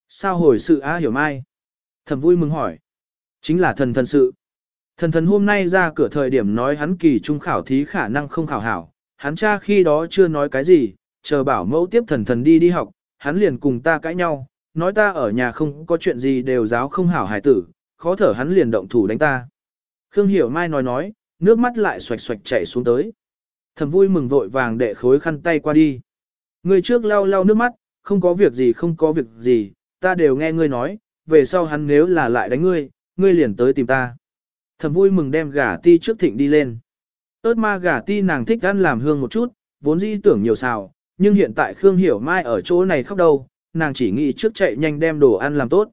Sao hồi sự á hiểu mai? Thẩm vui mừng hỏi. Chính là thần thần sự. Thần thần hôm nay ra cửa thời điểm nói hắn kỳ trung khảo thí khả năng không khảo hảo, hắn cha khi đó chưa nói cái gì, chờ bảo mẫu tiếp thần thần đi đi học, hắn liền cùng ta cãi nhau, nói ta ở nhà không có chuyện gì đều giáo không hảo hài tử, khó thở hắn liền động thủ đánh ta. Khương Hiểu Mai nói nói, nước mắt lại xoạch xoạch chảy xuống tới. Thầm vui mừng vội vàng đệ khối khăn tay qua đi. Người trước lau lau nước mắt, không có việc gì không có việc gì, ta đều nghe ngươi nói, về sau hắn nếu là lại đánh ngươi, ngươi liền tới tìm ta. Thầm vui mừng đem gà ti trước thịnh đi lên. ớt ma gà ti nàng thích ăn làm hương một chút, vốn dĩ tưởng nhiều xào, nhưng hiện tại Khương Hiểu Mai ở chỗ này khóc đâu, nàng chỉ nghĩ trước chạy nhanh đem đồ ăn làm tốt.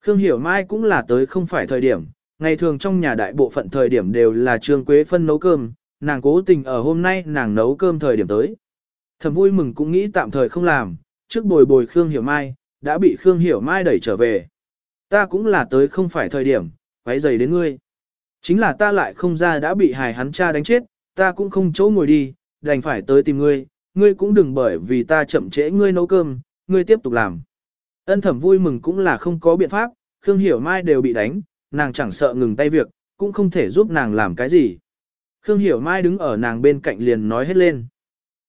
Khương Hiểu Mai cũng là tới không phải thời điểm, ngày thường trong nhà đại bộ phận thời điểm đều là Trương Quế Phân nấu cơm, nàng cố tình ở hôm nay nàng nấu cơm thời điểm tới. Thầm vui mừng cũng nghĩ tạm thời không làm, trước bồi bồi Khương Hiểu Mai, đã bị Khương Hiểu Mai đẩy trở về. Ta cũng là tới không phải thời điểm, quấy giày đến ngươi. Chính là ta lại không ra đã bị hài hắn cha đánh chết, ta cũng không chỗ ngồi đi, đành phải tới tìm ngươi, ngươi cũng đừng bởi vì ta chậm trễ ngươi nấu cơm, ngươi tiếp tục làm. Ân thẩm vui mừng cũng là không có biện pháp, Khương Hiểu Mai đều bị đánh, nàng chẳng sợ ngừng tay việc, cũng không thể giúp nàng làm cái gì. Khương Hiểu Mai đứng ở nàng bên cạnh liền nói hết lên.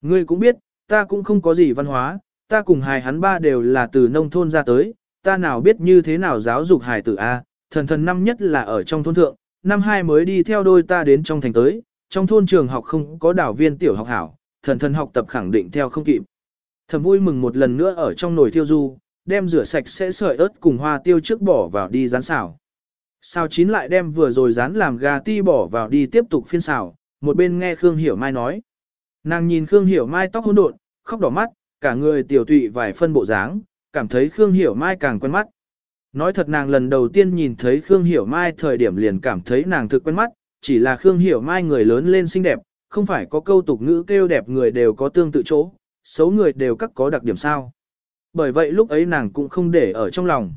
Ngươi cũng biết, ta cũng không có gì văn hóa, ta cùng hài hắn ba đều là từ nông thôn ra tới, ta nào biết như thế nào giáo dục hài tử A, thần thần năm nhất là ở trong thôn thượng, năm hai mới đi theo đôi ta đến trong thành tới, trong thôn trường học không có đảo viên tiểu học hảo, thần thần học tập khẳng định theo không kịp. Thầm vui mừng một lần nữa ở trong nồi thiêu du, đem rửa sạch sẽ sợi ớt cùng hoa tiêu trước bỏ vào đi rán xào. Xào chín lại đem vừa rồi rán làm gà ti bỏ vào đi tiếp tục phiên xào, một bên nghe Khương Hiểu Mai nói. Nàng nhìn Khương Hiểu Mai tóc hỗn độn, khóc đỏ mắt, cả người tiểu tụy vài phân bộ dáng, cảm thấy Khương Hiểu Mai càng quen mắt. Nói thật nàng lần đầu tiên nhìn thấy Khương Hiểu Mai thời điểm liền cảm thấy nàng thực quen mắt, chỉ là Khương Hiểu Mai người lớn lên xinh đẹp, không phải có câu tục ngữ kêu đẹp người đều có tương tự chỗ, xấu người đều các có đặc điểm sao. Bởi vậy lúc ấy nàng cũng không để ở trong lòng.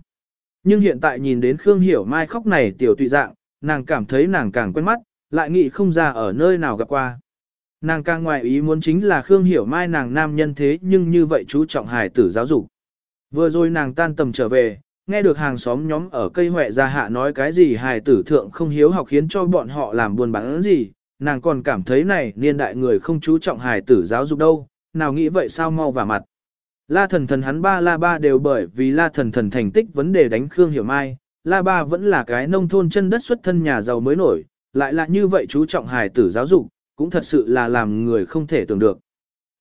Nhưng hiện tại nhìn đến Khương Hiểu Mai khóc này tiểu tùy dạng, nàng cảm thấy nàng càng quen mắt, lại nghĩ không ra ở nơi nào gặp qua. Nàng càng ngoài ý muốn chính là Khương Hiểu Mai nàng nam nhân thế nhưng như vậy chú trọng hài tử giáo dục. Vừa rồi nàng tan tầm trở về, nghe được hàng xóm nhóm ở cây huệ gia hạ nói cái gì hài tử thượng không hiếu học khiến cho bọn họ làm buồn bán gì, nàng còn cảm thấy này niên đại người không chú trọng hài tử giáo dục đâu, nào nghĩ vậy sao mau vào mặt. La thần thần hắn ba la ba đều bởi vì la thần thần thành tích vấn đề đánh Khương Hiểu Mai, la ba vẫn là cái nông thôn chân đất xuất thân nhà giàu mới nổi, lại là như vậy chú trọng hài tử giáo dục, cũng thật sự là làm người không thể tưởng được.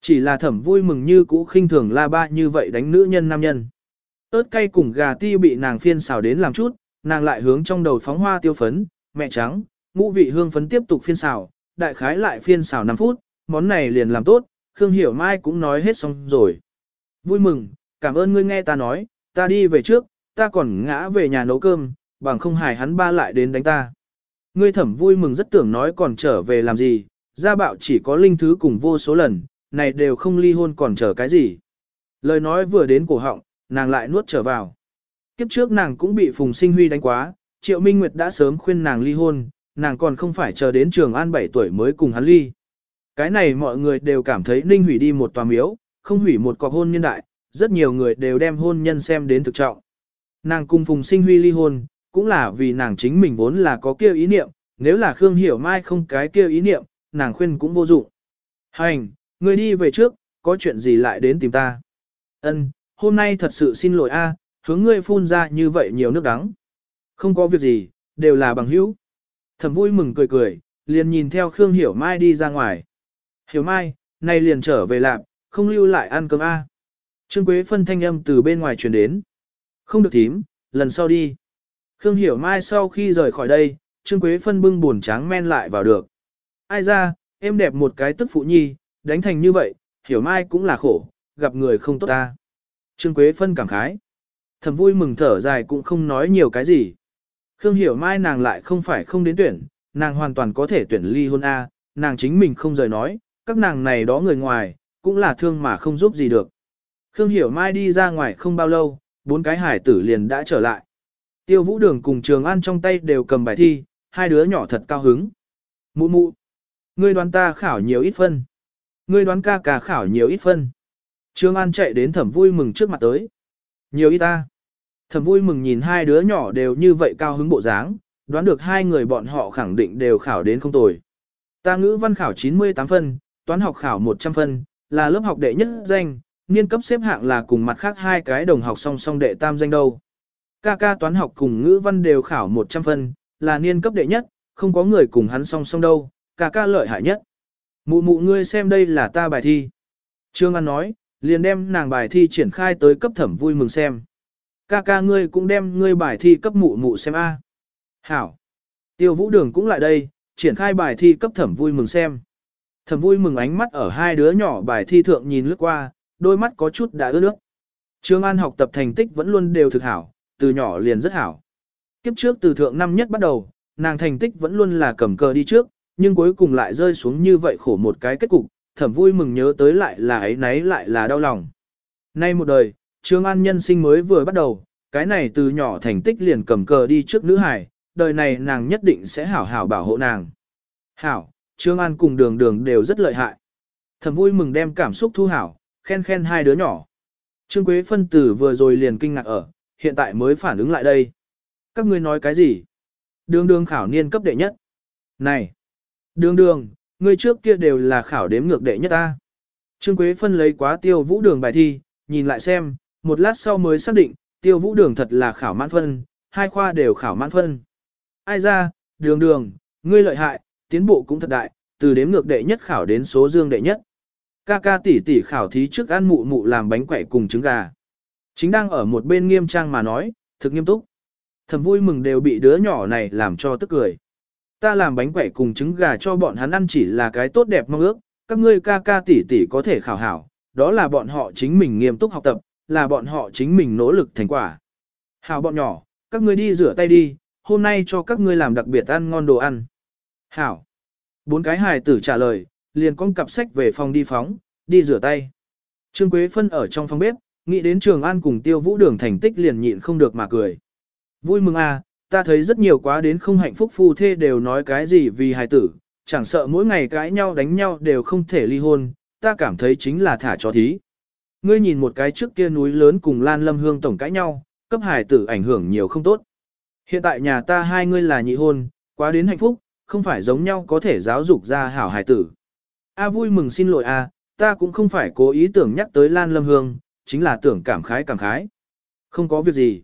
Chỉ là thẩm vui mừng như cũ khinh thường la ba như vậy đánh nữ nhân nam nhân. ớt cay cùng gà ti bị nàng phiên xào đến làm chút, nàng lại hướng trong đầu phóng hoa tiêu phấn, mẹ trắng, ngũ vị hương phấn tiếp tục phiên xào, đại khái lại phiên xào 5 phút, món này liền làm tốt, Khương Hiểu Mai cũng nói hết xong rồi. Vui mừng, cảm ơn ngươi nghe ta nói, ta đi về trước, ta còn ngã về nhà nấu cơm, bằng không hài hắn ba lại đến đánh ta. Ngươi thẩm vui mừng rất tưởng nói còn trở về làm gì, gia bạo chỉ có linh thứ cùng vô số lần, này đều không ly hôn còn chờ cái gì. Lời nói vừa đến cổ họng, nàng lại nuốt trở vào. Kiếp trước nàng cũng bị Phùng Sinh Huy đánh quá, Triệu Minh Nguyệt đã sớm khuyên nàng ly hôn, nàng còn không phải chờ đến trường an 7 tuổi mới cùng hắn ly. Cái này mọi người đều cảm thấy Ninh hủy đi một tòa miếu, không hủy một cọc hôn nhân đại, rất nhiều người đều đem hôn nhân xem đến thực trọng. Nàng cùng Phùng Sinh Huy ly hôn, cũng là vì nàng chính mình vốn là có kia ý niệm, nếu là Khương Hiểu Mai không cái kia ý niệm, nàng khuyên cũng vô dụng. Hành, người đi về trước, có chuyện gì lại đến tìm ta. Ân, hôm nay thật sự xin lỗi a, hướng ngươi phun ra như vậy nhiều nước đắng. Không có việc gì, đều là bằng hữu. Thẩm vui mừng cười cười, liền nhìn theo Khương Hiểu Mai đi ra ngoài. Hiểu Mai, nay liền trở về lạp, không lưu lại ăn cơm A. Trương Quế phân thanh âm từ bên ngoài truyền đến. Không được thím, lần sau đi. Khương Hiểu Mai sau khi rời khỏi đây, Trương Quế phân bưng buồn tráng men lại vào được. Ai ra, em đẹp một cái tức phụ nhi, đánh thành như vậy, Hiểu Mai cũng là khổ, gặp người không tốt ta. Trương Quế phân cảm khái. Thầm vui mừng thở dài cũng không nói nhiều cái gì. Khương Hiểu Mai nàng lại không phải không đến tuyển, nàng hoàn toàn có thể tuyển ly hôn A, nàng chính mình không rời nói, các nàng này đó người ngoài, cũng là thương mà không giúp gì được. Khương Hiểu Mai đi ra ngoài không bao lâu, bốn cái hải tử liền đã trở lại. Tiêu Vũ Đường cùng Trường An trong tay đều cầm bài thi, hai đứa nhỏ thật cao hứng. Mụ mụ, ngươi đoán ta khảo nhiều ít phân. Ngươi đoán ca ca khảo nhiều ít phân. Trường An chạy đến thẩm vui mừng trước mặt tới. Nhiều ít ta. Thẩm vui mừng nhìn hai đứa nhỏ đều như vậy cao hứng bộ dáng, đoán được hai người bọn họ khẳng định đều khảo đến không tồi. Ta ngữ văn khảo 98 phân, toán học khảo 100 phân, là lớp học đệ nhất danh, niên cấp xếp hạng là cùng mặt khác hai cái đồng học song song đệ tam danh đâu. Ca ca toán học cùng ngữ văn đều khảo 100 phân, là niên cấp đệ nhất, không có người cùng hắn song song đâu, ca ca lợi hại nhất. Mụ mụ ngươi xem đây là ta bài thi. Trương An nói, liền đem nàng bài thi triển khai tới cấp thẩm vui mừng xem. Ca ca ngươi cũng đem ngươi bài thi cấp mụ mụ xem a. Hảo. Tiêu vũ đường cũng lại đây, triển khai bài thi cấp thẩm vui mừng xem thầm vui mừng ánh mắt ở hai đứa nhỏ bài thi thượng nhìn lướt qua, đôi mắt có chút đã ướt nước. Trương An học tập thành tích vẫn luôn đều thực hảo, từ nhỏ liền rất hảo. Kiếp trước từ thượng năm nhất bắt đầu, nàng thành tích vẫn luôn là cầm cờ đi trước, nhưng cuối cùng lại rơi xuống như vậy khổ một cái kết cục, thẩm vui mừng nhớ tới lại là ấy nấy lại là đau lòng. Nay một đời, Trương An nhân sinh mới vừa bắt đầu, cái này từ nhỏ thành tích liền cầm cờ đi trước nữ hải, đời này nàng nhất định sẽ hảo hảo bảo hộ nàng. Hảo, Trương An cùng đường đường đều rất lợi hại. Thẩm vui mừng đem cảm xúc thu hảo, khen khen hai đứa nhỏ. Trương Quế phân tử vừa rồi liền kinh ngạc ở, hiện tại mới phản ứng lại đây. Các ngươi nói cái gì? Đường đường khảo niên cấp đệ nhất. Này! Đường đường, ngươi trước kia đều là khảo đếm ngược đệ nhất ta. Trương Quế phân lấy quá tiêu vũ đường bài thi, nhìn lại xem, một lát sau mới xác định, tiêu vũ đường thật là khảo mãn phân, hai khoa đều khảo mãn phân. Ai ra, đường đường, ngươi lợi hại, tiến bộ cũng thật đại, từ đếm ngược đệ nhất khảo đến số dương đệ nhất. Ca ca tỷ tỷ khảo thí trước ăn mụ mụ làm bánh quẩy cùng trứng gà. Chính đang ở một bên nghiêm trang mà nói, thực nghiêm túc. Thầm vui mừng đều bị đứa nhỏ này làm cho tức cười. Ta làm bánh quẩy cùng trứng gà cho bọn hắn ăn chỉ là cái tốt đẹp mong ước, các ngươi ca ca tỷ tỷ có thể khảo hảo, đó là bọn họ chính mình nghiêm túc học tập, là bọn họ chính mình nỗ lực thành quả. Hảo bọn nhỏ, các ngươi đi rửa tay đi, hôm nay cho các ngươi làm đặc biệt ăn ngon đồ ăn. Hảo. Bốn cái hài tử trả lời, liền con cặp sách về phòng đi phóng, đi rửa tay. Trương Quế Phân ở trong phòng bếp, nghĩ đến Trường An cùng Tiêu Vũ Đường thành tích liền nhịn không được mà cười. Vui mừng à, ta thấy rất nhiều quá đến không hạnh phúc phu thê đều nói cái gì vì hài tử, chẳng sợ mỗi ngày cãi nhau đánh nhau đều không thể ly hôn, ta cảm thấy chính là thả cho thí. Ngươi nhìn một cái trước kia núi lớn cùng Lan Lâm Hương tổng cãi nhau, cấp hài tử ảnh hưởng nhiều không tốt. Hiện tại nhà ta hai ngươi là nhị hôn, quá đến hạnh phúc, không phải giống nhau có thể giáo dục ra hảo hài tử. A à, vui mừng xin lỗi a, à, ta cũng không phải cố ý tưởng nhắc tới Lan Lâm Hương, chính là tưởng cảm khái cảm khái. Không có việc gì.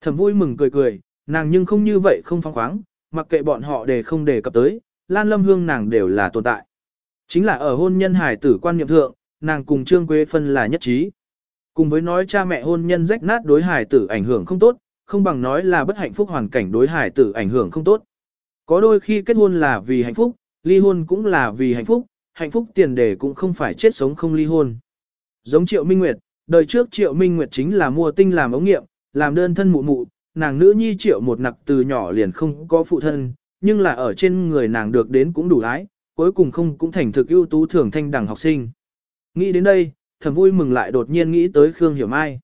Thẩm vui mừng cười cười, nàng nhưng không như vậy không phong khoáng, mặc kệ bọn họ để không đề cập tới, Lan Lâm Hương nàng đều là tồn tại. Chính là ở hôn nhân hài tử quan niệm thượng, nàng cùng Trương Quế Phân là nhất trí. Cùng với nói cha mẹ hôn nhân rách nát đối hài tử ảnh hưởng không tốt, không bằng nói là bất hạnh phúc hoàn cảnh đối hài tử ảnh hưởng không tốt. Có đôi khi kết hôn là vì hạnh phúc, ly hôn cũng là vì hạnh phúc, hạnh phúc tiền đề cũng không phải chết sống không ly hôn. Giống Triệu Minh Nguyệt, đời trước Triệu Minh Nguyệt chính là mua tinh làm ống nghiệm, làm đơn thân mụ mụ, nàng nữ nhi Triệu một nặc từ nhỏ liền không có phụ thân, nhưng là ở trên người nàng được đến cũng đủ lái, cuối cùng không cũng thành thực ưu tú thường thanh đẳng học sinh. Nghĩ đến đây, thầm vui mừng lại đột nhiên nghĩ tới Khương Hiểu Mai.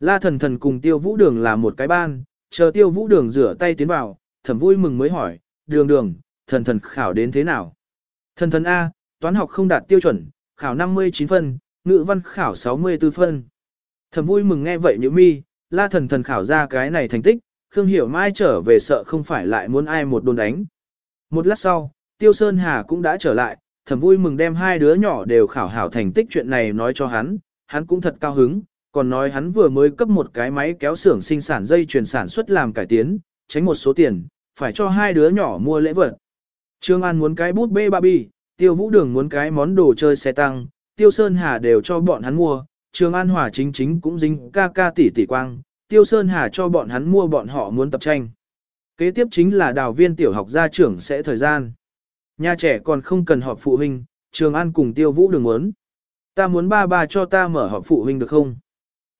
La thần thần cùng tiêu vũ đường là một cái ban, chờ tiêu vũ đường rửa tay tiến vào, thầm vui mừng mới hỏi, đường đường, thần thần khảo đến thế nào? Thần thần A, toán học không đạt tiêu chuẩn, khảo 59 phân, ngữ văn khảo 64 phân. Thầm vui mừng nghe vậy như mi, la thần thần khảo ra cái này thành tích, Khương Hiểu Mai trở về sợ không phải lại muốn ai một đồn đánh. Một lát sau, Tiêu Sơn Hà cũng đã trở lại, thầm vui mừng đem hai đứa nhỏ đều khảo hảo thành tích chuyện này nói cho hắn, hắn cũng thật cao hứng, còn nói hắn vừa mới cấp một cái máy kéo xưởng sinh sản dây chuyển sản xuất làm cải tiến, tránh một số tiền, phải cho hai đứa nhỏ mua lễ vật. Trương An muốn cái bút bê Barbie, Tiêu Vũ Đường muốn cái món đồ chơi xe tăng, Tiêu Sơn Hà đều cho bọn hắn mua, Trương An Hòa chính chính cũng dính ca ca tỷ tỷ quang, Tiêu Sơn Hà cho bọn hắn mua bọn họ muốn tập tranh. Kế tiếp chính là đào viên tiểu học gia trưởng sẽ thời gian. Nhà trẻ còn không cần họp phụ huynh, Trường An cùng Tiêu Vũ Đường muốn. Ta muốn ba ba cho ta mở họp phụ huynh được không?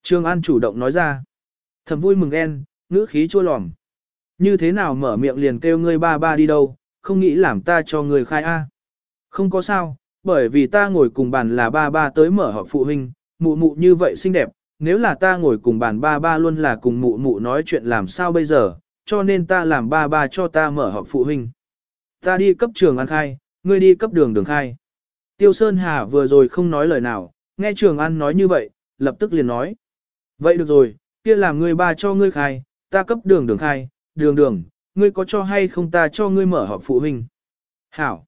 Trường An chủ động nói ra. Thầm vui mừng en, ngữ khí chua lòm. Như thế nào mở miệng liền kêu ngươi ba ba đi đâu, không nghĩ làm ta cho người khai A. Không có sao, bởi vì ta ngồi cùng bàn là ba ba tới mở họp phụ huynh, mụ mụ như vậy xinh đẹp, nếu là ta ngồi cùng bàn ba ba luôn là cùng mụ mụ nói chuyện làm sao bây giờ, cho nên ta làm ba ba cho ta mở họp phụ huynh. Ta đi cấp trường ăn khai, ngươi đi cấp đường đường khai. Tiêu Sơn Hà vừa rồi không nói lời nào, nghe trường ăn nói như vậy, lập tức liền nói. Vậy được rồi, kia làm ngươi ba cho ngươi khai, ta cấp đường đường khai, đường đường, ngươi có cho hay không ta cho ngươi mở họp phụ huynh. Hảo.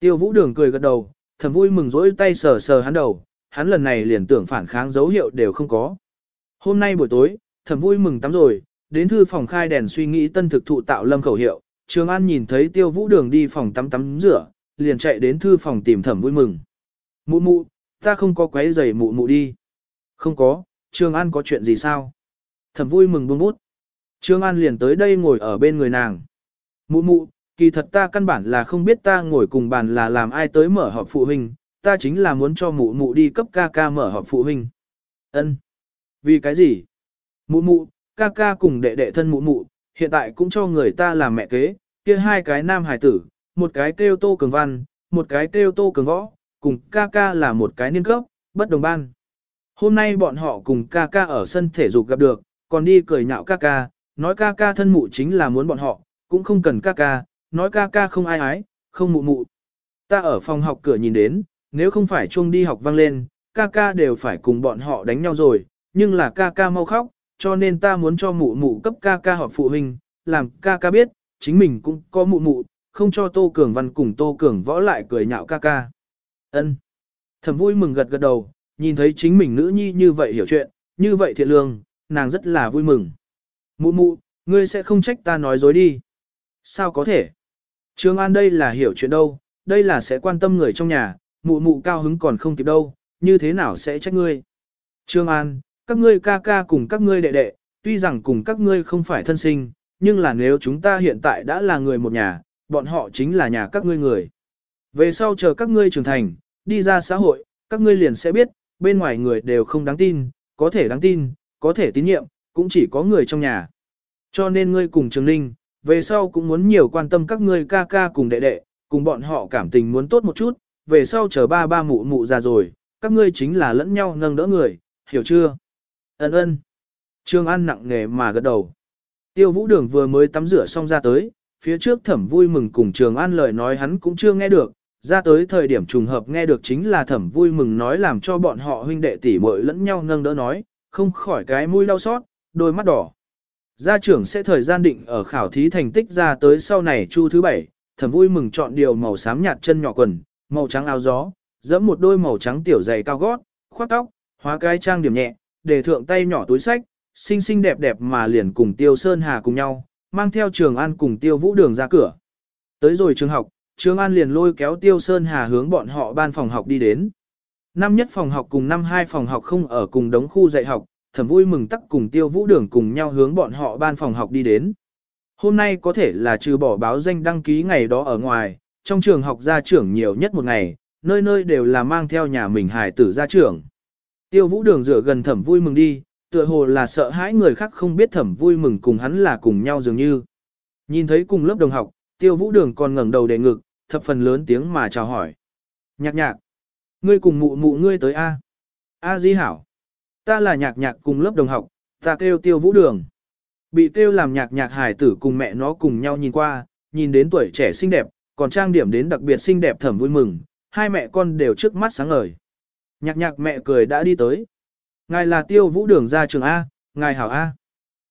Tiêu vũ đường cười gật đầu, thầm vui mừng rỗi tay sờ sờ hắn đầu, hắn lần này liền tưởng phản kháng dấu hiệu đều không có. Hôm nay buổi tối, thầm vui mừng tắm rồi, đến thư phòng khai đèn suy nghĩ tân thực thụ tạo lâm khẩu hiệu, Trường An nhìn thấy tiêu vũ đường đi phòng tắm tắm rửa, liền chạy đến thư phòng tìm thẩm vui mừng. Mụ mụ, ta không có quấy giày mụ mụ đi. Không có, Trường An có chuyện gì sao? Thẩm vui mừng buông bút. Trương An liền tới đây ngồi ở bên người nàng. Mụ mụ, kỳ thật ta căn bản là không biết ta ngồi cùng bàn là làm ai tới mở họp phụ huynh, ta chính là muốn cho mụ mụ đi cấp ca ca mở họp phụ huynh. Ân. Vì cái gì? Mụ mụ, ca ca cùng đệ đệ thân mụ mụ, hiện tại cũng cho người ta làm mẹ kế, kia hai cái nam hải tử, một cái kêu tô cường văn, một cái kêu tô cường võ, cùng ca ca là một cái niên cấp, bất đồng ban. Hôm nay bọn họ cùng ca ca ở sân thể dục gặp được, còn đi cười nhạo ca ca, nói ca ca thân mụ chính là muốn bọn họ, cũng không cần ca ca, nói ca ca không ai ái, không mụ mụ. Ta ở phòng học cửa nhìn đến, nếu không phải chuông đi học vang lên, ca ca đều phải cùng bọn họ đánh nhau rồi, nhưng là ca ca mau khóc, cho nên ta muốn cho mụ mụ cấp ca ca họp phụ huynh, làm ca ca biết, chính mình cũng có mụ mụ, không cho Tô Cường Văn cùng Tô Cường võ lại cười nhạo ca ca. Ân. Thẩm vui mừng gật gật đầu, nhìn thấy chính mình nữ nhi như vậy hiểu chuyện, như vậy thiện lương, nàng rất là vui mừng. Mụ mụ, ngươi sẽ không trách ta nói dối đi. Sao có thể? Trương An đây là hiểu chuyện đâu, đây là sẽ quan tâm người trong nhà, mụ mụ cao hứng còn không kịp đâu, như thế nào sẽ trách ngươi? Trương An, các ngươi ca ca cùng các ngươi đệ đệ, tuy rằng cùng các ngươi không phải thân sinh, nhưng là nếu chúng ta hiện tại đã là người một nhà, bọn họ chính là nhà các ngươi người. Về sau chờ các ngươi trưởng thành, đi ra xã hội, các ngươi liền sẽ biết, bên ngoài người đều không đáng tin, có thể đáng tin, có thể tín nhiệm, cũng chỉ có người trong nhà. Cho nên ngươi cùng Trường Ninh, về sau cũng muốn nhiều quan tâm các ngươi ca ca cùng đệ đệ, cùng bọn họ cảm tình muốn tốt một chút, về sau chờ ba ba mụ mụ già rồi, các ngươi chính là lẫn nhau nâng đỡ người, hiểu chưa? Ấn ơn. Trương An nặng nghề mà gật đầu. Tiêu vũ đường vừa mới tắm rửa xong ra tới, phía trước thẩm vui mừng cùng Trường An lời nói hắn cũng chưa nghe được, ra tới thời điểm trùng hợp nghe được chính là thẩm vui mừng nói làm cho bọn họ huynh đệ tỷ muội lẫn nhau nâng đỡ nói, không khỏi cái mũi đau xót, đôi mắt đỏ. Gia trưởng sẽ thời gian định ở khảo thí thành tích ra tới sau này chu thứ bảy, thẩm vui mừng chọn điều màu xám nhạt chân nhỏ quần, màu trắng áo gió, dẫm một đôi màu trắng tiểu giày cao gót, khoác tóc, hóa cái trang điểm nhẹ, để thượng tay nhỏ túi sách, xinh xinh đẹp đẹp mà liền cùng Tiêu Sơn Hà cùng nhau, mang theo Trường An cùng Tiêu Vũ Đường ra cửa. Tới rồi trường học, Trường An liền lôi kéo Tiêu Sơn Hà hướng bọn họ ban phòng học đi đến. Năm nhất phòng học cùng năm hai phòng học không ở cùng đống khu dạy học, thẩm vui mừng tắc cùng tiêu vũ đường cùng nhau hướng bọn họ ban phòng học đi đến. Hôm nay có thể là trừ bỏ báo danh đăng ký ngày đó ở ngoài, trong trường học gia trưởng nhiều nhất một ngày, nơi nơi đều là mang theo nhà mình hài tử gia trưởng. Tiêu vũ đường rửa gần thẩm vui mừng đi, tựa hồ là sợ hãi người khác không biết thẩm vui mừng cùng hắn là cùng nhau dường như. Nhìn thấy cùng lớp đồng học, tiêu vũ đường còn ngẩng đầu đề ngực, thập phần lớn tiếng mà chào hỏi. Nhạc nhạc, ngươi cùng mụ mụ ngươi tới A. A di hảo. Ta là nhạc nhạc cùng lớp đồng học, ta kêu tiêu vũ đường. Bị kêu làm nhạc nhạc hải tử cùng mẹ nó cùng nhau nhìn qua, nhìn đến tuổi trẻ xinh đẹp, còn trang điểm đến đặc biệt xinh đẹp thẩm vui mừng, hai mẹ con đều trước mắt sáng ngời. Nhạc nhạc mẹ cười đã đi tới. Ngài là tiêu vũ đường ra trường A, ngài hảo A.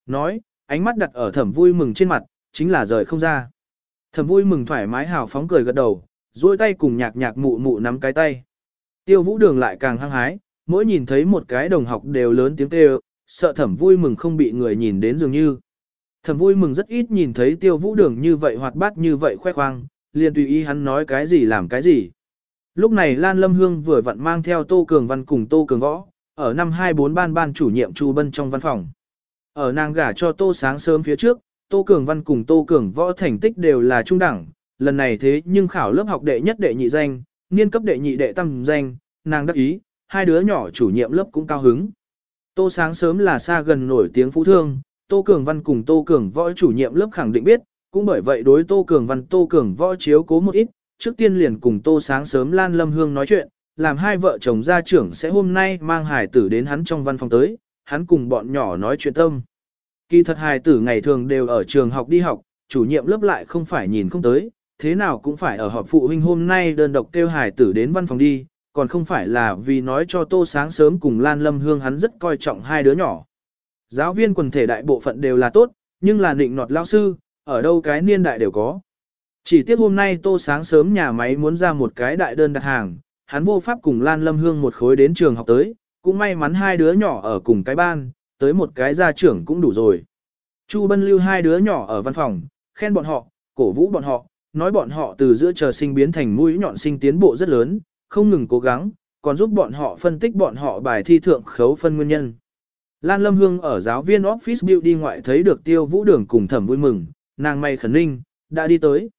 Nói, ánh mắt đặt ở thẩm vui mừng trên mặt, chính là rời không ra. Thẩm vui mừng thoải mái hào phóng cười gật đầu, duỗi tay cùng nhạc nhạc mụ mụ nắm cái tay. Tiêu vũ đường lại càng hăng hái, mỗi nhìn thấy một cái đồng học đều lớn tiếng kêu, sợ thẩm vui mừng không bị người nhìn đến dường như. Thẩm vui mừng rất ít nhìn thấy tiêu vũ đường như vậy hoạt bát như vậy khoe khoang, liền tùy ý hắn nói cái gì làm cái gì. Lúc này Lan Lâm Hương vừa vặn mang theo Tô Cường Văn cùng Tô Cường Võ, ở năm 24 ban ban chủ nhiệm Chu Bân trong văn phòng. Ở nàng gả cho Tô sáng sớm phía trước, Tô Cường Văn cùng Tô Cường Võ thành tích đều là trung đẳng, lần này thế nhưng khảo lớp học đệ nhất đệ nhị danh, niên cấp đệ nhị đệ tam danh, nàng đắc ý, hai đứa nhỏ chủ nhiệm lớp cũng cao hứng. Tô sáng sớm là xa gần nổi tiếng phú thương, Tô Cường Văn cùng Tô Cường Võ chủ nhiệm lớp khẳng định biết, cũng bởi vậy đối Tô Cường Văn Tô Cường Võ chiếu cố một ít, trước tiên liền cùng Tô sáng sớm Lan Lâm Hương nói chuyện, làm hai vợ chồng gia trưởng sẽ hôm nay mang hải tử đến hắn trong văn phòng tới, hắn cùng bọn nhỏ nói chuyện tâm. Kỳ thật hài tử ngày thường đều ở trường học đi học, chủ nhiệm lớp lại không phải nhìn không tới, thế nào cũng phải ở họp phụ huynh hôm nay đơn độc kêu hài tử đến văn phòng đi, còn không phải là vì nói cho Tô sáng sớm cùng Lan Lâm Hương hắn rất coi trọng hai đứa nhỏ. Giáo viên quần thể đại bộ phận đều là tốt, nhưng là định nọt lao sư, ở đâu cái niên đại đều có. Chỉ tiếc hôm nay Tô sáng sớm nhà máy muốn ra một cái đại đơn đặt hàng, hắn vô pháp cùng Lan Lâm Hương một khối đến trường học tới, cũng may mắn hai đứa nhỏ ở cùng cái ban, tới một cái gia trưởng cũng đủ rồi. Chu Bân lưu hai đứa nhỏ ở văn phòng, khen bọn họ, cổ vũ bọn họ, nói bọn họ từ giữa chờ sinh biến thành mũi nhọn sinh tiến bộ rất lớn, không ngừng cố gắng, còn giúp bọn họ phân tích bọn họ bài thi thượng khấu phân nguyên nhân. Lan Lâm Hương ở giáo viên office building ngoại thấy được Tiêu Vũ Đường cùng thẩm vui mừng, nàng may khẩn ninh, đã đi tới.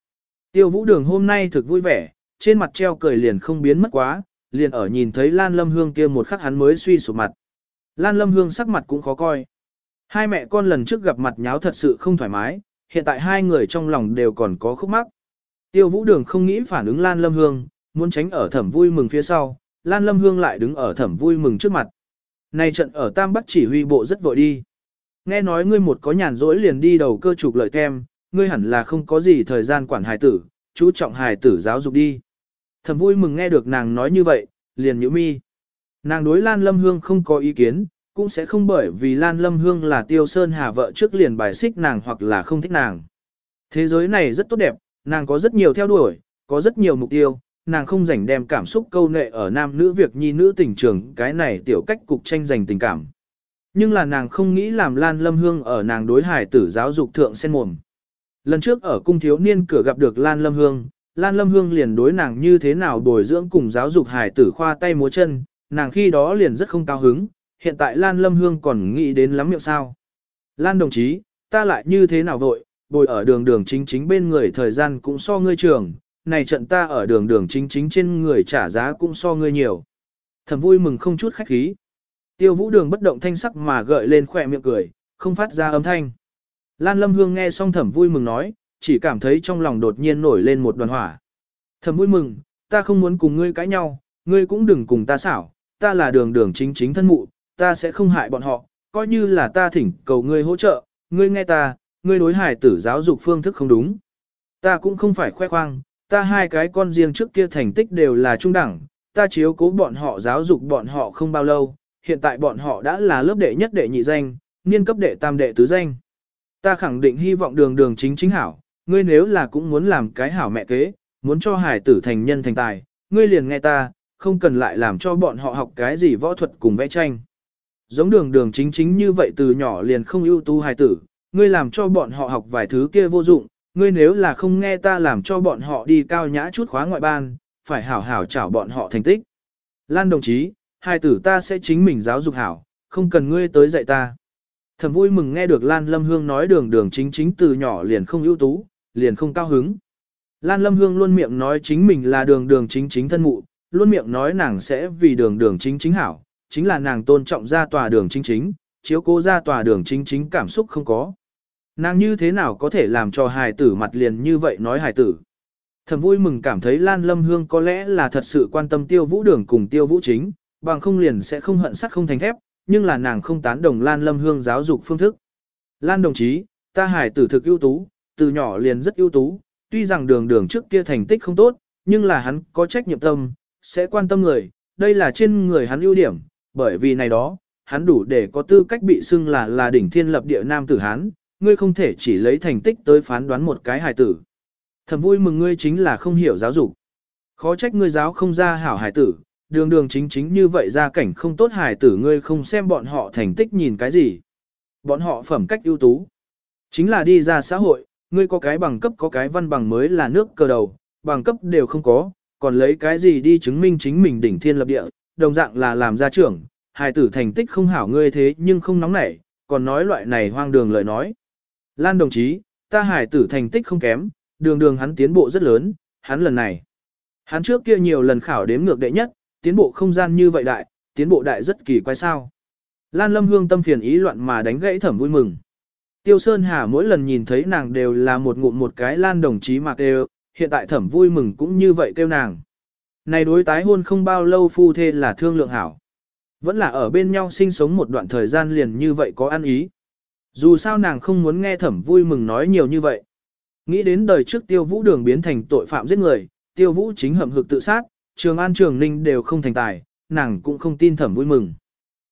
Tiêu Vũ Đường hôm nay thực vui vẻ, trên mặt treo cười liền không biến mất quá, liền ở nhìn thấy Lan Lâm Hương kia một khắc hắn mới suy sụp mặt. Lan Lâm Hương sắc mặt cũng khó coi. Hai mẹ con lần trước gặp mặt nháo thật sự không thoải mái, hiện tại hai người trong lòng đều còn có khúc mắc. Tiêu Vũ Đường không nghĩ phản ứng Lan Lâm Hương, muốn tránh ở thẩm vui mừng phía sau, Lan Lâm Hương lại đứng ở thẩm vui mừng trước mặt. Này trận ở Tam Bắc chỉ huy bộ rất vội đi. Nghe nói ngươi một có nhàn rỗi liền đi đầu cơ trục lợi tem, ngươi hẳn là không có gì thời gian quản hài tử, chú trọng hài tử giáo dục đi. Thẩm vui mừng nghe được nàng nói như vậy, liền nhíu mi. Nàng đối Lan Lâm Hương không có ý kiến, cũng sẽ không bởi vì Lan Lâm Hương là Tiêu Sơn Hà vợ trước liền bài xích nàng hoặc là không thích nàng. Thế giới này rất tốt đẹp, nàng có rất nhiều theo đuổi, có rất nhiều mục tiêu, nàng không rảnh đem cảm xúc câu nệ ở nam nữ việc nhi nữ tình trường cái này tiểu cách cục tranh giành tình cảm. Nhưng là nàng không nghĩ làm Lan Lâm Hương ở nàng đối hải tử giáo dục thượng sen mồm. Lần trước ở cung thiếu niên cửa gặp được Lan Lâm Hương, Lan Lâm Hương liền đối nàng như thế nào bồi dưỡng cùng giáo dục hải tử khoa tay múa chân, nàng khi đó liền rất không cao hứng, hiện tại Lan Lâm Hương còn nghĩ đến lắm miệng sao. Lan đồng chí, ta lại như thế nào vội, bồi ở đường đường chính chính bên người thời gian cũng so ngươi trường, này trận ta ở đường đường chính chính trên người trả giá cũng so ngươi nhiều. Thầm vui mừng không chút khách khí. Tiêu vũ đường bất động thanh sắc mà gợi lên khỏe miệng cười, không phát ra âm thanh. Lan Lâm Hương nghe xong thẩm vui mừng nói, chỉ cảm thấy trong lòng đột nhiên nổi lên một đoàn hỏa. Thẩm vui mừng, ta không muốn cùng ngươi cãi nhau, ngươi cũng đừng cùng ta xảo, ta là đường đường chính chính thân mụ, ta sẽ không hại bọn họ, coi như là ta thỉnh cầu ngươi hỗ trợ, ngươi nghe ta, ngươi đối hải tử giáo dục phương thức không đúng. Ta cũng không phải khoe khoang, ta hai cái con riêng trước kia thành tích đều là trung đẳng, ta chiếu cố bọn họ giáo dục bọn họ không bao lâu, hiện tại bọn họ đã là lớp đệ nhất đệ nhị danh, niên cấp đệ tam đệ tứ danh. Ta khẳng định hy vọng đường đường chính chính hảo, ngươi nếu là cũng muốn làm cái hảo mẹ kế, muốn cho hải tử thành nhân thành tài, ngươi liền nghe ta, không cần lại làm cho bọn họ học cái gì võ thuật cùng vẽ tranh. Giống đường đường chính chính như vậy từ nhỏ liền không ưu tú hài tử, ngươi làm cho bọn họ học vài thứ kia vô dụng, ngươi nếu là không nghe ta làm cho bọn họ đi cao nhã chút khóa ngoại ban, phải hảo hảo chảo bọn họ thành tích. Lan đồng chí, hai tử ta sẽ chính mình giáo dục hảo, không cần ngươi tới dạy ta. Thầm vui mừng nghe được Lan Lâm Hương nói đường đường chính chính từ nhỏ liền không ưu tú, liền không cao hứng. Lan Lâm Hương luôn miệng nói chính mình là đường đường chính chính thân mụ, luôn miệng nói nàng sẽ vì đường đường chính chính hảo, chính là nàng tôn trọng ra tòa đường chính chính, chiếu cố ra tòa đường chính chính cảm xúc không có. Nàng như thế nào có thể làm cho hài tử mặt liền như vậy nói hài tử. Thầm vui mừng cảm thấy Lan Lâm Hương có lẽ là thật sự quan tâm tiêu vũ đường cùng tiêu vũ chính, bằng không liền sẽ không hận sắt không thành thép, nhưng là nàng không tán đồng Lan Lâm Hương giáo dục phương thức. Lan đồng chí, ta hài tử thực ưu tú, từ nhỏ liền rất ưu tú, tuy rằng đường đường trước kia thành tích không tốt, nhưng là hắn có trách nhiệm tâm, sẽ quan tâm người, đây là trên người hắn ưu điểm, bởi vì này đó, hắn đủ để có tư cách bị xưng là là đỉnh thiên lập địa nam tử hán, ngươi không thể chỉ lấy thành tích tới phán đoán một cái hài tử. Thầm vui mừng ngươi chính là không hiểu giáo dục. Khó trách ngươi giáo không ra hảo hài tử, đường đường chính chính như vậy ra cảnh không tốt hài tử ngươi không xem bọn họ thành tích nhìn cái gì. Bọn họ phẩm cách ưu tú. Chính là đi ra xã hội, ngươi có cái bằng cấp có cái văn bằng mới là nước cờ đầu, bằng cấp đều không có, còn lấy cái gì đi chứng minh chính mình đỉnh thiên lập địa, đồng dạng là làm gia trưởng, hài tử thành tích không hảo ngươi thế nhưng không nóng nảy, còn nói loại này hoang đường lời nói. Lan đồng chí, ta hải tử thành tích không kém, đường đường hắn tiến bộ rất lớn, hắn lần này. Hắn trước kia nhiều lần khảo đếm ngược đệ nhất, tiến bộ không gian như vậy đại, tiến bộ đại rất kỳ quái sao. Lan Lâm Hương tâm phiền ý loạn mà đánh gãy thẩm vui mừng. Tiêu Sơn Hà mỗi lần nhìn thấy nàng đều là một ngụm một cái Lan đồng chí mà kêu, hiện tại thẩm vui mừng cũng như vậy kêu nàng. Này đối tái hôn không bao lâu phu thê là thương lượng hảo. Vẫn là ở bên nhau sinh sống một đoạn thời gian liền như vậy có ăn ý. Dù sao nàng không muốn nghe thẩm vui mừng nói nhiều như vậy. Nghĩ đến đời trước tiêu vũ đường biến thành tội phạm giết người, tiêu vũ chính hậm hực tự sát, trường an trường ninh đều không thành tài, nàng cũng không tin thẩm vui mừng.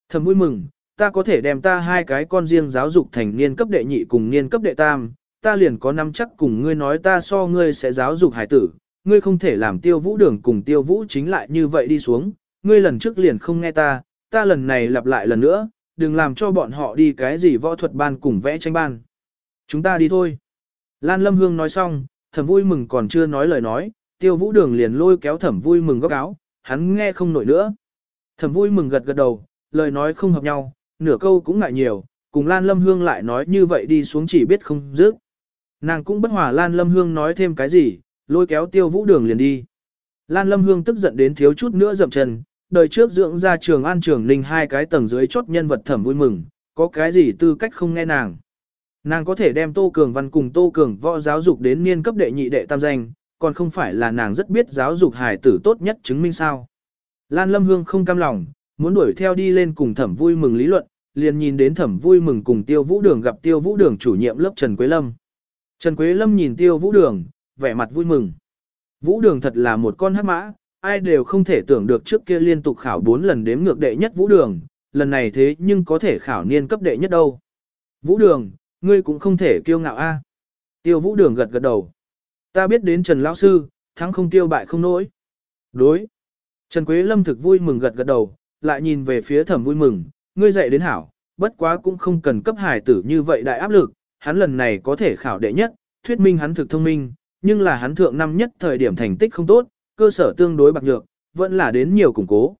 Thẩm vui mừng, ta có thể đem ta hai cái con riêng giáo dục thành niên cấp đệ nhị cùng niên cấp đệ tam, ta liền có năm chắc cùng ngươi nói ta so ngươi sẽ giáo dục hải tử, ngươi không thể làm tiêu vũ đường cùng tiêu vũ chính lại như vậy đi xuống, ngươi lần trước liền không nghe ta, ta lần này lặp lại lần nữa, đừng làm cho bọn họ đi cái gì võ thuật ban cùng vẽ tranh ban. Chúng ta đi thôi. Lan Lâm Hương nói xong, thẩm vui mừng còn chưa nói lời nói, tiêu vũ đường liền lôi kéo thẩm vui mừng góc áo, hắn nghe không nổi nữa. Thẩm vui mừng gật gật đầu, lời nói không hợp nhau, nửa câu cũng ngại nhiều, cùng Lan Lâm Hương lại nói như vậy đi xuống chỉ biết không dứt. Nàng cũng bất hòa Lan Lâm Hương nói thêm cái gì, lôi kéo tiêu vũ đường liền đi. Lan Lâm Hương tức giận đến thiếu chút nữa dậm chân, đời trước dưỡng ra trường an trường ninh hai cái tầng dưới chốt nhân vật thẩm vui mừng, có cái gì tư cách không nghe nàng. Nàng có thể đem Tô Cường Văn cùng Tô Cường võ giáo dục đến niên cấp đệ nhị đệ tam danh, còn không phải là nàng rất biết giáo dục hài tử tốt nhất chứng minh sao. Lan Lâm Hương không cam lòng, muốn đuổi theo đi lên cùng thẩm vui mừng lý luận, liền nhìn đến thẩm vui mừng cùng tiêu vũ đường gặp tiêu vũ đường chủ nhiệm lớp Trần Quế Lâm. Trần Quế Lâm nhìn tiêu vũ đường, vẻ mặt vui mừng. Vũ đường thật là một con hát mã, ai đều không thể tưởng được trước kia liên tục khảo 4 lần đếm ngược đệ nhất vũ đường, lần này thế nhưng có thể khảo niên cấp đệ nhất đâu. Vũ đường, ngươi cũng không thể kiêu ngạo a. Tiêu vũ đường gật gật đầu. Ta biết đến Trần Lão Sư, thắng không tiêu bại không nổi. Đối. Trần Quế Lâm thực vui mừng gật gật đầu, lại nhìn về phía thẩm vui mừng, ngươi dạy đến hảo, bất quá cũng không cần cấp hải tử như vậy đại áp lực, hắn lần này có thể khảo đệ nhất, thuyết minh hắn thực thông minh, nhưng là hắn thượng năm nhất thời điểm thành tích không tốt, cơ sở tương đối bạc nhược, vẫn là đến nhiều củng cố.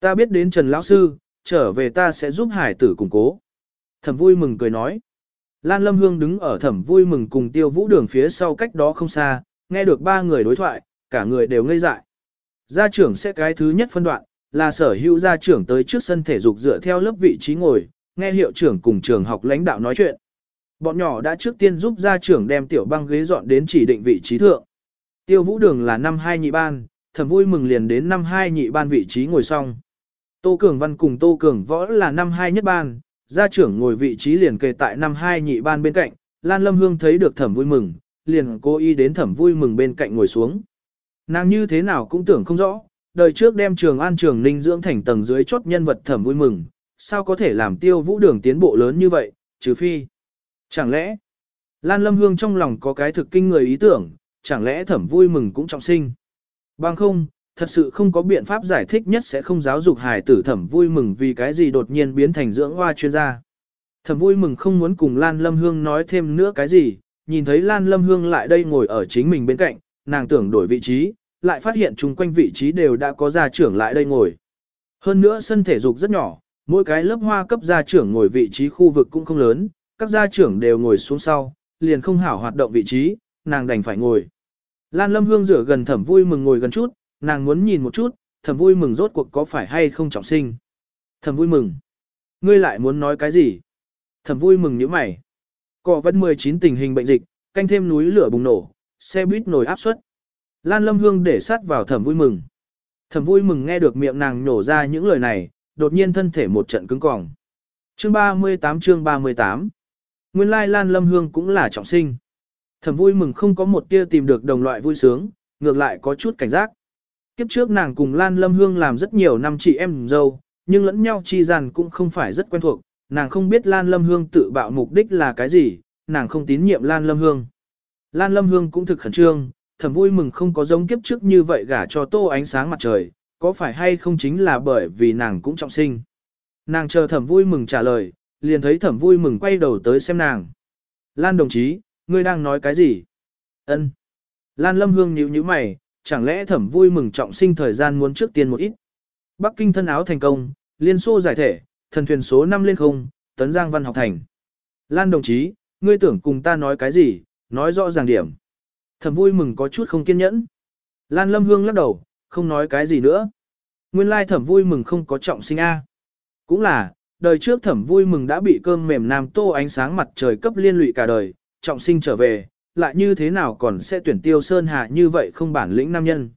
Ta biết đến Trần Lão Sư, trở về ta sẽ giúp hải tử củng cố. Thẩm vui mừng cười nói. Lan Lâm Hương đứng ở thẩm vui mừng cùng tiêu vũ đường phía sau cách đó không xa, nghe được ba người đối thoại, cả người đều ngây dại. Gia trưởng sẽ cái thứ nhất phân đoạn, là sở hữu gia trưởng tới trước sân thể dục dựa theo lớp vị trí ngồi, nghe hiệu trưởng cùng trường học lãnh đạo nói chuyện. Bọn nhỏ đã trước tiên giúp gia trưởng đem tiểu băng ghế dọn đến chỉ định vị trí thượng. Tiêu vũ đường là năm hai nhị ban, thẩm vui mừng liền đến năm hai nhị ban vị trí ngồi xong. Tô Cường Văn cùng Tô Cường Võ là năm hai nhất ban, gia trưởng ngồi vị trí liền kề tại năm hai nhị ban bên cạnh, Lan Lâm Hương thấy được thẩm vui mừng, liền cố ý đến thẩm vui mừng bên cạnh ngồi xuống. Nàng như thế nào cũng tưởng không rõ, đời trước đem trường an trường ninh dưỡng thành tầng dưới chốt nhân vật thẩm vui mừng, sao có thể làm tiêu vũ đường tiến bộ lớn như vậy, trừ phi. Chẳng lẽ, Lan Lâm Hương trong lòng có cái thực kinh người ý tưởng, chẳng lẽ thẩm vui mừng cũng trọng sinh. Bằng không, thật sự không có biện pháp giải thích nhất sẽ không giáo dục hài tử thẩm vui mừng vì cái gì đột nhiên biến thành dưỡng hoa chuyên gia. Thẩm vui mừng không muốn cùng Lan Lâm Hương nói thêm nữa cái gì, nhìn thấy Lan Lâm Hương lại đây ngồi ở chính mình bên cạnh, nàng tưởng đổi vị trí, lại phát hiện chung quanh vị trí đều đã có gia trưởng lại đây ngồi. Hơn nữa sân thể dục rất nhỏ, mỗi cái lớp hoa cấp gia trưởng ngồi vị trí khu vực cũng không lớn, các gia trưởng đều ngồi xuống sau, liền không hảo hoạt động vị trí, nàng đành phải ngồi. Lan Lâm Hương rửa gần thẩm vui mừng ngồi gần chút, nàng muốn nhìn một chút, thẩm vui mừng rốt cuộc có phải hay không trọng sinh. Thẩm vui mừng. Ngươi lại muốn nói cái gì? Thẩm vui mừng như mày. Cọ vẫn 19 tình hình bệnh dịch, canh thêm núi lửa bùng nổ, xe buýt nổi áp suất. Lan Lâm Hương để sát vào thẩm vui mừng. Thẩm vui mừng nghe được miệng nàng nổ ra những lời này, đột nhiên thân thể một trận cứng cỏng. Chương 38 chương 38 Nguyên lai Lan Lâm Hương cũng là trọng sinh. Thẩm vui mừng không có một tia tìm được đồng loại vui sướng, ngược lại có chút cảnh giác. Kiếp trước nàng cùng Lan Lâm Hương làm rất nhiều năm chị em dâu, nhưng lẫn nhau chi gian cũng không phải rất quen thuộc, nàng không biết Lan Lâm Hương tự bạo mục đích là cái gì, nàng không tín nhiệm Lan Lâm Hương. Lan Lâm Hương cũng thực khẩn trương, thầm vui mừng không có giống kiếp trước như vậy gả cho tô ánh sáng mặt trời, có phải hay không chính là bởi vì nàng cũng trọng sinh. Nàng chờ thẩm vui mừng trả lời, liền thấy thẩm vui mừng quay đầu tới xem nàng. Lan đồng chí, ngươi đang nói cái gì? Ân. Lan lâm hương nhíu nhíu mày, chẳng lẽ thẩm vui mừng trọng sinh thời gian muốn trước tiên một ít. Bắc Kinh thân áo thành công, liên xô giải thể, thần thuyền số 5 lên không, tấn giang văn học thành. Lan đồng chí, ngươi tưởng cùng ta nói cái gì, nói rõ ràng điểm. Thẩm vui mừng có chút không kiên nhẫn. Lan lâm hương lắc đầu, không nói cái gì nữa. Nguyên lai thẩm vui mừng không có trọng sinh A. Cũng là, đời trước thẩm vui mừng đã bị cơm mềm nam tô ánh sáng mặt trời cấp liên lụy cả đời, trọng sinh trở về, lại như thế nào còn sẽ tuyển tiêu sơn hạ như vậy không bản lĩnh nam nhân.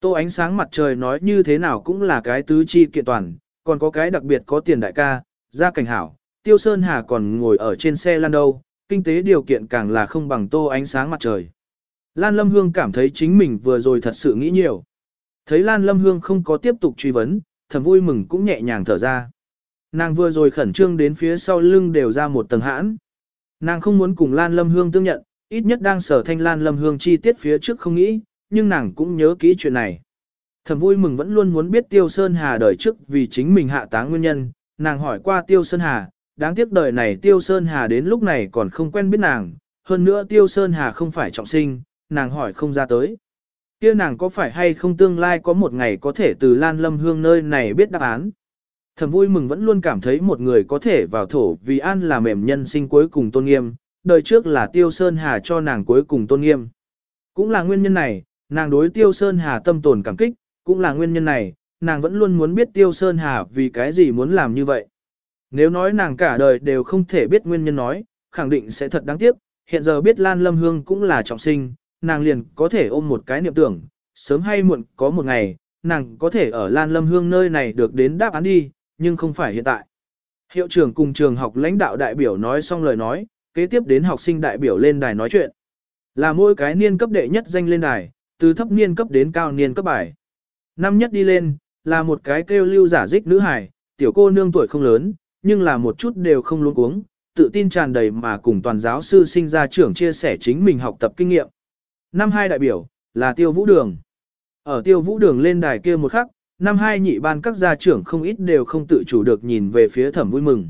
Tô ánh sáng mặt trời nói như thế nào cũng là cái tứ chi kiện toàn, còn có cái đặc biệt có tiền đại ca, gia cảnh hảo, tiêu sơn hà còn ngồi ở trên xe lan đâu, kinh tế điều kiện càng là không bằng tô ánh sáng mặt trời. Lan Lâm Hương cảm thấy chính mình vừa rồi thật sự nghĩ nhiều. Thấy Lan Lâm Hương không có tiếp tục truy vấn, thầm vui mừng cũng nhẹ nhàng thở ra. Nàng vừa rồi khẩn trương đến phía sau lưng đều ra một tầng hãn. Nàng không muốn cùng Lan Lâm Hương tương nhận, ít nhất đang sở thanh Lan Lâm Hương chi tiết phía trước không nghĩ, nhưng nàng cũng nhớ kỹ chuyện này. Thầm vui mừng vẫn luôn muốn biết Tiêu Sơn Hà đời trước vì chính mình hạ táng nguyên nhân, nàng hỏi qua Tiêu Sơn Hà, đáng tiếc đời này Tiêu Sơn Hà đến lúc này còn không quen biết nàng, hơn nữa Tiêu Sơn Hà không phải trọng sinh, nàng hỏi không ra tới. kia nàng có phải hay không tương lai có một ngày có thể từ Lan Lâm Hương nơi này biết đáp án. Thầm vui mừng vẫn luôn cảm thấy một người có thể vào thổ vì an là mềm nhân sinh cuối cùng tôn nghiêm, đời trước là Tiêu Sơn Hà cho nàng cuối cùng tôn nghiêm. Cũng là nguyên nhân này, nàng đối Tiêu Sơn Hà tâm tồn cảm kích, cũng là nguyên nhân này, nàng vẫn luôn muốn biết Tiêu Sơn Hà vì cái gì muốn làm như vậy. Nếu nói nàng cả đời đều không thể biết nguyên nhân nói, khẳng định sẽ thật đáng tiếc, hiện giờ biết Lan Lâm Hương cũng là trọng sinh, nàng liền có thể ôm một cái niệm tưởng, sớm hay muộn có một ngày, nàng có thể ở Lan Lâm Hương nơi này được đến đáp án đi, nhưng không phải hiện tại. Hiệu trưởng cùng trường học lãnh đạo đại biểu nói xong lời nói, kế tiếp đến học sinh đại biểu lên đài nói chuyện. Là mỗi cái niên cấp đệ nhất danh lên đài, từ thấp niên cấp đến cao niên cấp bài. Năm nhất đi lên, là một cái kêu lưu giả dích nữ hải, tiểu cô nương tuổi không lớn, nhưng là một chút đều không luống cuống, tự tin tràn đầy mà cùng toàn giáo sư sinh ra trưởng chia sẻ chính mình học tập kinh nghiệm. Năm hai đại biểu, là tiêu vũ đường. Ở tiêu vũ đường lên đài kia một khắc, năm hai nhị ban các gia trưởng không ít đều không tự chủ được nhìn về phía thẩm vui mừng.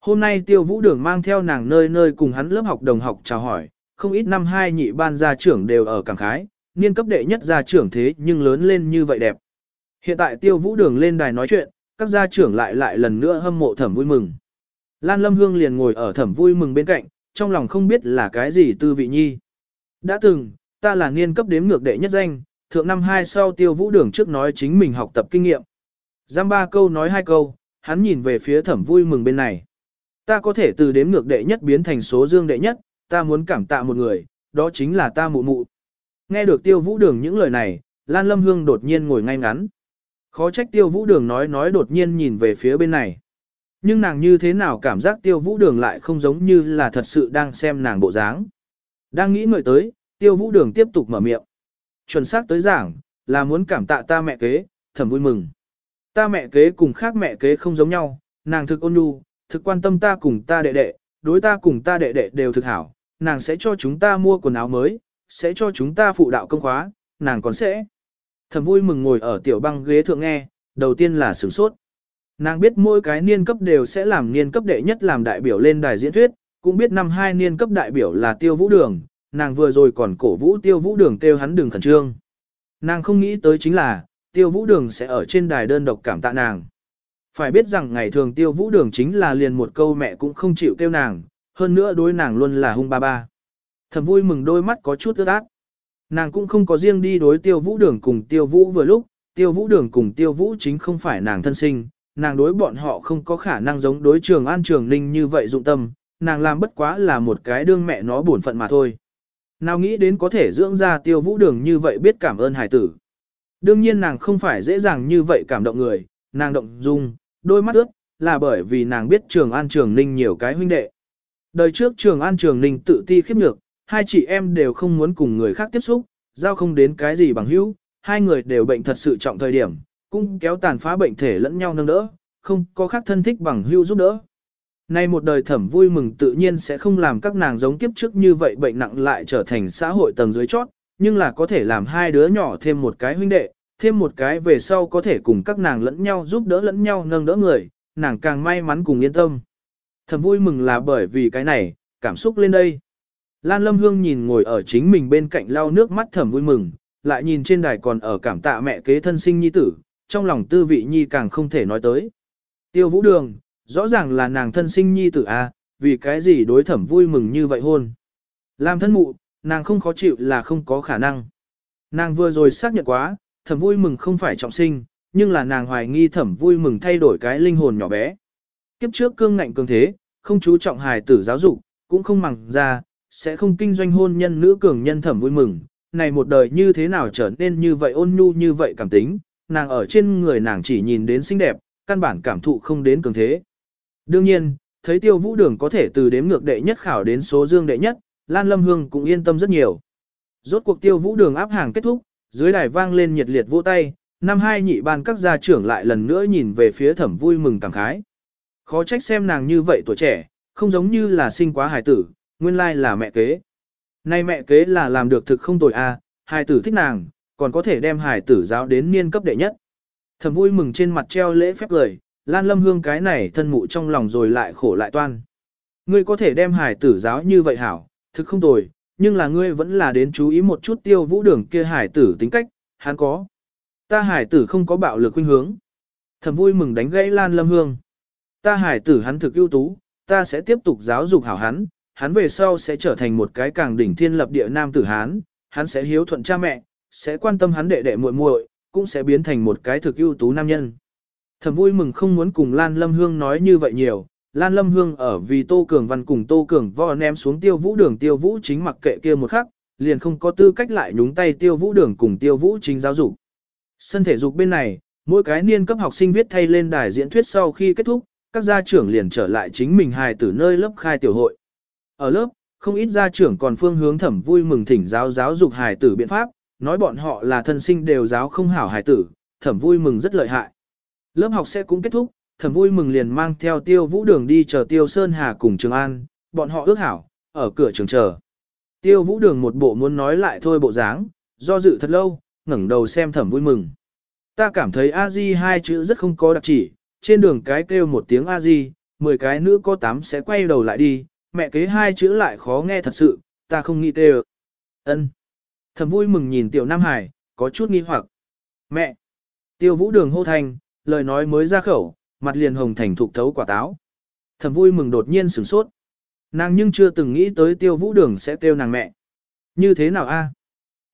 Hôm nay tiêu vũ đường mang theo nàng nơi nơi cùng hắn lớp học đồng học chào hỏi, không ít năm hai nhị ban gia trưởng đều ở cảng khái, niên cấp đệ nhất gia trưởng thế nhưng lớn lên như vậy đẹp. Hiện tại tiêu vũ đường lên đài nói chuyện, các gia trưởng lại lại lần nữa hâm mộ thẩm vui mừng. Lan Lâm Hương liền ngồi ở thẩm vui mừng bên cạnh, trong lòng không biết là cái gì tư vị nhi. Đã từng, ta là niên cấp đếm ngược đệ nhất danh, thượng năm hai sau tiêu vũ đường trước nói chính mình học tập kinh nghiệm. Giam ba câu nói hai câu, hắn nhìn về phía thẩm vui mừng bên này. Ta có thể từ đếm ngược đệ nhất biến thành số dương đệ nhất, ta muốn cảm tạ một người, đó chính là ta mụ mụ. Nghe được tiêu vũ đường những lời này, Lan Lâm Hương đột nhiên ngồi ngay ngắn. Khó trách tiêu vũ đường nói nói đột nhiên nhìn về phía bên này. Nhưng nàng như thế nào cảm giác tiêu vũ đường lại không giống như là thật sự đang xem nàng bộ dáng. Đang nghĩ ngợi tới, tiêu vũ đường tiếp tục mở miệng. Chuẩn xác tới giảng, là muốn cảm tạ ta mẹ kế, thầm vui mừng. Ta mẹ kế cùng khác mẹ kế không giống nhau, nàng thực ôn nhu, thực quan tâm ta cùng ta đệ đệ, đối ta cùng ta đệ đệ đều thực hảo, nàng sẽ cho chúng ta mua quần áo mới, sẽ cho chúng ta phụ đạo công khóa, nàng còn sẽ. Thầm vui mừng ngồi ở tiểu băng ghế thượng nghe, đầu tiên là sửng sốt. Nàng biết mỗi cái niên cấp đều sẽ làm niên cấp đệ nhất làm đại biểu lên đài diễn thuyết, cũng biết năm hai niên cấp đại biểu là tiêu vũ đường, nàng vừa rồi còn cổ vũ tiêu vũ đường kêu hắn đường khẩn trương. Nàng không nghĩ tới chính là, tiêu vũ đường sẽ ở trên đài đơn độc cảm tạ nàng. Phải biết rằng ngày thường tiêu vũ đường chính là liền một câu mẹ cũng không chịu kêu nàng, hơn nữa đối nàng luôn là hung ba ba. Thầm vui mừng đôi mắt có chút ướt át. Nàng cũng không có riêng đi đối tiêu vũ đường cùng tiêu vũ vừa lúc, tiêu vũ đường cùng tiêu vũ chính không phải nàng thân sinh, nàng đối bọn họ không có khả năng giống đối trường an trường ninh như vậy dụng tâm, nàng làm bất quá là một cái đương mẹ nó buồn phận mà thôi. Nào nghĩ đến có thể dưỡng ra tiêu vũ đường như vậy biết cảm ơn hải tử. Đương nhiên nàng không phải dễ dàng như vậy cảm động người, nàng động dung, đôi mắt ướt, là bởi vì nàng biết trường an trường ninh nhiều cái huynh đệ. Đời trước trường an trường ninh tự ti khiếp nhược, hai chị em đều không muốn cùng người khác tiếp xúc, giao không đến cái gì bằng hữu, hai người đều bệnh thật sự trọng thời điểm, cũng kéo tàn phá bệnh thể lẫn nhau nâng đỡ, không có khác thân thích bằng hữu giúp đỡ. Nay một đời thẩm vui mừng tự nhiên sẽ không làm các nàng giống kiếp trước như vậy bệnh nặng lại trở thành xã hội tầng dưới chót, nhưng là có thể làm hai đứa nhỏ thêm một cái huynh đệ, thêm một cái về sau có thể cùng các nàng lẫn nhau giúp đỡ lẫn nhau nâng đỡ người, nàng càng may mắn cùng yên tâm. Thầm vui mừng là bởi vì cái này, cảm xúc lên đây. Lan Lâm Hương nhìn ngồi ở chính mình bên cạnh lau nước mắt thầm vui mừng, lại nhìn trên đài còn ở cảm tạ mẹ kế thân sinh nhi tử, trong lòng tư vị nhi càng không thể nói tới. Tiêu vũ đường, rõ ràng là nàng thân sinh nhi tử a, vì cái gì đối thẩm vui mừng như vậy hôn. Làm thân mụ, nàng không khó chịu là không có khả năng. Nàng vừa rồi xác nhận quá, thẩm vui mừng không phải trọng sinh, nhưng là nàng hoài nghi thẩm vui mừng thay đổi cái linh hồn nhỏ bé. Kiếp trước cương ngạnh cường thế, không chú trọng hài tử giáo dục, cũng không màng ra, sẽ không kinh doanh hôn nhân nữ cường nhân thẩm vui mừng. Này một đời như thế nào trở nên như vậy ôn nhu như vậy cảm tính, nàng ở trên người nàng chỉ nhìn đến xinh đẹp, căn bản cảm thụ không đến cường thế. Đương nhiên, thấy tiêu vũ đường có thể từ đếm ngược đệ nhất khảo đến số dương đệ nhất, Lan Lâm Hương cũng yên tâm rất nhiều. Rốt cuộc tiêu vũ đường áp hàng kết thúc, dưới đài vang lên nhiệt liệt vỗ tay, năm hai nhị ban các gia trưởng lại lần nữa nhìn về phía thẩm vui mừng cảm khái. Khó trách xem nàng như vậy tuổi trẻ, không giống như là sinh quá hài tử, nguyên lai là mẹ kế. Nay mẹ kế là làm được thực không tồi a, à, hài tử thích nàng, còn có thể đem hài tử giáo đến niên cấp đệ nhất. Thẩm vui mừng trên mặt treo lễ phép lời, Lan Lâm Hương cái này thân mụ trong lòng rồi lại khổ lại toan. Ngươi có thể đem Hải tử giáo như vậy hảo, thực không tồi, nhưng là ngươi vẫn là đến chú ý một chút tiêu vũ đường kia Hải tử tính cách, hắn có. Ta Hải tử không có bạo lực khuynh hướng. Thẩm vui mừng đánh gãy Lan Lâm Hương. Ta Hải tử hắn thực ưu tú, ta sẽ tiếp tục giáo dục hảo hắn, hắn về sau sẽ trở thành một cái càng đỉnh thiên lập địa nam tử hán, hắn sẽ hiếu thuận cha mẹ, sẽ quan tâm hắn đệ đệ muội muội, cũng sẽ biến thành một cái thực ưu tú nam nhân. Thẩm vui mừng không muốn cùng Lan Lâm Hương nói như vậy nhiều, Lan Lâm Hương ở vì Tô Cường Văn cùng Tô Cường Võ ném xuống tiêu vũ đường tiêu vũ chính mặc kệ kia một khắc, liền không có tư cách lại nhúng tay tiêu vũ đường cùng tiêu vũ chính giáo dục. Sân thể dục bên này, mỗi cái niên cấp học sinh viết thay lên đài diễn thuyết sau khi kết thúc, các gia trưởng liền trở lại chính mình hài tử nơi lớp khai tiểu hội. Ở lớp, không ít gia trưởng còn phương hướng thẩm vui mừng thỉnh giáo giáo dục hài tử biện pháp, nói bọn họ là thân sinh đều giáo không hảo hài tử, thẩm vui mừng rất lợi hại. Lớp học sẽ cũng kết thúc, thẩm vui mừng liền mang theo tiêu vũ đường đi chờ tiêu Sơn Hà cùng Trường An, bọn họ ước hảo, ở cửa trường chờ. Tiêu vũ đường một bộ muốn nói lại thôi bộ dáng, do dự thật lâu, ngẩng đầu xem thẩm vui mừng. Ta cảm thấy A-di hai chữ rất không có đặc chỉ, trên đường cái kêu một tiếng A-di, mười cái nữ có tám sẽ quay đầu lại đi, mẹ kế hai chữ lại khó nghe thật sự, ta không nghĩ tê ân Thẩm vui mừng nhìn tiểu Nam Hải, có chút nghi hoặc. Mẹ! Tiêu vũ đường hô thành, lời nói mới ra khẩu, mặt liền hồng thành thục thấu quả táo. Thẩm vui mừng đột nhiên sửng sốt. Nàng nhưng chưa từng nghĩ tới tiêu vũ đường sẽ kêu nàng mẹ. Như thế nào a?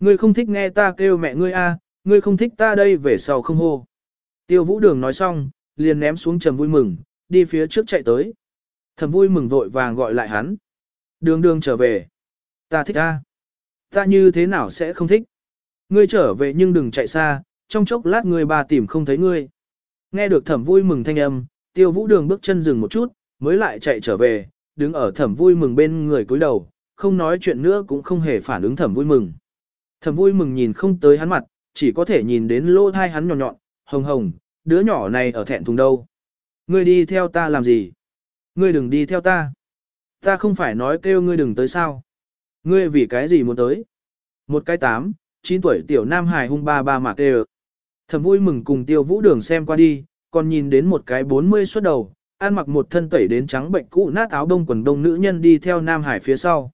Ngươi không thích nghe ta kêu mẹ ngươi a, ngươi không thích ta đây về sau không hô. Tiêu vũ đường nói xong, liền ném xuống trầm vui mừng, đi phía trước chạy tới. Thẩm vui mừng vội vàng gọi lại hắn. Đường đường trở về. Ta thích a. Ta như thế nào sẽ không thích. Ngươi trở về nhưng đừng chạy xa, trong chốc lát người bà tìm không thấy ngươi. Nghe được thẩm vui mừng thanh âm, tiêu vũ đường bước chân dừng một chút, mới lại chạy trở về, đứng ở thẩm vui mừng bên người cúi đầu, không nói chuyện nữa cũng không hề phản ứng thẩm vui mừng. Thẩm vui mừng nhìn không tới hắn mặt, chỉ có thể nhìn đến lỗ thai hắn nhọn nhọn, hồng hồng, đứa nhỏ này ở thẹn thùng đâu. Ngươi đi theo ta làm gì? Ngươi đừng đi theo ta. Ta không phải nói kêu ngươi đừng tới sao. Ngươi vì cái gì muốn tới? Một cái tám, chín tuổi tiểu nam hài hung ba ba mà kêu. Thẩm vui mừng cùng tiêu vũ đường xem qua đi, còn nhìn đến một cái 40 xuất đầu, ăn mặc một thân tẩy đến trắng bệnh cũ nát áo đông quần đông nữ nhân đi theo nam hải phía sau.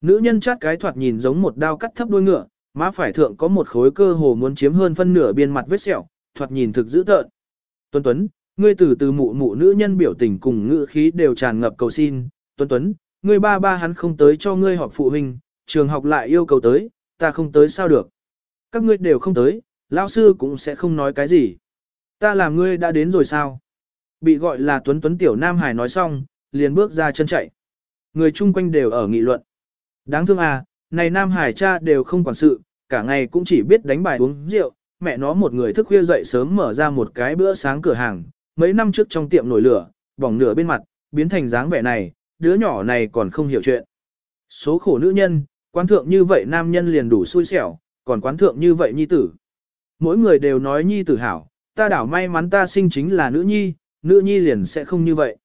Nữ nhân chát cái thoạt nhìn giống một đao cắt thấp đuôi ngựa, má phải thượng có một khối cơ hồ muốn chiếm hơn phân nửa biên mặt vết sẹo, thoạt nhìn thực dữ tợn. Tuấn Tuấn, ngươi từ từ mụ mụ nữ nhân biểu tình cùng ngữ khí đều tràn ngập cầu xin. Tuấn Tuấn, ngươi ba ba hắn không tới cho ngươi họp phụ huynh, trường học lại yêu cầu tới, ta không tới sao được. Các ngươi đều không tới, lão sư cũng sẽ không nói cái gì. Ta làm ngươi đã đến rồi sao? Bị gọi là Tuấn Tuấn Tiểu Nam Hải nói xong, liền bước ra chân chạy. Người chung quanh đều ở nghị luận. Đáng thương à, này Nam Hải cha đều không quản sự, cả ngày cũng chỉ biết đánh bài uống rượu, mẹ nó một người thức khuya dậy sớm mở ra một cái bữa sáng cửa hàng, mấy năm trước trong tiệm nổi lửa, bỏng nửa bên mặt, biến thành dáng vẻ này, đứa nhỏ này còn không hiểu chuyện. Số khổ nữ nhân, quán thượng như vậy nam nhân liền đủ xui xẻo, còn quán thượng như vậy nhi tử. Mỗi người đều nói nhi tử hảo, ta đảo may mắn ta sinh chính là nữ nhi, nữ nhi liền sẽ không như vậy.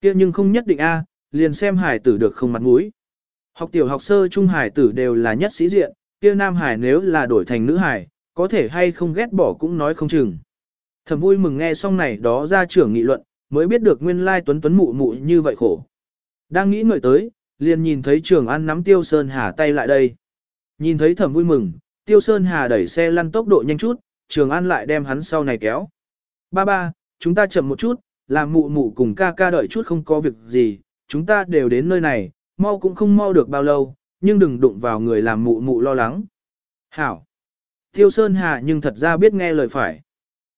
kia nhưng không nhất định a, liền xem hải tử được không mặt mũi. Học tiểu học sơ trung hải tử đều là nhất sĩ diện, kia nam hải nếu là đổi thành nữ hải, có thể hay không ghét bỏ cũng nói không chừng. Thầm vui mừng nghe xong này đó ra trưởng nghị luận, mới biết được nguyên lai tuấn tuấn mụ mụ như vậy khổ. Đang nghĩ ngợi tới, liền nhìn thấy trường ăn nắm tiêu sơn hà tay lại đây. Nhìn thấy thầm vui mừng, tiêu sơn hà đẩy xe lăn tốc độ nhanh chút, trường an lại đem hắn sau này kéo. Ba ba, chúng ta chậm một chút, làm mụ mụ cùng ca ca đợi chút không có việc gì, chúng ta đều đến nơi này, mau cũng không mau được bao lâu, nhưng đừng đụng vào người làm mụ mụ lo lắng. Hảo. Tiêu Sơn Hà nhưng thật ra biết nghe lời phải.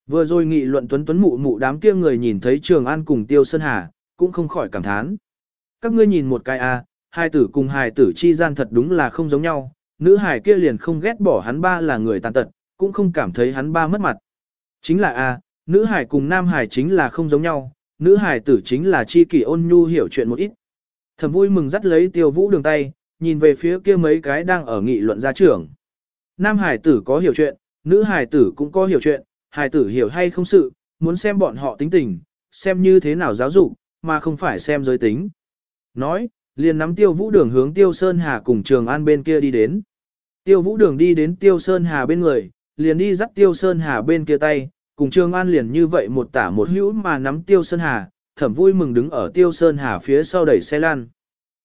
Vừa rồi nghị luận tuấn tuấn mụ mụ đám kia người nhìn thấy Trường An cùng Tiêu Sơn Hà, cũng không khỏi cảm thán. Các ngươi nhìn một cái a, à, hai tử cùng hài tử chi gian thật đúng là không giống nhau, nữ Hải kia liền không ghét bỏ hắn ba là người tàn tật, cũng không cảm thấy hắn ba mất mặt. Chính là a, nữ Hải cùng nam Hải chính là không giống nhau, nữ Hải tử chính là chi kỷ ôn nhu hiểu chuyện một ít. Thầm vui mừng dắt lấy tiêu vũ đường tay, nhìn về phía kia mấy cái đang ở nghị luận gia trưởng. Nam Hải tử có hiểu chuyện, nữ Hải tử cũng có hiểu chuyện, Hải tử hiểu hay không sự, muốn xem bọn họ tính tình, xem như thế nào giáo dục, mà không phải xem giới tính. Nói, liền nắm tiêu vũ đường hướng tiêu sơn hà cùng trường an bên kia đi đến. Tiêu vũ đường đi đến tiêu sơn hà bên người, liền đi dắt tiêu sơn hà bên kia tay, cùng trường an liền như vậy một tả một hữu mà nắm tiêu sơn hà, thẩm vui mừng đứng ở tiêu sơn hà phía sau đẩy xe lan.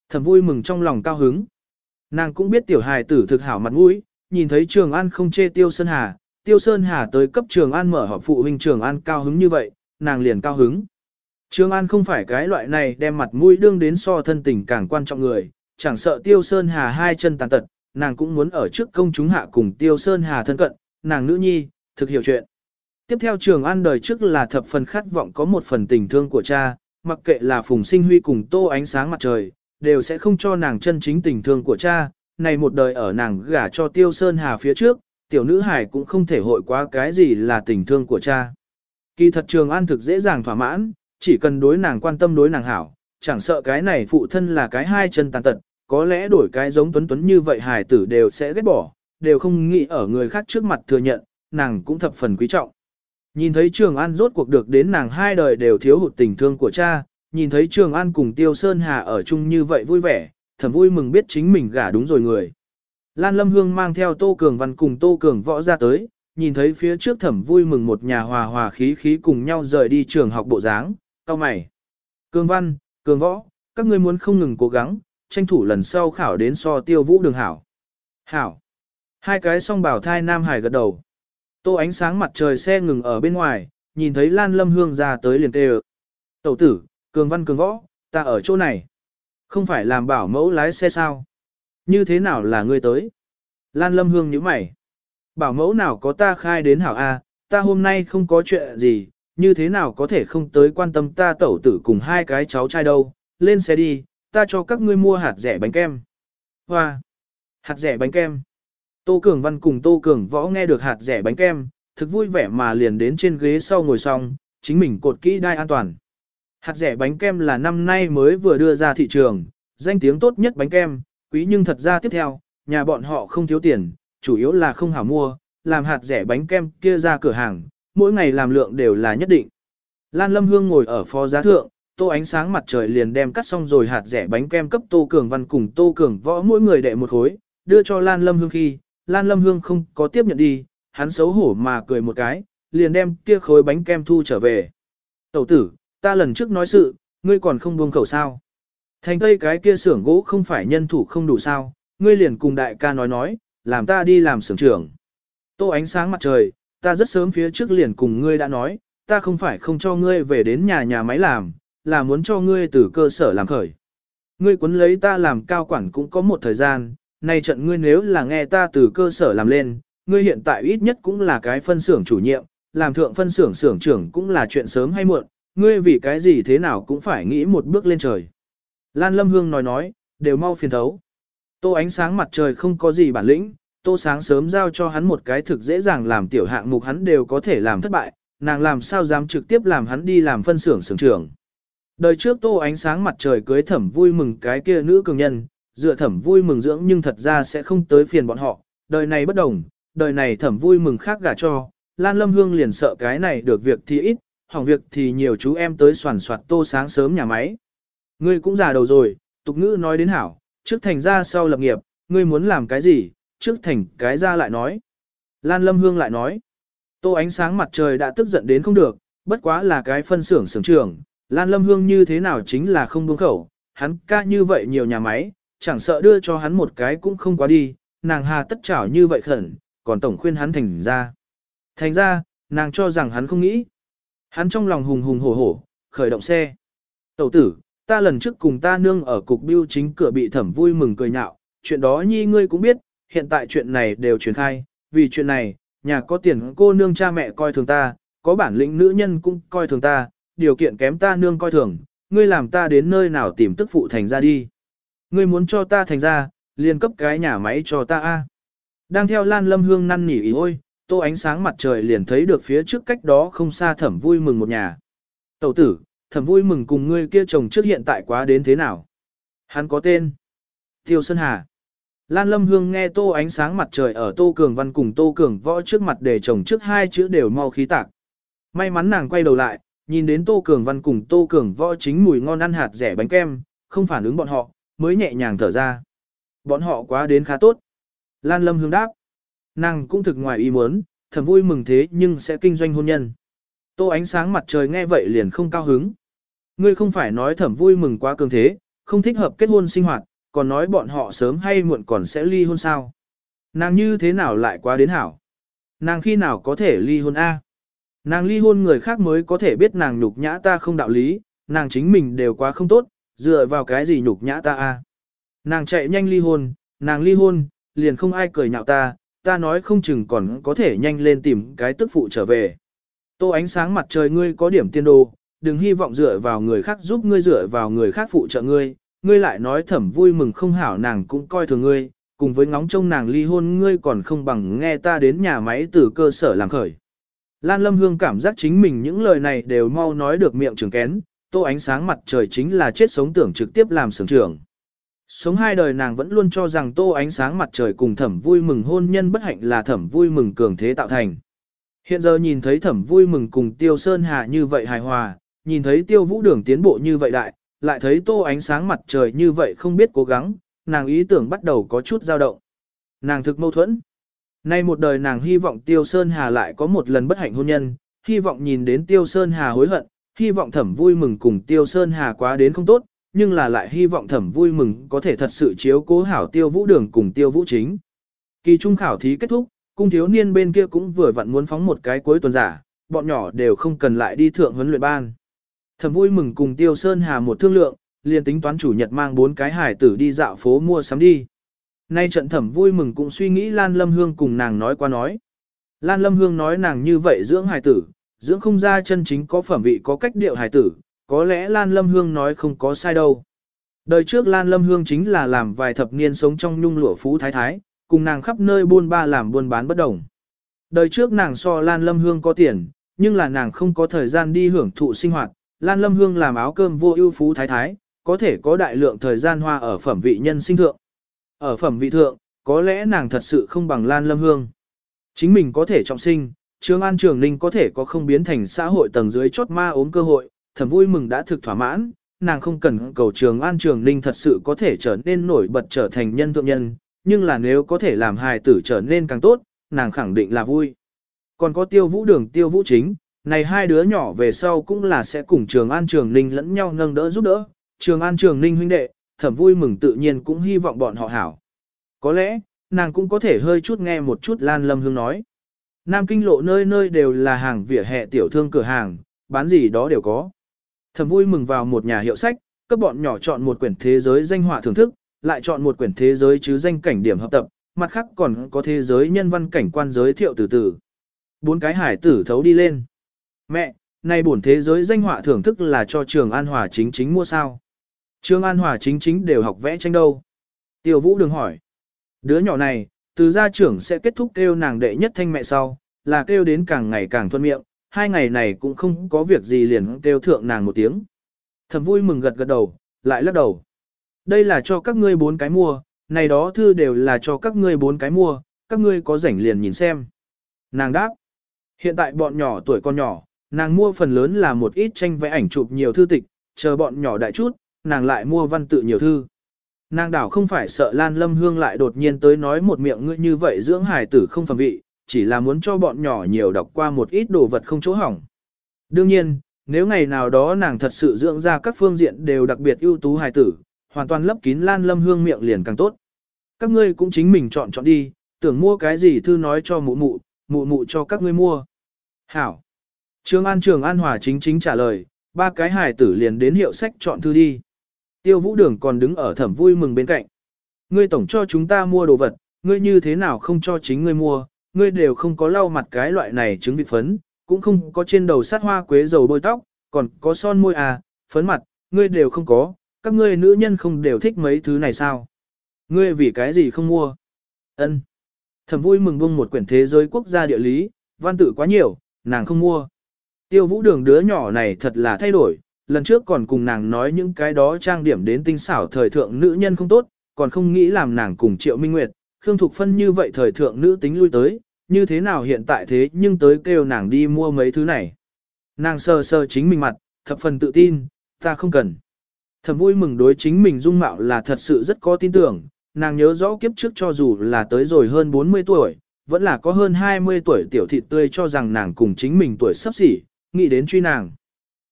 Thẩm vui mừng trong lòng cao hứng. Nàng cũng biết tiểu hài tử thực hảo mặt mũi, nhìn thấy Trường An không chê Tiêu Sơn Hà, Tiêu Sơn Hà tới cấp Trường An mở họp phụ huynh Trường An cao hứng như vậy, nàng liền cao hứng. Trường An không phải cái loại này đem mặt mũi đương đến so thân tình càng quan trọng người, chẳng sợ Tiêu Sơn Hà hai chân tàn tật, nàng cũng muốn ở trước công chúng hạ cùng Tiêu Sơn Hà thân cận, nàng nữ nhi, thực hiểu chuyện. Tiếp theo Trường An đời trước là thập phần khát vọng có một phần tình thương của cha, mặc kệ là Phùng Sinh Huy cùng Tô ánh sáng mặt trời, đều sẽ không cho nàng chân chính tình thương của cha, này một đời ở nàng gả cho Tiêu Sơn Hà phía trước, tiểu nữ hải cũng không thể hội quá cái gì là tình thương của cha. Kỳ thật Trường An thực dễ dàng thỏa mãn, chỉ cần đối nàng quan tâm đối nàng hảo, chẳng sợ cái này phụ thân là cái hai chân tàn tật, có lẽ đổi cái giống tuấn tuấn như vậy hài tử đều sẽ ghét bỏ, đều không nghĩ ở người khác trước mặt thừa nhận, nàng cũng thập phần quý trọng. Nhìn thấy Trường An rốt cuộc được đến nàng hai đời đều thiếu hụt tình thương của cha, nhìn thấy Trường An cùng Tiêu Sơn Hà ở chung như vậy vui vẻ, thầm vui mừng biết chính mình gả đúng rồi người. Lan Lâm Hương mang theo Tô Cường Văn cùng Tô Cường Võ ra tới, nhìn thấy phía trước thẩm vui mừng một nhà hòa hòa khí khí cùng nhau rời đi trường học bộ dáng, cao mày. Cường Văn, Cường Võ, các ngươi muốn không ngừng cố gắng, tranh thủ lần sau khảo đến so tiêu vũ đường hảo. Hảo. Hai cái song bảo thai Nam Hải gật đầu. Tô ánh sáng mặt trời xe ngừng ở bên ngoài, nhìn thấy Lan Lâm Hương ra tới liền kêu. Tẩu tử, Cường Văn Cường Võ, ta ở chỗ này. Không phải làm bảo mẫu lái xe sao? Như thế nào là ngươi tới? Lan Lâm Hương nhíu mày. Bảo mẫu nào có ta khai đến hảo A, ta hôm nay không có chuyện gì, như thế nào có thể không tới quan tâm ta tẩu tử cùng hai cái cháu trai đâu, lên xe đi, ta cho các ngươi mua hạt rẻ bánh kem. Hoa! Hạt rẻ bánh kem. Tô Cường Văn cùng Tô Cường Võ nghe được hạt rẻ bánh kem, thực vui vẻ mà liền đến trên ghế sau ngồi xong, chính mình cột kỹ đai an toàn. Hạt rẻ bánh kem là năm nay mới vừa đưa ra thị trường, danh tiếng tốt nhất bánh kem, quý nhưng thật ra tiếp theo, nhà bọn họ không thiếu tiền, chủ yếu là không hảo mua, làm hạt rẻ bánh kem kia ra cửa hàng, mỗi ngày làm lượng đều là nhất định. Lan Lâm Hương ngồi ở phó giá thượng, tô ánh sáng mặt trời liền đem cắt xong rồi hạt rẻ bánh kem cấp tô cường văn cùng tô cường võ mỗi người đệ một khối, đưa cho Lan Lâm Hương khi, Lan Lâm Hương không có tiếp nhận đi, hắn xấu hổ mà cười một cái, liền đem kia khối bánh kem thu trở về. Tẩu tử, ta lần trước nói sự, ngươi còn không buông khẩu sao. Thành tây cái kia xưởng gỗ không phải nhân thủ không đủ sao, ngươi liền cùng đại ca nói nói, làm ta đi làm xưởng trưởng. Tô ánh sáng mặt trời, ta rất sớm phía trước liền cùng ngươi đã nói, ta không phải không cho ngươi về đến nhà nhà máy làm, là muốn cho ngươi từ cơ sở làm khởi. Ngươi cuốn lấy ta làm cao quản cũng có một thời gian, nay trận ngươi nếu là nghe ta từ cơ sở làm lên, ngươi hiện tại ít nhất cũng là cái phân xưởng chủ nhiệm, làm thượng phân xưởng xưởng trưởng cũng là chuyện sớm hay muộn, ngươi vì cái gì thế nào cũng phải nghĩ một bước lên trời. Lan Lâm Hương nói nói, đều mau phiền thấu. Tô ánh sáng mặt trời không có gì bản lĩnh, tô sáng sớm giao cho hắn một cái thực dễ dàng làm tiểu hạng mục hắn đều có thể làm thất bại, nàng làm sao dám trực tiếp làm hắn đi làm phân xưởng xưởng trưởng. Đời trước tô ánh sáng mặt trời cưới thẩm vui mừng cái kia nữ cường nhân, dựa thẩm vui mừng dưỡng nhưng thật ra sẽ không tới phiền bọn họ, đời này bất đồng, đời này thẩm vui mừng khác gả cho, Lan Lâm Hương liền sợ cái này được việc thì ít, hỏng việc thì nhiều chú em tới soàn soạt tô sáng sớm nhà máy. Ngươi cũng già đầu rồi, tục ngữ nói đến hảo, trước thành ra sau lập nghiệp, ngươi muốn làm cái gì, trước thành cái ra lại nói. Lan Lâm Hương lại nói. Tô ánh sáng mặt trời đã tức giận đến không được, bất quá là cái phân xưởng xưởng trưởng. Lan Lâm Hương như thế nào chính là không buông khẩu, hắn ca như vậy nhiều nhà máy, chẳng sợ đưa cho hắn một cái cũng không quá đi, nàng hà tất chảo như vậy khẩn, còn tổng khuyên hắn thành ra. Thành ra, nàng cho rằng hắn không nghĩ. Hắn trong lòng hùng hùng hổ hổ, khởi động xe. Tẩu tử, ta lần trước cùng ta nương ở cục biêu chính cửa bị thẩm vui mừng cười nhạo, chuyện đó nhi ngươi cũng biết, hiện tại chuyện này đều truyền khai, vì chuyện này, nhà có tiền cô nương cha mẹ coi thường ta, có bản lĩnh nữ nhân cũng coi thường ta, điều kiện kém ta nương coi thường, ngươi làm ta đến nơi nào tìm tức phụ thành ra đi. Ngươi muốn cho ta thành ra, liền cấp cái nhà máy cho ta a. Đang theo Lan Lâm Hương năn nỉ ý ôi, tô ánh sáng mặt trời liền thấy được phía trước cách đó không xa thẩm vui mừng một nhà. Tẩu tử, thẩm vui mừng cùng ngươi kia chồng trước hiện tại quá đến thế nào? Hắn có tên. Tiêu Sơn Hà. Lan Lâm Hương nghe tô ánh sáng mặt trời ở tô cường văn cùng tô cường võ trước mặt để chồng trước hai chữ đều mau khí tạc. May mắn nàng quay đầu lại, nhìn đến tô cường văn cùng tô cường võ chính mùi ngon ăn hạt rẻ bánh kem, không phản ứng bọn họ, mới nhẹ nhàng thở ra. Bọn họ quá đến khá tốt. Lan Lâm Hương đáp. Nàng cũng thực ngoài ý muốn, thầm vui mừng thế nhưng sẽ kinh doanh hôn nhân. Tô ánh sáng mặt trời nghe vậy liền không cao hứng. Ngươi không phải nói thẩm vui mừng quá cường thế, không thích hợp kết hôn sinh hoạt, còn nói bọn họ sớm hay muộn còn sẽ ly hôn sao. Nàng như thế nào lại quá đến hảo? Nàng khi nào có thể ly hôn A? Nàng ly hôn người khác mới có thể biết nàng nhục nhã ta không đạo lý, nàng chính mình đều quá không tốt, dựa vào cái gì nhục nhã ta A? Nàng chạy nhanh ly hôn, nàng ly hôn, liền không ai cười nhạo ta, ta nói không chừng còn có thể nhanh lên tìm cái tức phụ trở về. Tô ánh sáng mặt trời ngươi có điểm tiên đồ, đừng hy vọng dựa vào người khác giúp ngươi dựa vào người khác phụ trợ ngươi, ngươi lại nói thẩm vui mừng không hảo nàng cũng coi thường ngươi, cùng với ngóng trông nàng ly hôn ngươi còn không bằng nghe ta đến nhà máy từ cơ sở làm khởi. Lan Lâm Hương cảm giác chính mình những lời này đều mau nói được miệng trường kén, tô ánh sáng mặt trời chính là chết sống tưởng trực tiếp làm sưởng trưởng. Sống hai đời nàng vẫn luôn cho rằng tô ánh sáng mặt trời cùng thẩm vui mừng hôn nhân bất hạnh là thẩm vui mừng cường thế tạo thành. Hiện giờ nhìn thấy thẩm vui mừng cùng tiêu sơn hà như vậy hài hòa, nhìn thấy tiêu vũ đường tiến bộ như vậy đại, lại thấy tô ánh sáng mặt trời như vậy không biết cố gắng, nàng ý tưởng bắt đầu có chút dao động. Nàng thực mâu thuẫn. Nay một đời nàng hy vọng tiêu sơn hà lại có một lần bất hạnh hôn nhân, hy vọng nhìn đến tiêu sơn hà hối hận, hy vọng thẩm vui mừng cùng tiêu sơn hà quá đến không tốt, nhưng là lại hy vọng thẩm vui mừng có thể thật sự chiếu cố hảo tiêu vũ đường cùng tiêu vũ chính. Kỳ trung khảo thí kết thúc, cung thiếu niên bên kia cũng vừa vặn muốn phóng một cái cuối tuần giả, bọn nhỏ đều không cần lại đi thượng huấn luyện ban. Thẩm vui mừng cùng tiêu sơn hà một thương lượng, liền tính toán chủ nhật mang bốn cái hải tử đi dạo phố mua sắm đi. Nay trận thẩm vui mừng cũng suy nghĩ Lan Lâm Hương cùng nàng nói qua nói. Lan Lâm Hương nói nàng như vậy dưỡng hải tử, dưỡng không ra chân chính có phẩm vị có cách điệu hải tử, có lẽ Lan Lâm Hương nói không có sai đâu. Đời trước Lan Lâm Hương chính là làm vài thập niên sống trong nhung lụa phú thái thái, cùng nàng khắp nơi buôn ba làm buôn bán bất đồng. Đời trước nàng so Lan Lâm Hương có tiền, nhưng là nàng không có thời gian đi hưởng thụ sinh hoạt. Lan Lâm Hương làm áo cơm vô ưu phú thái thái, có thể có đại lượng thời gian hoa ở phẩm vị nhân sinh thượng. Ở phẩm vị thượng, có lẽ nàng thật sự không bằng Lan Lâm Hương. Chính mình có thể trọng sinh, Trương An Trường Ninh có thể có không biến thành xã hội tầng dưới chốt ma ốm cơ hội, thầm vui mừng đã thực thỏa mãn, nàng không cần cầu Trường An Trường Ninh thật sự có thể trở nên nổi bật trở thành nhân thượng nhân, nhưng là nếu có thể làm hài tử trở nên càng tốt, nàng khẳng định là vui. Còn có tiêu vũ đường tiêu vũ chính, này hai đứa nhỏ về sau cũng là sẽ cùng Trường An Trường Ninh lẫn nhau nâng đỡ giúp đỡ, Trường An Trường Ninh huynh đệ, thẩm vui mừng tự nhiên cũng hy vọng bọn họ hảo. Có lẽ, nàng cũng có thể hơi chút nghe một chút Lan Lâm Hương nói. Nam Kinh lộ nơi nơi đều là hàng vỉa hè tiểu thương cửa hàng, bán gì đó đều có. Thẩm vui mừng vào một nhà hiệu sách, các bọn nhỏ chọn một quyển thế giới danh họa thưởng thức, lại chọn một quyển thế giới chứ danh cảnh điểm hợp tập, mặt khác còn có thế giới nhân văn cảnh quan giới thiệu từ từ. Bốn cái hải tử thấu đi lên. Mẹ, này bổn thế giới danh họa thưởng thức là cho trường An Hòa chính chính mua sao? Trường An Hòa chính chính đều học vẽ tranh đâu? Tiêu Vũ đừng hỏi. Đứa nhỏ này, từ gia trưởng sẽ kết thúc kêu nàng đệ nhất thanh mẹ sau, là kêu đến càng ngày càng thuận miệng, hai ngày này cũng không có việc gì liền kêu thượng nàng một tiếng. Thầm vui mừng gật gật đầu, lại lắc đầu. Đây là cho các ngươi bốn cái mua, này đó thư đều là cho các ngươi bốn cái mua, các ngươi có rảnh liền nhìn xem. Nàng đáp, hiện tại bọn nhỏ tuổi con nhỏ, nàng mua phần lớn là một ít tranh vẽ ảnh chụp nhiều thư tịch, chờ bọn nhỏ đại chút, nàng lại mua văn tự nhiều thư. Nàng đảo không phải sợ Lan Lâm Hương lại đột nhiên tới nói một miệng ngươi như vậy dưỡng hài tử không phẩm vị, chỉ là muốn cho bọn nhỏ nhiều đọc qua một ít đồ vật không chỗ hỏng. Đương nhiên, nếu ngày nào đó nàng thật sự dưỡng ra các phương diện đều đặc biệt ưu tú hài tử, hoàn toàn lấp kín Lan Lâm Hương miệng liền càng tốt. Các ngươi cũng chính mình chọn chọn đi, tưởng mua cái gì thư nói cho mụ mụ, mụ mụ cho các ngươi mua. Hảo. Trường An Trường An Hòa chính chính trả lời, ba cái hài tử liền đến hiệu sách chọn thư đi. Tiêu Vũ Đường còn đứng ở thẩm vui mừng bên cạnh. Ngươi tổng cho chúng ta mua đồ vật, ngươi như thế nào không cho chính ngươi mua, ngươi đều không có lau mặt cái loại này trứng vịt phấn, cũng không có trên đầu sát hoa quế dầu bôi tóc, còn có son môi à, phấn mặt, ngươi đều không có, các ngươi nữ nhân không đều thích mấy thứ này sao? Ngươi vì cái gì không mua? Ân. Thẩm vui mừng buông một quyển thế giới quốc gia địa lý, văn tự quá nhiều, nàng không mua. Tiêu vũ đường đứa nhỏ này thật là thay đổi, lần trước còn cùng nàng nói những cái đó trang điểm đến tinh xảo thời thượng nữ nhân không tốt, còn không nghĩ làm nàng cùng Triệu Minh Nguyệt, Khương Thục Phân như vậy thời thượng nữ tính lui tới, như thế nào hiện tại thế nhưng tới kêu nàng đi mua mấy thứ này. Nàng sờ sờ chính mình mặt, thập phần tự tin, ta không cần. Thầm vui mừng đối chính mình dung mạo là thật sự rất có tin tưởng, nàng nhớ rõ kiếp trước cho dù là tới rồi hơn 40 tuổi, vẫn là có hơn 20 tuổi tiểu thị tươi cho rằng nàng cùng chính mình tuổi sắp xỉ, nghĩ đến truy nàng.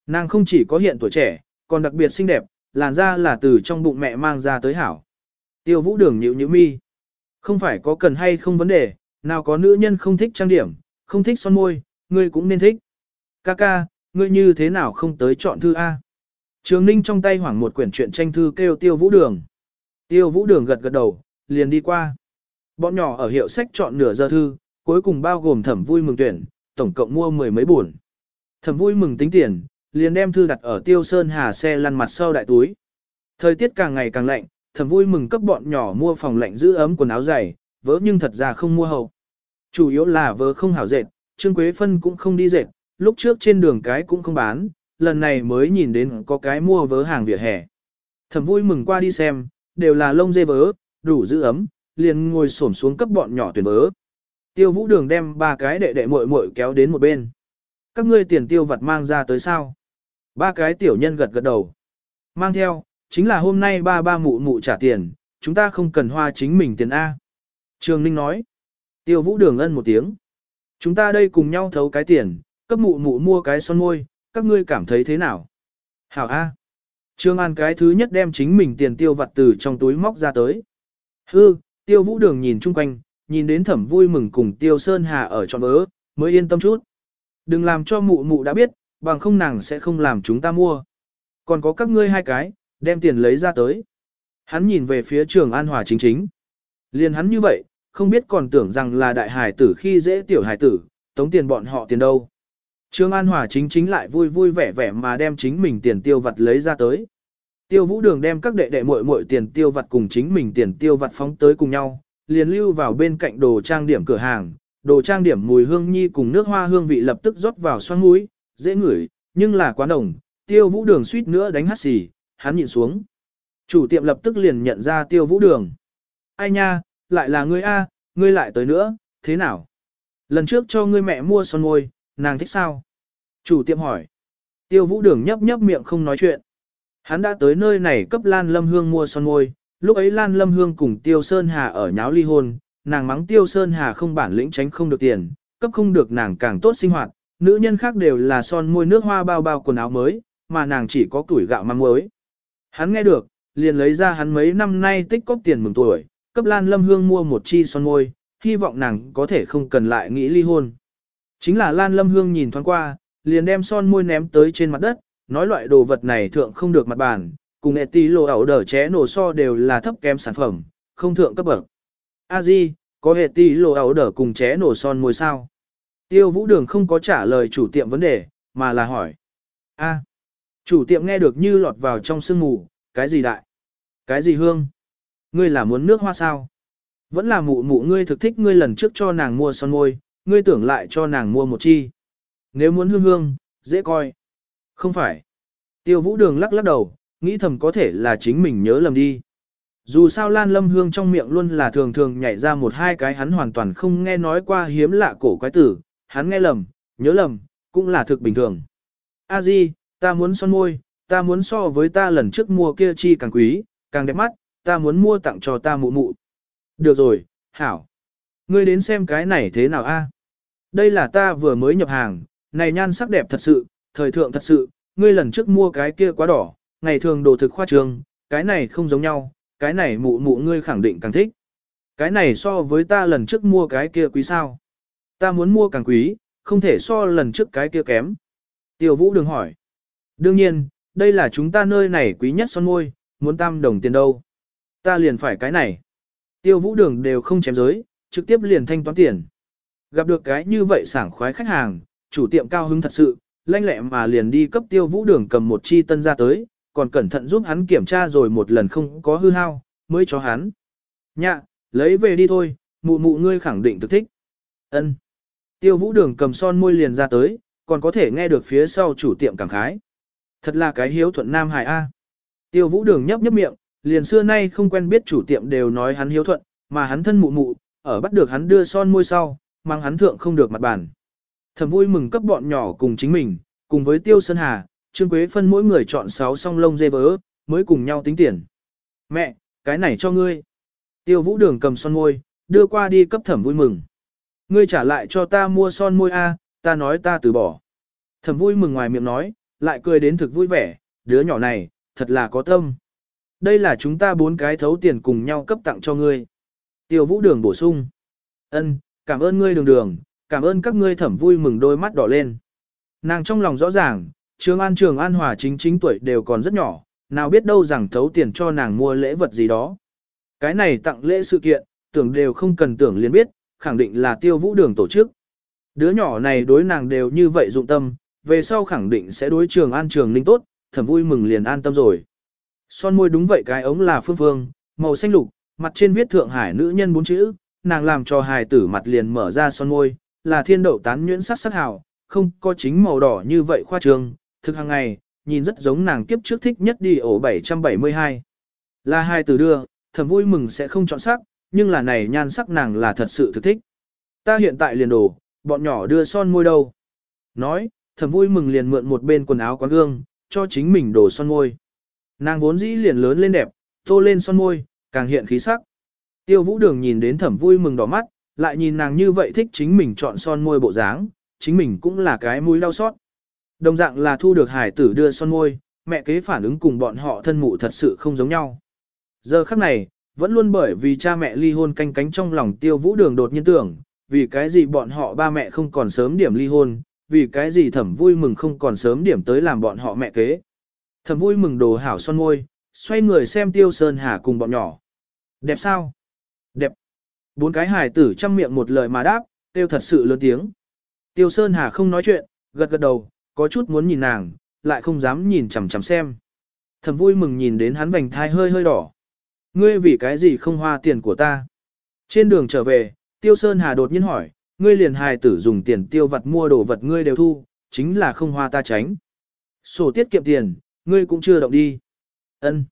Nàng không chỉ có hiện tuổi trẻ, còn đặc biệt xinh đẹp, làn da là từ trong bụng mẹ mang ra tới hảo. Tiêu vũ đường nhịu nhịu mi. Không phải có cần hay không vấn đề, nào có nữ nhân không thích trang điểm, không thích son môi, ngươi cũng nên thích. Ca ca, ngươi như thế nào không tới chọn thư A? Trường Ninh trong tay hoảng một quyển truyện tranh thư kêu tiêu vũ đường. Tiêu vũ đường gật gật đầu, liền đi qua. Bọn nhỏ ở hiệu sách chọn nửa giờ thư, cuối cùng bao gồm thẩm vui mừng tuyển, tổng cộng mua mười mấy buồn. Thẩm vui mừng tính tiền, liền đem thư đặt ở tiêu sơn hà xe lăn mặt sau đại túi. Thời tiết càng ngày càng lạnh, thẩm vui mừng cấp bọn nhỏ mua phòng lạnh giữ ấm quần áo dày, vớ nhưng thật ra không mua hậu. Chủ yếu là vớ không hảo dệt, Trương Quế Phân cũng không đi dệt, lúc trước trên đường cái cũng không bán, lần này mới nhìn đến có cái mua vớ hàng vỉa hè. Thẩm vui mừng qua đi xem, đều là lông dê vớ, đủ giữ ấm, liền ngồi xổm xuống cấp bọn nhỏ tuyển vớ. Tiêu vũ đường đem ba cái đệ đệ muội muội kéo đến một bên. Các ngươi tiền tiêu vặt mang ra tới sao? Ba cái tiểu nhân gật gật đầu. Mang theo, chính là hôm nay ba ba mụ mụ trả tiền, chúng ta không cần hoa chính mình tiền A. Trường Ninh nói. Tiêu vũ đường ân một tiếng. Chúng ta đây cùng nhau thấu cái tiền, cấp mụ mụ mua cái son môi, các ngươi cảm thấy thế nào? Hảo A. Trương An cái thứ nhất đem chính mình tiền tiêu vặt từ trong túi móc ra tới. Hư, tiêu vũ đường nhìn chung quanh, nhìn đến thẩm vui mừng cùng tiêu sơn hà ở trọn vớ, mới yên tâm chút. Đừng làm cho mụ mụ đã biết, bằng không nàng sẽ không làm chúng ta mua. Còn có các ngươi hai cái, đem tiền lấy ra tới. Hắn nhìn về phía trường An Hòa chính chính. Liền hắn như vậy, không biết còn tưởng rằng là đại hải tử khi dễ tiểu hải tử, tống tiền bọn họ tiền đâu. Trương An Hòa chính chính lại vui vui vẻ vẻ mà đem chính mình tiền tiêu vặt lấy ra tới. Tiêu Vũ Đường đem các đệ đệ muội muội tiền tiêu vặt cùng chính mình tiền tiêu vặt phóng tới cùng nhau, liền lưu vào bên cạnh đồ trang điểm cửa hàng, đồ trang điểm mùi hương nhi cùng nước hoa hương vị lập tức rót vào xoắn mũi, dễ ngửi, nhưng là quá nồng, Tiêu Vũ Đường suýt nữa đánh hắt xì, hắn nhìn xuống. Chủ tiệm lập tức liền nhận ra Tiêu Vũ Đường. Ai nha, lại là ngươi a, ngươi lại tới nữa, thế nào? Lần trước cho ngươi mẹ mua son môi, nàng thích sao? Chủ tiệm hỏi. Tiêu vũ đường nhấp nhấp miệng không nói chuyện. Hắn đã tới nơi này cấp Lan Lâm Hương mua son môi, lúc ấy Lan Lâm Hương cùng Tiêu Sơn Hà ở nháo ly hôn, nàng mắng Tiêu Sơn Hà không bản lĩnh tránh không được tiền, cấp không được nàng càng tốt sinh hoạt, nữ nhân khác đều là son môi nước hoa bao bao quần áo mới, mà nàng chỉ có tuổi gạo măng mới. Hắn nghe được, liền lấy ra hắn mấy năm nay tích cóp tiền mừng tuổi, cấp Lan Lâm Hương mua một chi son môi, hy vọng nàng có thể không cần lại nghĩ ly hôn. Chính là Lan Lâm Hương nhìn thoáng qua, liền đem son môi ném tới trên mặt đất, nói loại đồ vật này thượng không được mặt bàn, cùng ẹ tí lộ ẩu đở ché nổ so đều là thấp kém sản phẩm, không thượng cấp bậc. A Di, có hệ tí lộ ẩu đở cùng ché nổ son môi sao? Tiêu vũ đường không có trả lời chủ tiệm vấn đề, mà là hỏi. A. chủ tiệm nghe được như lọt vào trong sương mù, cái gì đại? Cái gì hương? Ngươi là muốn nước hoa sao? Vẫn là mụ mụ ngươi thực thích ngươi lần trước cho nàng mua son môi, ngươi tưởng lại cho nàng mua một chi. Nếu muốn hương hương, dễ coi. Không phải. Tiêu vũ đường lắc lắc đầu, nghĩ thầm có thể là chính mình nhớ lầm đi. Dù sao Lan Lâm Hương trong miệng luôn là thường thường nhảy ra một hai cái hắn hoàn toàn không nghe nói qua hiếm lạ cổ quái tử, hắn nghe lầm, nhớ lầm, cũng là thực bình thường. A Di, ta muốn son môi, ta muốn so với ta lần trước mua kia chi càng quý, càng đẹp mắt, ta muốn mua tặng cho ta mụ mụ. Được rồi, hảo. Ngươi đến xem cái này thế nào a? Đây là ta vừa mới nhập hàng, này nhan sắc đẹp thật sự, thời thượng thật sự, ngươi lần trước mua cái kia quá đỏ, ngày thường đồ thực khoa trường, cái này không giống nhau, cái này mụ mụ ngươi khẳng định càng thích. Cái này so với ta lần trước mua cái kia quý sao. Ta muốn mua càng quý, không thể so lần trước cái kia kém. Tiêu vũ đừng hỏi. Đương nhiên, đây là chúng ta nơi này quý nhất son môi, muốn tam đồng tiền đâu. Ta liền phải cái này. Tiêu vũ đường đều không chém giới, trực tiếp liền thanh toán tiền. Gặp được cái như vậy sảng khoái khách hàng, chủ tiệm cao hứng thật sự, lanh lẹ mà liền đi cấp tiêu vũ đường cầm một chi tân ra tới, còn cẩn thận giúp hắn kiểm tra rồi một lần không có hư hao, mới cho hắn. Nhạ, lấy về đi thôi, mụ mụ ngươi khẳng định thực thích. Ân. Tiêu vũ đường cầm son môi liền ra tới, còn có thể nghe được phía sau chủ tiệm cảm khái. Thật là cái hiếu thuận nam hài A. Tiêu vũ đường nhấp nhấp miệng, liền xưa nay không quen biết chủ tiệm đều nói hắn hiếu thuận, mà hắn thân mụ mụ, ở bắt được hắn đưa son môi sau, mang hắn thượng không được mặt bàn. Thầm vui mừng cấp bọn nhỏ cùng chính mình, cùng với Tiêu Sơn Hà, Trương Quế phân mỗi người chọn 6 song lông dê vớ, mới cùng nhau tính tiền. Mẹ, cái này cho ngươi. Tiêu vũ đường cầm son môi, đưa qua đi cấp thẩm vui mừng. Ngươi trả lại cho ta mua son môi A, ta nói ta từ bỏ. Thẩm vui mừng ngoài miệng nói, lại cười đến thực vui vẻ, đứa nhỏ này, thật là có tâm. Đây là chúng ta bốn cái thấu tiền cùng nhau cấp tặng cho ngươi. Tiêu vũ đường bổ sung. ân cảm ơn ngươi đường đường, cảm ơn các ngươi thẩm vui mừng đôi mắt đỏ lên. Nàng trong lòng rõ ràng, Trường An Trường An Hòa chính chính tuổi đều còn rất nhỏ, nào biết đâu rằng thấu tiền cho nàng mua lễ vật gì đó. Cái này tặng lễ sự kiện, tưởng đều không cần tưởng liền biết, khẳng định là tiêu vũ đường tổ chức. Đứa nhỏ này đối nàng đều như vậy dụng tâm, về sau khẳng định sẽ đối trường an trường ninh tốt, thẩm vui mừng liền an tâm rồi. Son môi đúng vậy cái ống là phương phương, màu xanh lục, mặt trên viết thượng hải nữ nhân bốn chữ, nàng làm cho hài tử mặt liền mở ra son môi, là thiên đậu tán nhuyễn sắc sắc hào, không có chính màu đỏ như vậy khoa trương, thực hàng ngày, nhìn rất giống nàng kiếp trước thích nhất đi ổ 772. Là hai từ đưa, thầm vui mừng sẽ không chọn sắc, nhưng là này nhan sắc nàng là thật sự thực thích. Ta hiện tại liền đổ, bọn nhỏ đưa son môi đâu. Nói, thầm vui mừng liền mượn một bên quần áo quán gương, cho chính mình đổ son môi. Nàng vốn dĩ liền lớn lên đẹp, tô lên son môi, càng hiện khí sắc. Tiêu vũ đường nhìn đến thẩm vui mừng đỏ mắt, lại nhìn nàng như vậy thích chính mình chọn son môi bộ dáng, chính mình cũng là cái mũi đau xót. Đồng dạng là thu được hải tử đưa son môi, mẹ kế phản ứng cùng bọn họ thân mụ thật sự không giống nhau. Giờ khắc này, vẫn luôn bởi vì cha mẹ ly hôn canh cánh trong lòng tiêu vũ đường đột nhiên tưởng, vì cái gì bọn họ ba mẹ không còn sớm điểm ly hôn, vì cái gì thẩm vui mừng không còn sớm điểm tới làm bọn họ mẹ kế. Thẩm vui mừng đồ hảo son môi, xoay người xem tiêu sơn hà cùng bọn nhỏ. Đẹp sao? Đẹp. Bốn cái hài tử chăm miệng một lời mà đáp, tiêu thật sự lớn tiếng. Tiêu sơn hà không nói chuyện, gật gật đầu, có chút muốn nhìn nàng, lại không dám nhìn chằm chằm xem. Thẩm vui mừng nhìn đến hắn vành thai hơi hơi đỏ. Ngươi vì cái gì không hoa tiền của ta? Trên đường trở về, Tiêu Sơn Hà đột nhiên hỏi, ngươi liền hài tử dùng tiền tiêu vật mua đồ vật ngươi đều thu, chính là không hoa ta tránh. Sổ tiết kiệm tiền, ngươi cũng chưa động đi. Ân.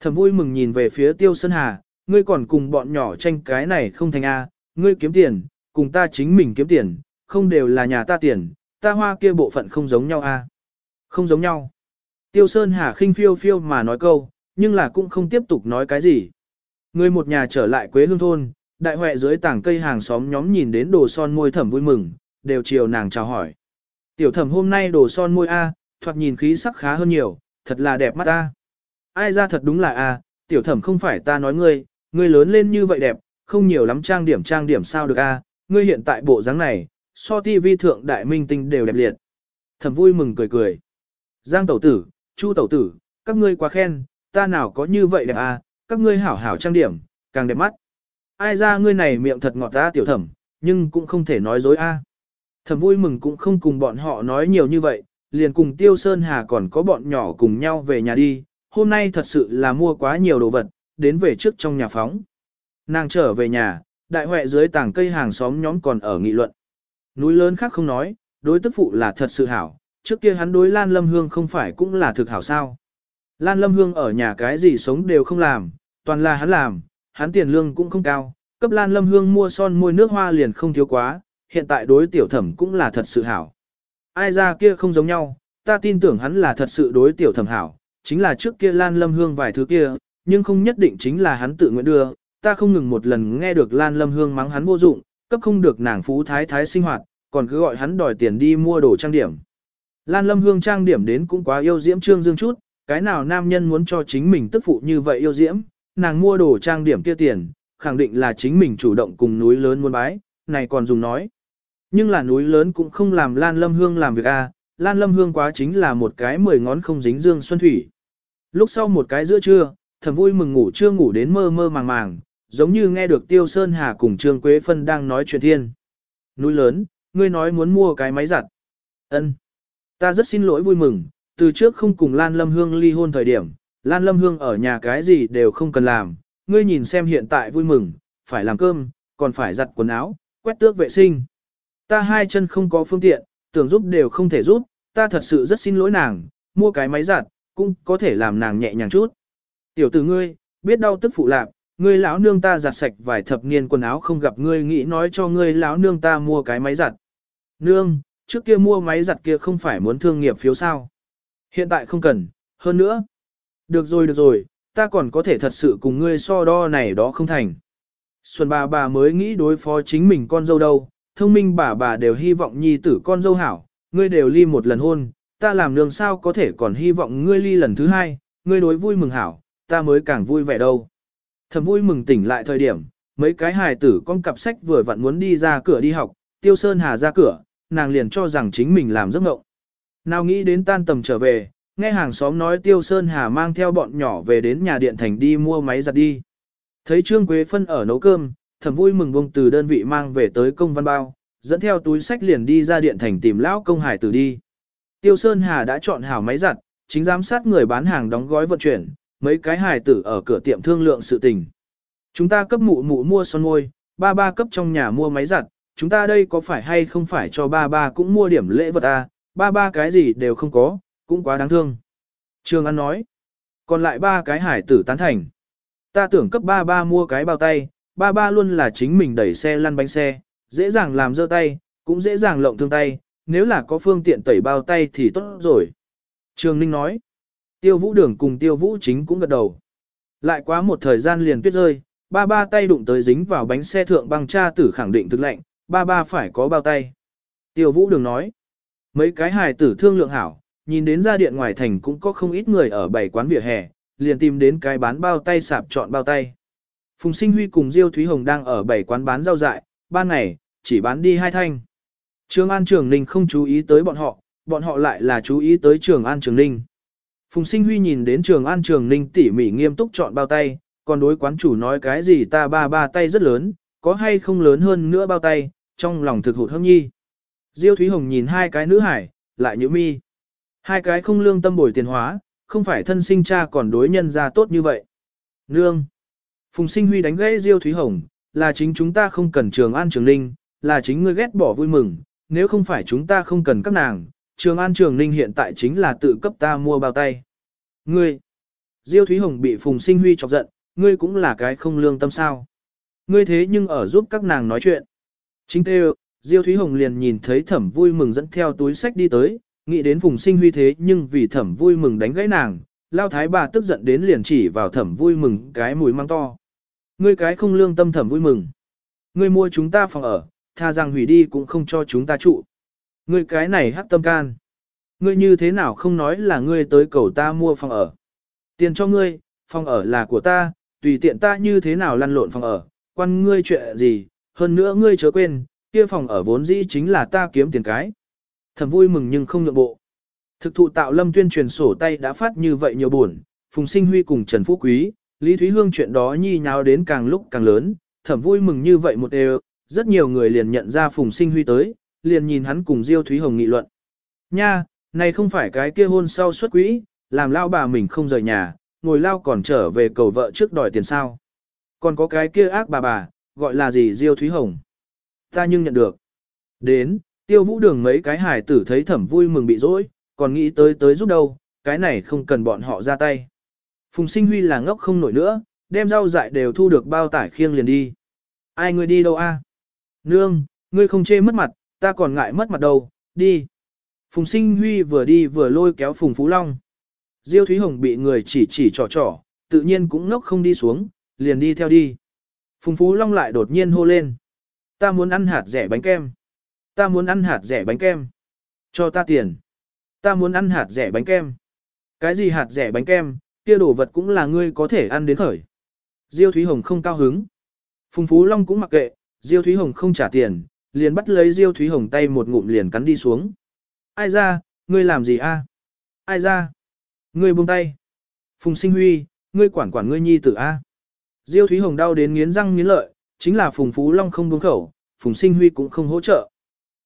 Thẩm vui mừng nhìn về phía Tiêu Sơn Hà, ngươi còn cùng bọn nhỏ tranh cái này không thành A, ngươi kiếm tiền, cùng ta chính mình kiếm tiền, không đều là nhà ta tiền, ta hoa kia bộ phận không giống nhau A. Không giống nhau. Tiêu Sơn Hà khinh phiêu phiêu mà nói câu, nhưng là cũng không tiếp tục nói cái gì. Người một nhà trở lại Quế Hương Thôn, đại huệ dưới tảng cây hàng xóm nhóm nhìn đến đồ son môi thẩm vui mừng, đều chiều nàng chào hỏi. Tiểu thẩm hôm nay đồ son môi A, thoạt nhìn khí sắc khá hơn nhiều, thật là đẹp mắt A. Ai ra thật đúng là A, tiểu thẩm không phải ta nói ngươi, ngươi lớn lên như vậy đẹp, không nhiều lắm trang điểm trang điểm sao được A, ngươi hiện tại bộ dáng này, so ti vi thượng đại minh tinh đều đẹp liệt. Thẩm vui mừng cười cười. Giang tẩu tử, chu tẩu tử, các ngươi quá khen, ta nào có như vậy đẹp à, các ngươi hảo hảo trang điểm, càng đẹp mắt. Ai ra ngươi này miệng thật ngọt ta tiểu thẩm, nhưng cũng không thể nói dối a. À. Thẩm vui mừng cũng không cùng bọn họ nói nhiều như vậy, liền cùng Tiêu Sơn Hà còn có bọn nhỏ cùng nhau về nhà đi, hôm nay thật sự là mua quá nhiều đồ vật, đến về trước trong nhà phóng. Nàng trở về nhà, đại huệ dưới tảng cây hàng xóm nhóm còn ở nghị luận. Núi lớn khác không nói, đối tức phụ là thật sự hảo, trước kia hắn đối Lan Lâm Hương không phải cũng là thực hảo sao. Lan Lâm Hương ở nhà cái gì sống đều không làm, toàn là hắn làm, hắn tiền lương cũng không cao, cấp Lan Lâm Hương mua son môi nước hoa liền không thiếu quá, hiện tại đối tiểu thẩm cũng là thật sự hảo. Ai ra kia không giống nhau, ta tin tưởng hắn là thật sự đối tiểu thẩm hảo, chính là trước kia Lan Lâm Hương vài thứ kia, nhưng không nhất định chính là hắn tự nguyện đưa, ta không ngừng một lần nghe được Lan Lâm Hương mắng hắn vô dụng, cấp không được nàng phú thái thái sinh hoạt, còn cứ gọi hắn đòi tiền đi mua đồ trang điểm. Lan Lâm Hương trang điểm đến cũng quá yêu diễm trương dương chút, cái nào nam nhân muốn cho chính mình tức phụ như vậy yêu diễm, nàng mua đồ trang điểm kia tiền, khẳng định là chính mình chủ động cùng núi lớn muốn bái, này còn dùng nói. Nhưng là núi lớn cũng không làm Lan Lâm Hương làm việc a, Lan Lâm Hương quá chính là một cái mười ngón không dính dương xuân thủy. Lúc sau một cái giữa trưa, thầm vui mừng ngủ chưa ngủ đến mơ mơ màng màng, giống như nghe được Tiêu Sơn Hà cùng Trương Quế Phân đang nói chuyện thiên. Núi lớn, ngươi nói muốn mua cái máy giặt. Ân, Ta rất xin lỗi vui mừng, từ trước không cùng Lan Lâm Hương ly hôn thời điểm, Lan Lâm Hương ở nhà cái gì đều không cần làm, ngươi nhìn xem hiện tại vui mừng, phải làm cơm, còn phải giặt quần áo, quét tước vệ sinh. Ta hai chân không có phương tiện, tưởng giúp đều không thể giúp, ta thật sự rất xin lỗi nàng, mua cái máy giặt, cũng có thể làm nàng nhẹ nhàng chút. Tiểu tử ngươi, biết đau tức phụ lạc, ngươi lão nương ta giặt sạch vài thập niên quần áo không gặp ngươi nghĩ nói cho ngươi lão nương ta mua cái máy giặt. Nương, trước kia mua máy giặt kia không phải muốn thương nghiệp phiếu sao. Hiện tại không cần, hơn nữa. Được rồi được rồi, ta còn có thể thật sự cùng ngươi so đo này đó không thành. Xuân bà bà mới nghĩ đối phó chính mình con dâu đâu, thông minh bà bà đều hy vọng nhi tử con dâu hảo, ngươi đều ly một lần hôn, ta làm nương sao có thể còn hy vọng ngươi ly lần thứ hai, ngươi đối vui mừng hảo, ta mới càng vui vẻ đâu. Thầm vui mừng tỉnh lại thời điểm, mấy cái hài tử con cặp sách vừa vặn muốn đi ra cửa đi học, tiêu sơn hà ra cửa, nàng liền cho rằng chính mình làm giấc mộng. Nào nghĩ đến tan tầm trở về, nghe hàng xóm nói tiêu sơn hà mang theo bọn nhỏ về đến nhà điện thành đi mua máy giặt đi. Thấy Trương Quế Phân ở nấu cơm, thầm vui mừng bông từ đơn vị mang về tới công văn bao, dẫn theo túi sách liền đi ra điện thành tìm lão công hải tử đi. Tiêu Sơn Hà đã chọn hảo máy giặt, chính giám sát người bán hàng đóng gói vận chuyển, mấy cái hải tử ở cửa tiệm thương lượng sự tình. Chúng ta cấp mụ mụ mua son môi, ba ba cấp trong nhà mua máy giặt, chúng ta đây có phải hay không phải cho ba ba cũng mua điểm lễ vật à, ba ba cái gì đều không có, cũng quá đáng thương. Trường An nói, còn lại ba cái hải tử tán thành. Ta tưởng cấp ba ba mua cái bao tay, ba ba luôn là chính mình đẩy xe lăn bánh xe, dễ dàng làm dơ tay, cũng dễ dàng lộng thương tay, nếu là có phương tiện tẩy bao tay thì tốt rồi. Trường Ninh nói, tiêu vũ đường cùng tiêu vũ chính cũng gật đầu. Lại quá một thời gian liền tuyết rơi, ba ba tay đụng tới dính vào bánh xe thượng băng cha tử khẳng định thực lệnh, ba ba phải có bao tay. Tiêu vũ đường nói, mấy cái hài tử thương lượng hảo, nhìn đến ra điện ngoài thành cũng có không ít người ở bảy quán vỉa hè, liền tìm đến cái bán bao tay sạp chọn bao tay. Phùng Sinh Huy cùng Diêu Thúy Hồng đang ở bảy quán bán rau dại, ban ngày, chỉ bán đi hai thanh. Trường An Trường Ninh không chú ý tới bọn họ, bọn họ lại là chú ý tới Trường An Trường Ninh. Phùng Sinh Huy nhìn đến Trường An Trường Ninh tỉ mỉ nghiêm túc chọn bao tay, còn đối quán chủ nói cái gì ta ba ba tay rất lớn, có hay không lớn hơn nữa bao tay, trong lòng thực hụt hâm nhi. Diêu Thúy Hồng nhìn hai cái nữ hải, lại nhíu mi. Hai cái không lương tâm bồi tiền hóa, không phải thân sinh cha còn đối nhân ra tốt như vậy. Nương. Phùng sinh huy đánh gãy Diêu Thúy Hồng, là chính chúng ta không cần trường an trường ninh, là chính ngươi ghét bỏ vui mừng, nếu không phải chúng ta không cần các nàng, trường an trường ninh hiện tại chính là tự cấp ta mua bao tay. Ngươi. Diêu Thúy Hồng bị Phùng sinh huy chọc giận, ngươi cũng là cái không lương tâm sao. Ngươi thế nhưng ở giúp các nàng nói chuyện. Chính tê Diêu Thúy Hồng liền nhìn thấy thẩm vui mừng dẫn theo túi sách đi tới, nghĩ đến vùng sinh huy thế nhưng vì thẩm vui mừng đánh gãy nàng, lao thái bà tức giận đến liền chỉ vào thẩm vui mừng cái mùi mang to. Ngươi cái không lương tâm thẩm vui mừng. Ngươi mua chúng ta phòng ở, tha rằng hủy đi cũng không cho chúng ta trụ. Ngươi cái này hắc tâm can. Ngươi như thế nào không nói là ngươi tới cầu ta mua phòng ở. Tiền cho ngươi, phòng ở là của ta, tùy tiện ta như thế nào lăn lộn phòng ở, quan ngươi chuyện gì, hơn nữa ngươi chớ quên, kia phòng ở vốn dĩ chính là ta kiếm tiền cái. Thẩm vui mừng nhưng không nhượng bộ. Thực thụ tạo lâm tuyên truyền sổ tay đã phát như vậy nhiều buồn, Phùng Sinh Huy cùng Trần Phú Quý, Lý Thúy Hương chuyện đó nhi nháo đến càng lúc càng lớn, thẩm vui mừng như vậy một đều, rất nhiều người liền nhận ra Phùng Sinh Huy tới, liền nhìn hắn cùng Diêu Thúy Hồng nghị luận. Nha, này không phải cái kia hôn sau xuất quỹ, làm lao bà mình không rời nhà, ngồi lao còn trở về cầu vợ trước đòi tiền sao. Còn có cái kia ác bà bà, gọi là gì Diêu Thúy Hồng. Ta nhưng nhận được. Đến, tiêu vũ đường mấy cái hải tử thấy thẩm vui mừng bị dỗi, còn nghĩ tới tới giúp đâu, cái này không cần bọn họ ra tay. Phùng sinh huy là ngốc không nổi nữa, đem rau dại đều thu được bao tải khiêng liền đi. Ai ngươi đi đâu a? Nương, ngươi không chê mất mặt, ta còn ngại mất mặt đâu, đi. Phùng sinh huy vừa đi vừa lôi kéo Phùng Phú Long. Diêu Thúy Hồng bị người chỉ chỉ trò trò, tự nhiên cũng ngốc không đi xuống, liền đi theo đi. Phùng Phú Long lại đột nhiên hô lên. Ta muốn ăn hạt rẻ bánh kem. Ta muốn ăn hạt rẻ bánh kem. Cho ta tiền. Ta muốn ăn hạt rẻ bánh kem. Cái gì hạt rẻ bánh kem, kia đồ vật cũng là ngươi có thể ăn đến khởi. Diêu Thúy Hồng không cao hứng. Phùng Phú Long cũng mặc kệ, Diêu Thúy Hồng không trả tiền, liền bắt lấy Diêu Thúy Hồng tay một ngụm liền cắn đi xuống. Ai ra, ngươi làm gì a? Ai ra? Ngươi buông tay. Phùng Sinh Huy, ngươi quản quản ngươi nhi tử a. Diêu Thúy Hồng đau đến nghiến răng nghiến lợi, chính là Phùng Phú Long không buông khẩu, Phùng Sinh Huy cũng không hỗ trợ.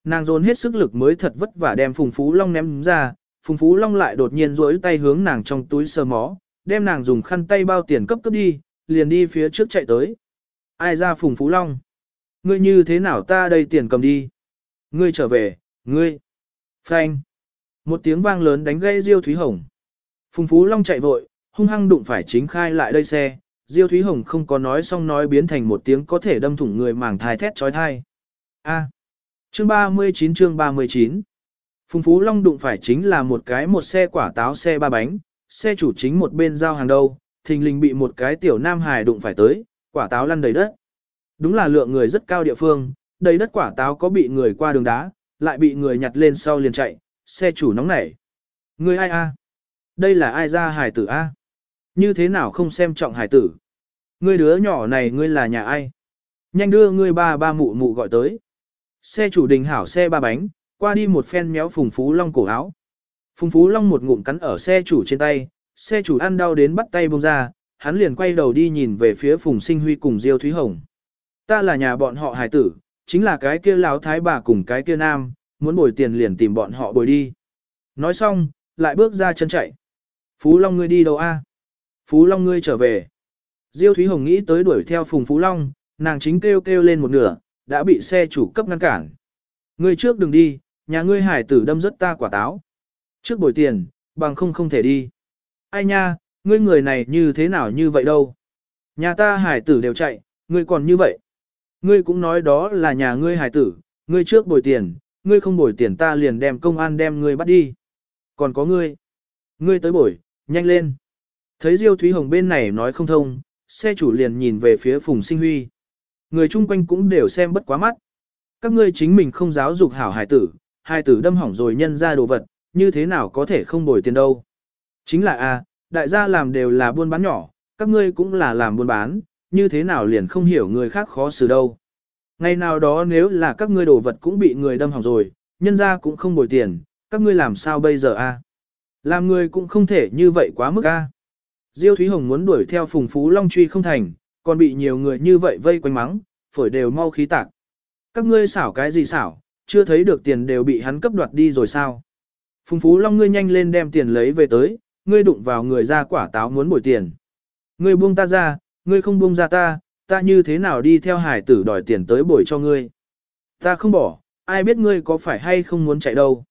Nàng dồn hết sức lực mới thật vất vả đem Phùng Phú Long ném ra, Phùng Phú Long lại đột nhiên duỗi tay hướng nàng trong túi sờ mó, đem nàng dùng khăn tay bao tiền cấp cấp đi, liền đi phía trước chạy tới. Ai ra Phùng Phú Long? Ngươi như thế nào ta đây tiền cầm đi? Ngươi trở về, ngươi. Phanh. Một tiếng vang lớn đánh gây Diêu Thúy Hồng. Phùng Phú Long chạy vội, hung hăng đụng phải chính khai lại đây xe. Diêu Thúy Hồng không có nói xong nói biến thành một tiếng có thể đâm thủng người màng thai thét trói thai. A. Chương 39 chương 39 Phùng Phú Long đụng phải chính là một cái một xe quả táo xe ba bánh, xe chủ chính một bên giao hàng đâu, thình lình bị một cái tiểu nam hài đụng phải tới, quả táo lăn đầy đất. Đúng là lượng người rất cao địa phương, đầy đất quả táo có bị người qua đường đá, lại bị người nhặt lên sau liền chạy, xe chủ nóng nảy. Người ai a? Đây là ai ra hài tử a? Như thế nào không xem trọng hải tử? Ngươi đứa nhỏ này ngươi là nhà ai? Nhanh đưa ngươi ba ba mụ mụ gọi tới. Xe chủ đình hảo xe ba bánh, qua đi một phen méo Phùng Phú Long cổ áo. Phùng Phú Long một ngụm cắn ở xe chủ trên tay, xe chủ ăn đau đến bắt tay bông ra, hắn liền quay đầu đi nhìn về phía Phùng Sinh Huy cùng Diêu Thúy Hồng. Ta là nhà bọn họ hải tử, chính là cái kia lão thái bà cùng cái kia nam, muốn bồi tiền liền tìm bọn họ bồi đi. Nói xong, lại bước ra chân chạy. Phú Long ngươi đi đâu a? Phú Long ngươi trở về. Diêu Thúy Hồng nghĩ tới đuổi theo Phùng Phú Long, nàng chính kêu kêu lên một nửa, đã bị xe chủ cấp ngăn cản. Ngươi trước đừng đi, nhà ngươi hải tử đâm rất ta quả táo. Trước bồi tiền, bằng không không thể đi. Ai nha, ngươi người này như thế nào như vậy đâu. Nhà ta hải tử đều chạy, ngươi còn như vậy. Ngươi cũng nói đó là nhà ngươi hải tử, ngươi trước bồi tiền, ngươi không bồi tiền ta liền đem công an đem ngươi bắt đi. Còn có ngươi. Ngươi tới bồi, nhanh lên. Thấy Diêu Thúy Hồng bên này nói không thông, xe chủ liền nhìn về phía Phùng Sinh Huy. Người chung quanh cũng đều xem bất quá mắt. Các ngươi chính mình không giáo dục hảo hải tử, hải tử đâm hỏng rồi nhân ra đồ vật, như thế nào có thể không bồi tiền đâu. Chính là a, đại gia làm đều là buôn bán nhỏ, các ngươi cũng là làm buôn bán, như thế nào liền không hiểu người khác khó xử đâu. Ngày nào đó nếu là các ngươi đồ vật cũng bị người đâm hỏng rồi, nhân ra cũng không bồi tiền, các ngươi làm sao bây giờ a? Làm người cũng không thể như vậy quá mức a. Diêu Thúy Hồng muốn đuổi theo Phùng Phú Long truy không thành, còn bị nhiều người như vậy vây quanh mắng, phổi đều mau khí tạc. Các ngươi xảo cái gì xảo, chưa thấy được tiền đều bị hắn cấp đoạt đi rồi sao? Phùng Phú Long ngươi nhanh lên đem tiền lấy về tới, ngươi đụng vào người ra quả táo muốn bồi tiền. Ngươi buông ta ra, ngươi không buông ra ta, ta như thế nào đi theo hải tử đòi tiền tới bồi cho ngươi. Ta không bỏ, ai biết ngươi có phải hay không muốn chạy đâu.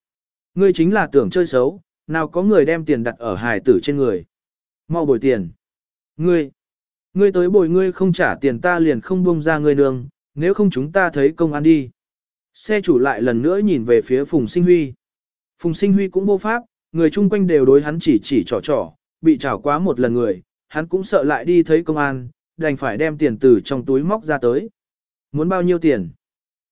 Ngươi chính là tưởng chơi xấu, nào có người đem tiền đặt ở hải tử trên người. Mau bồi tiền. Ngươi, ngươi tới bồi ngươi không trả tiền ta liền không buông ra ngươi nương, nếu không chúng ta thấy công an đi. Xe chủ lại lần nữa nhìn về phía Phùng Sinh Huy. Phùng Sinh Huy cũng vô pháp, người chung quanh đều đối hắn chỉ chỉ trò trò, bị trảo quá một lần người, hắn cũng sợ lại đi thấy công an, đành phải đem tiền từ trong túi móc ra tới. Muốn bao nhiêu tiền?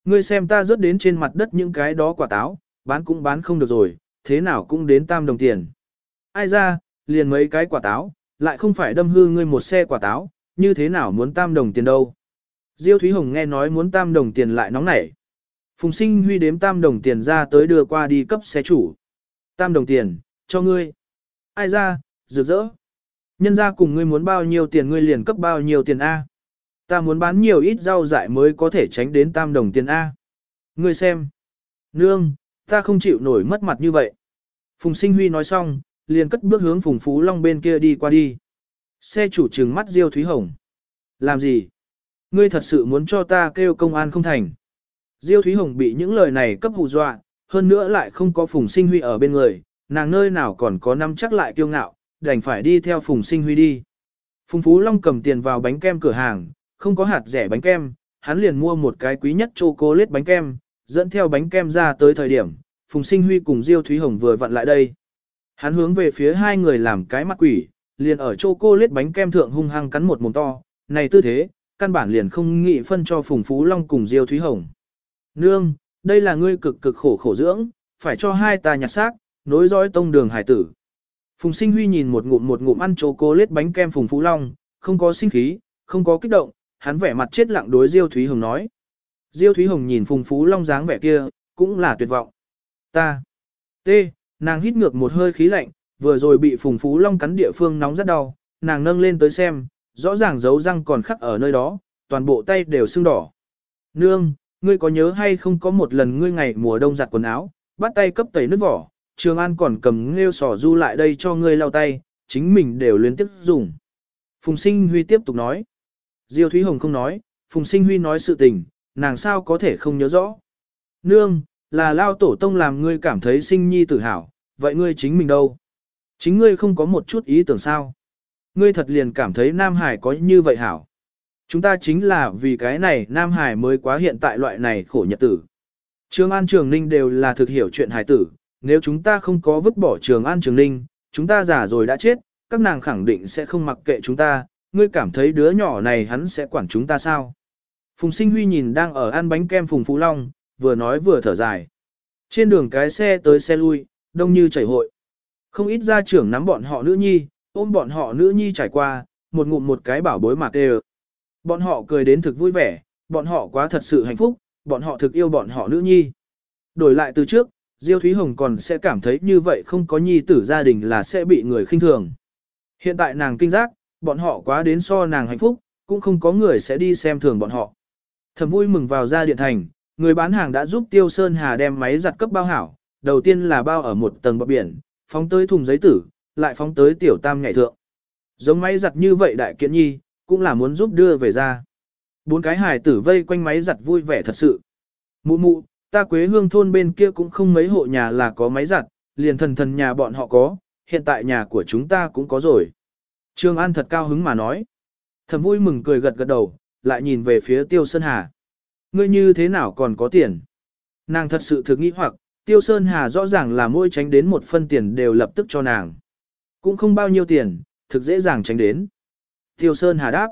Ngươi xem ta rớt đến trên mặt đất những cái đó quả táo, bán cũng bán không được rồi, thế nào cũng đến tam đồng tiền. Ai ra, liền mấy cái quả táo, lại không phải đâm hư ngươi một xe quả táo, như thế nào muốn tam đồng tiền đâu. Diêu Thúy Hồng nghe nói muốn tam đồng tiền lại nóng nảy. Phùng sinh huy đếm tam đồng tiền ra tới đưa qua đi cấp xe chủ. Tam đồng tiền, cho ngươi. Ai ra, rực rỡ. Nhân ra cùng ngươi muốn bao nhiêu tiền ngươi liền cấp bao nhiêu tiền A. Ta muốn bán nhiều ít rau dại mới có thể tránh đến tam đồng tiền A. Ngươi xem. Nương, ta không chịu nổi mất mặt như vậy. Phùng sinh huy nói xong, liền cất bước hướng Phùng Phú Long bên kia đi qua đi. Xe chủ trừng mắt Diêu Thúy Hồng. Làm gì? Ngươi thật sự muốn cho ta kêu công an không thành. Diêu Thúy Hồng bị những lời này cấp hù dọa, hơn nữa lại không có Phùng Sinh Huy ở bên người, nàng nơi nào còn có năm chắc lại kiêu ngạo, đành phải đi theo Phùng Sinh Huy đi. Phùng Phú Long cầm tiền vào bánh kem cửa hàng, không có hạt rẻ bánh kem, hắn liền mua một cái quý nhất chocolate bánh kem, dẫn theo bánh kem ra tới thời điểm, Phùng Sinh Huy cùng Diêu Thúy Hồng vừa vặn lại đây. Hắn hướng về phía hai người làm cái mặt quỷ, liền ở chỗ cô lết bánh kem thượng hung hăng cắn một mồm to, này tư thế, căn bản liền không nghĩ phân cho Phùng Phú Long cùng Diêu Thúy Hồng. Nương, đây là ngươi cực cực khổ khổ dưỡng, phải cho hai ta nhặt xác, nối dõi tông đường hải tử. Phùng Sinh Huy nhìn một ngụm một ngụm ăn chỗ cô lết bánh kem Phùng Phú Long, không có sinh khí, không có kích động, hắn vẻ mặt chết lặng đối Diêu Thúy Hồng nói. Diêu Thúy Hồng nhìn Phùng Phú Long dáng vẻ kia, cũng là tuyệt vọng. Ta. T. Nàng hít ngược một hơi khí lạnh, vừa rồi bị Phùng Phú Long cắn địa phương nóng rất đau, nàng nâng lên tới xem, rõ ràng dấu răng còn khắc ở nơi đó, toàn bộ tay đều sưng đỏ. Nương, ngươi có nhớ hay không có một lần ngươi ngày mùa đông giặt quần áo, bắt tay cấp tẩy nước vỏ, Trường An còn cầm nghêu sỏ du lại đây cho ngươi lau tay, chính mình đều liên tiếp dùng. Phùng Sinh Huy tiếp tục nói. Diêu Thúy Hồng không nói, Phùng Sinh Huy nói sự tình, nàng sao có thể không nhớ rõ. Nương, là lao tổ tông làm ngươi cảm thấy sinh nhi tự hào, vậy ngươi chính mình đâu? Chính ngươi không có một chút ý tưởng sao? Ngươi thật liền cảm thấy Nam Hải có như vậy hảo. Chúng ta chính là vì cái này Nam Hải mới quá hiện tại loại này khổ nhật tử. Trường An Trường Ninh đều là thực hiểu chuyện hải tử, nếu chúng ta không có vứt bỏ Trường An Trường Ninh, chúng ta già rồi đã chết, các nàng khẳng định sẽ không mặc kệ chúng ta, ngươi cảm thấy đứa nhỏ này hắn sẽ quản chúng ta sao? Phùng Sinh Huy nhìn đang ở ăn bánh kem Phùng Phú Long, vừa nói vừa thở dài. Trên đường cái xe tới xe lui, đông như chảy hội. Không ít gia trưởng nắm bọn họ nữ nhi, ôm bọn họ nữ nhi trải qua, một ngụm một cái bảo bối mạc đều. Bọn họ cười đến thực vui vẻ, bọn họ quá thật sự hạnh phúc, bọn họ thực yêu bọn họ nữ nhi. Đổi lại từ trước, Diêu Thúy Hồng còn sẽ cảm thấy như vậy không có nhi tử gia đình là sẽ bị người khinh thường. Hiện tại nàng kinh giác, bọn họ quá đến so nàng hạnh phúc, cũng không có người sẽ đi xem thường bọn họ. Thầm vui mừng vào ra điện thành, người bán hàng đã giúp Tiêu Sơn Hà đem máy giặt cấp bao hảo, đầu tiên là bao ở một tầng bờ biển, phóng tới thùng giấy tử, lại phóng tới tiểu tam nhảy thượng. Giống máy giặt như vậy đại kiện nhi, cũng là muốn giúp đưa về ra. Bốn cái hài tử vây quanh máy giặt vui vẻ thật sự. Mụ mụ, ta quế hương thôn bên kia cũng không mấy hộ nhà là có máy giặt, liền thần thần nhà bọn họ có, hiện tại nhà của chúng ta cũng có rồi. Trương An thật cao hứng mà nói. Thầm vui mừng cười gật gật đầu, lại nhìn về phía Tiêu Sơn Hà. Ngươi như thế nào còn có tiền? Nàng thật sự thực nghĩ hoặc, Tiêu Sơn Hà rõ ràng là môi tránh đến một phân tiền đều lập tức cho nàng. Cũng không bao nhiêu tiền, thực dễ dàng tránh đến. Tiêu Sơn Hà đáp.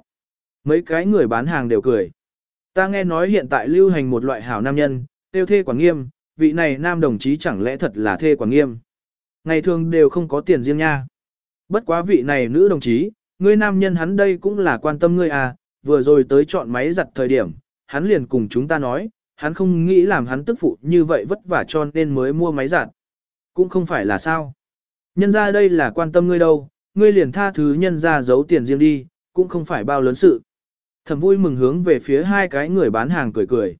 Mấy cái người bán hàng đều cười. Ta nghe nói hiện tại lưu hành một loại hảo nam nhân, tiêu thê quản nghiêm, vị này nam đồng chí chẳng lẽ thật là thê quản nghiêm. Ngày thường đều không có tiền riêng nha. Bất quá vị này nữ đồng chí, ngươi nam nhân hắn đây cũng là quan tâm ngươi à, vừa rồi tới chọn máy giặt thời điểm, hắn liền cùng chúng ta nói, hắn không nghĩ làm hắn tức phụ như vậy vất vả cho nên mới mua máy giặt. Cũng không phải là sao. Nhân ra đây là quan tâm ngươi đâu, ngươi liền tha thứ nhân ra giấu tiền riêng đi, cũng không phải bao lớn sự. Thầm vui mừng hướng về phía hai cái người bán hàng cười cười.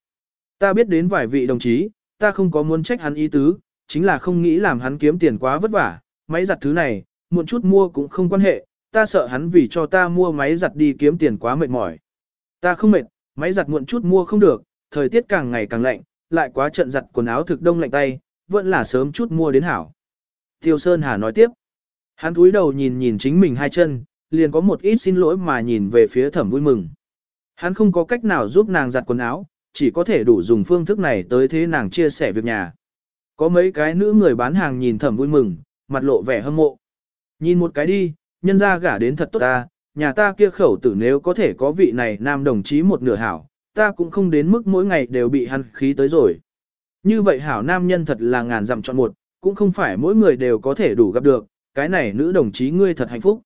Ta biết đến vài vị đồng chí, ta không có muốn trách hắn ý tứ, chính là không nghĩ làm hắn kiếm tiền quá vất vả, máy giặt thứ này, muộn chút mua cũng không quan hệ, ta sợ hắn vì cho ta mua máy giặt đi kiếm tiền quá mệt mỏi. Ta không mệt, máy giặt muộn chút mua không được, thời tiết càng ngày càng lạnh, lại quá trận giặt quần áo thực đông lạnh tay, vẫn là sớm chút mua đến hảo. Tiêu Sơn Hà nói tiếp, hắn cúi đầu nhìn nhìn chính mình hai chân, liền có một ít xin lỗi mà nhìn về phía thẩm vui mừng. Hắn không có cách nào giúp nàng giặt quần áo, chỉ có thể đủ dùng phương thức này tới thế nàng chia sẻ việc nhà. Có mấy cái nữ người bán hàng nhìn thẩm vui mừng, mặt lộ vẻ hâm mộ. Nhìn một cái đi, nhân ra gả đến thật tốt ta, nhà ta kia khẩu tử nếu có thể có vị này nam đồng chí một nửa hảo, ta cũng không đến mức mỗi ngày đều bị hắn khí tới rồi. Như vậy hảo nam nhân thật là ngàn dặm chọn một, cũng không phải mỗi người đều có thể đủ gặp được, cái này nữ đồng chí ngươi thật hạnh phúc.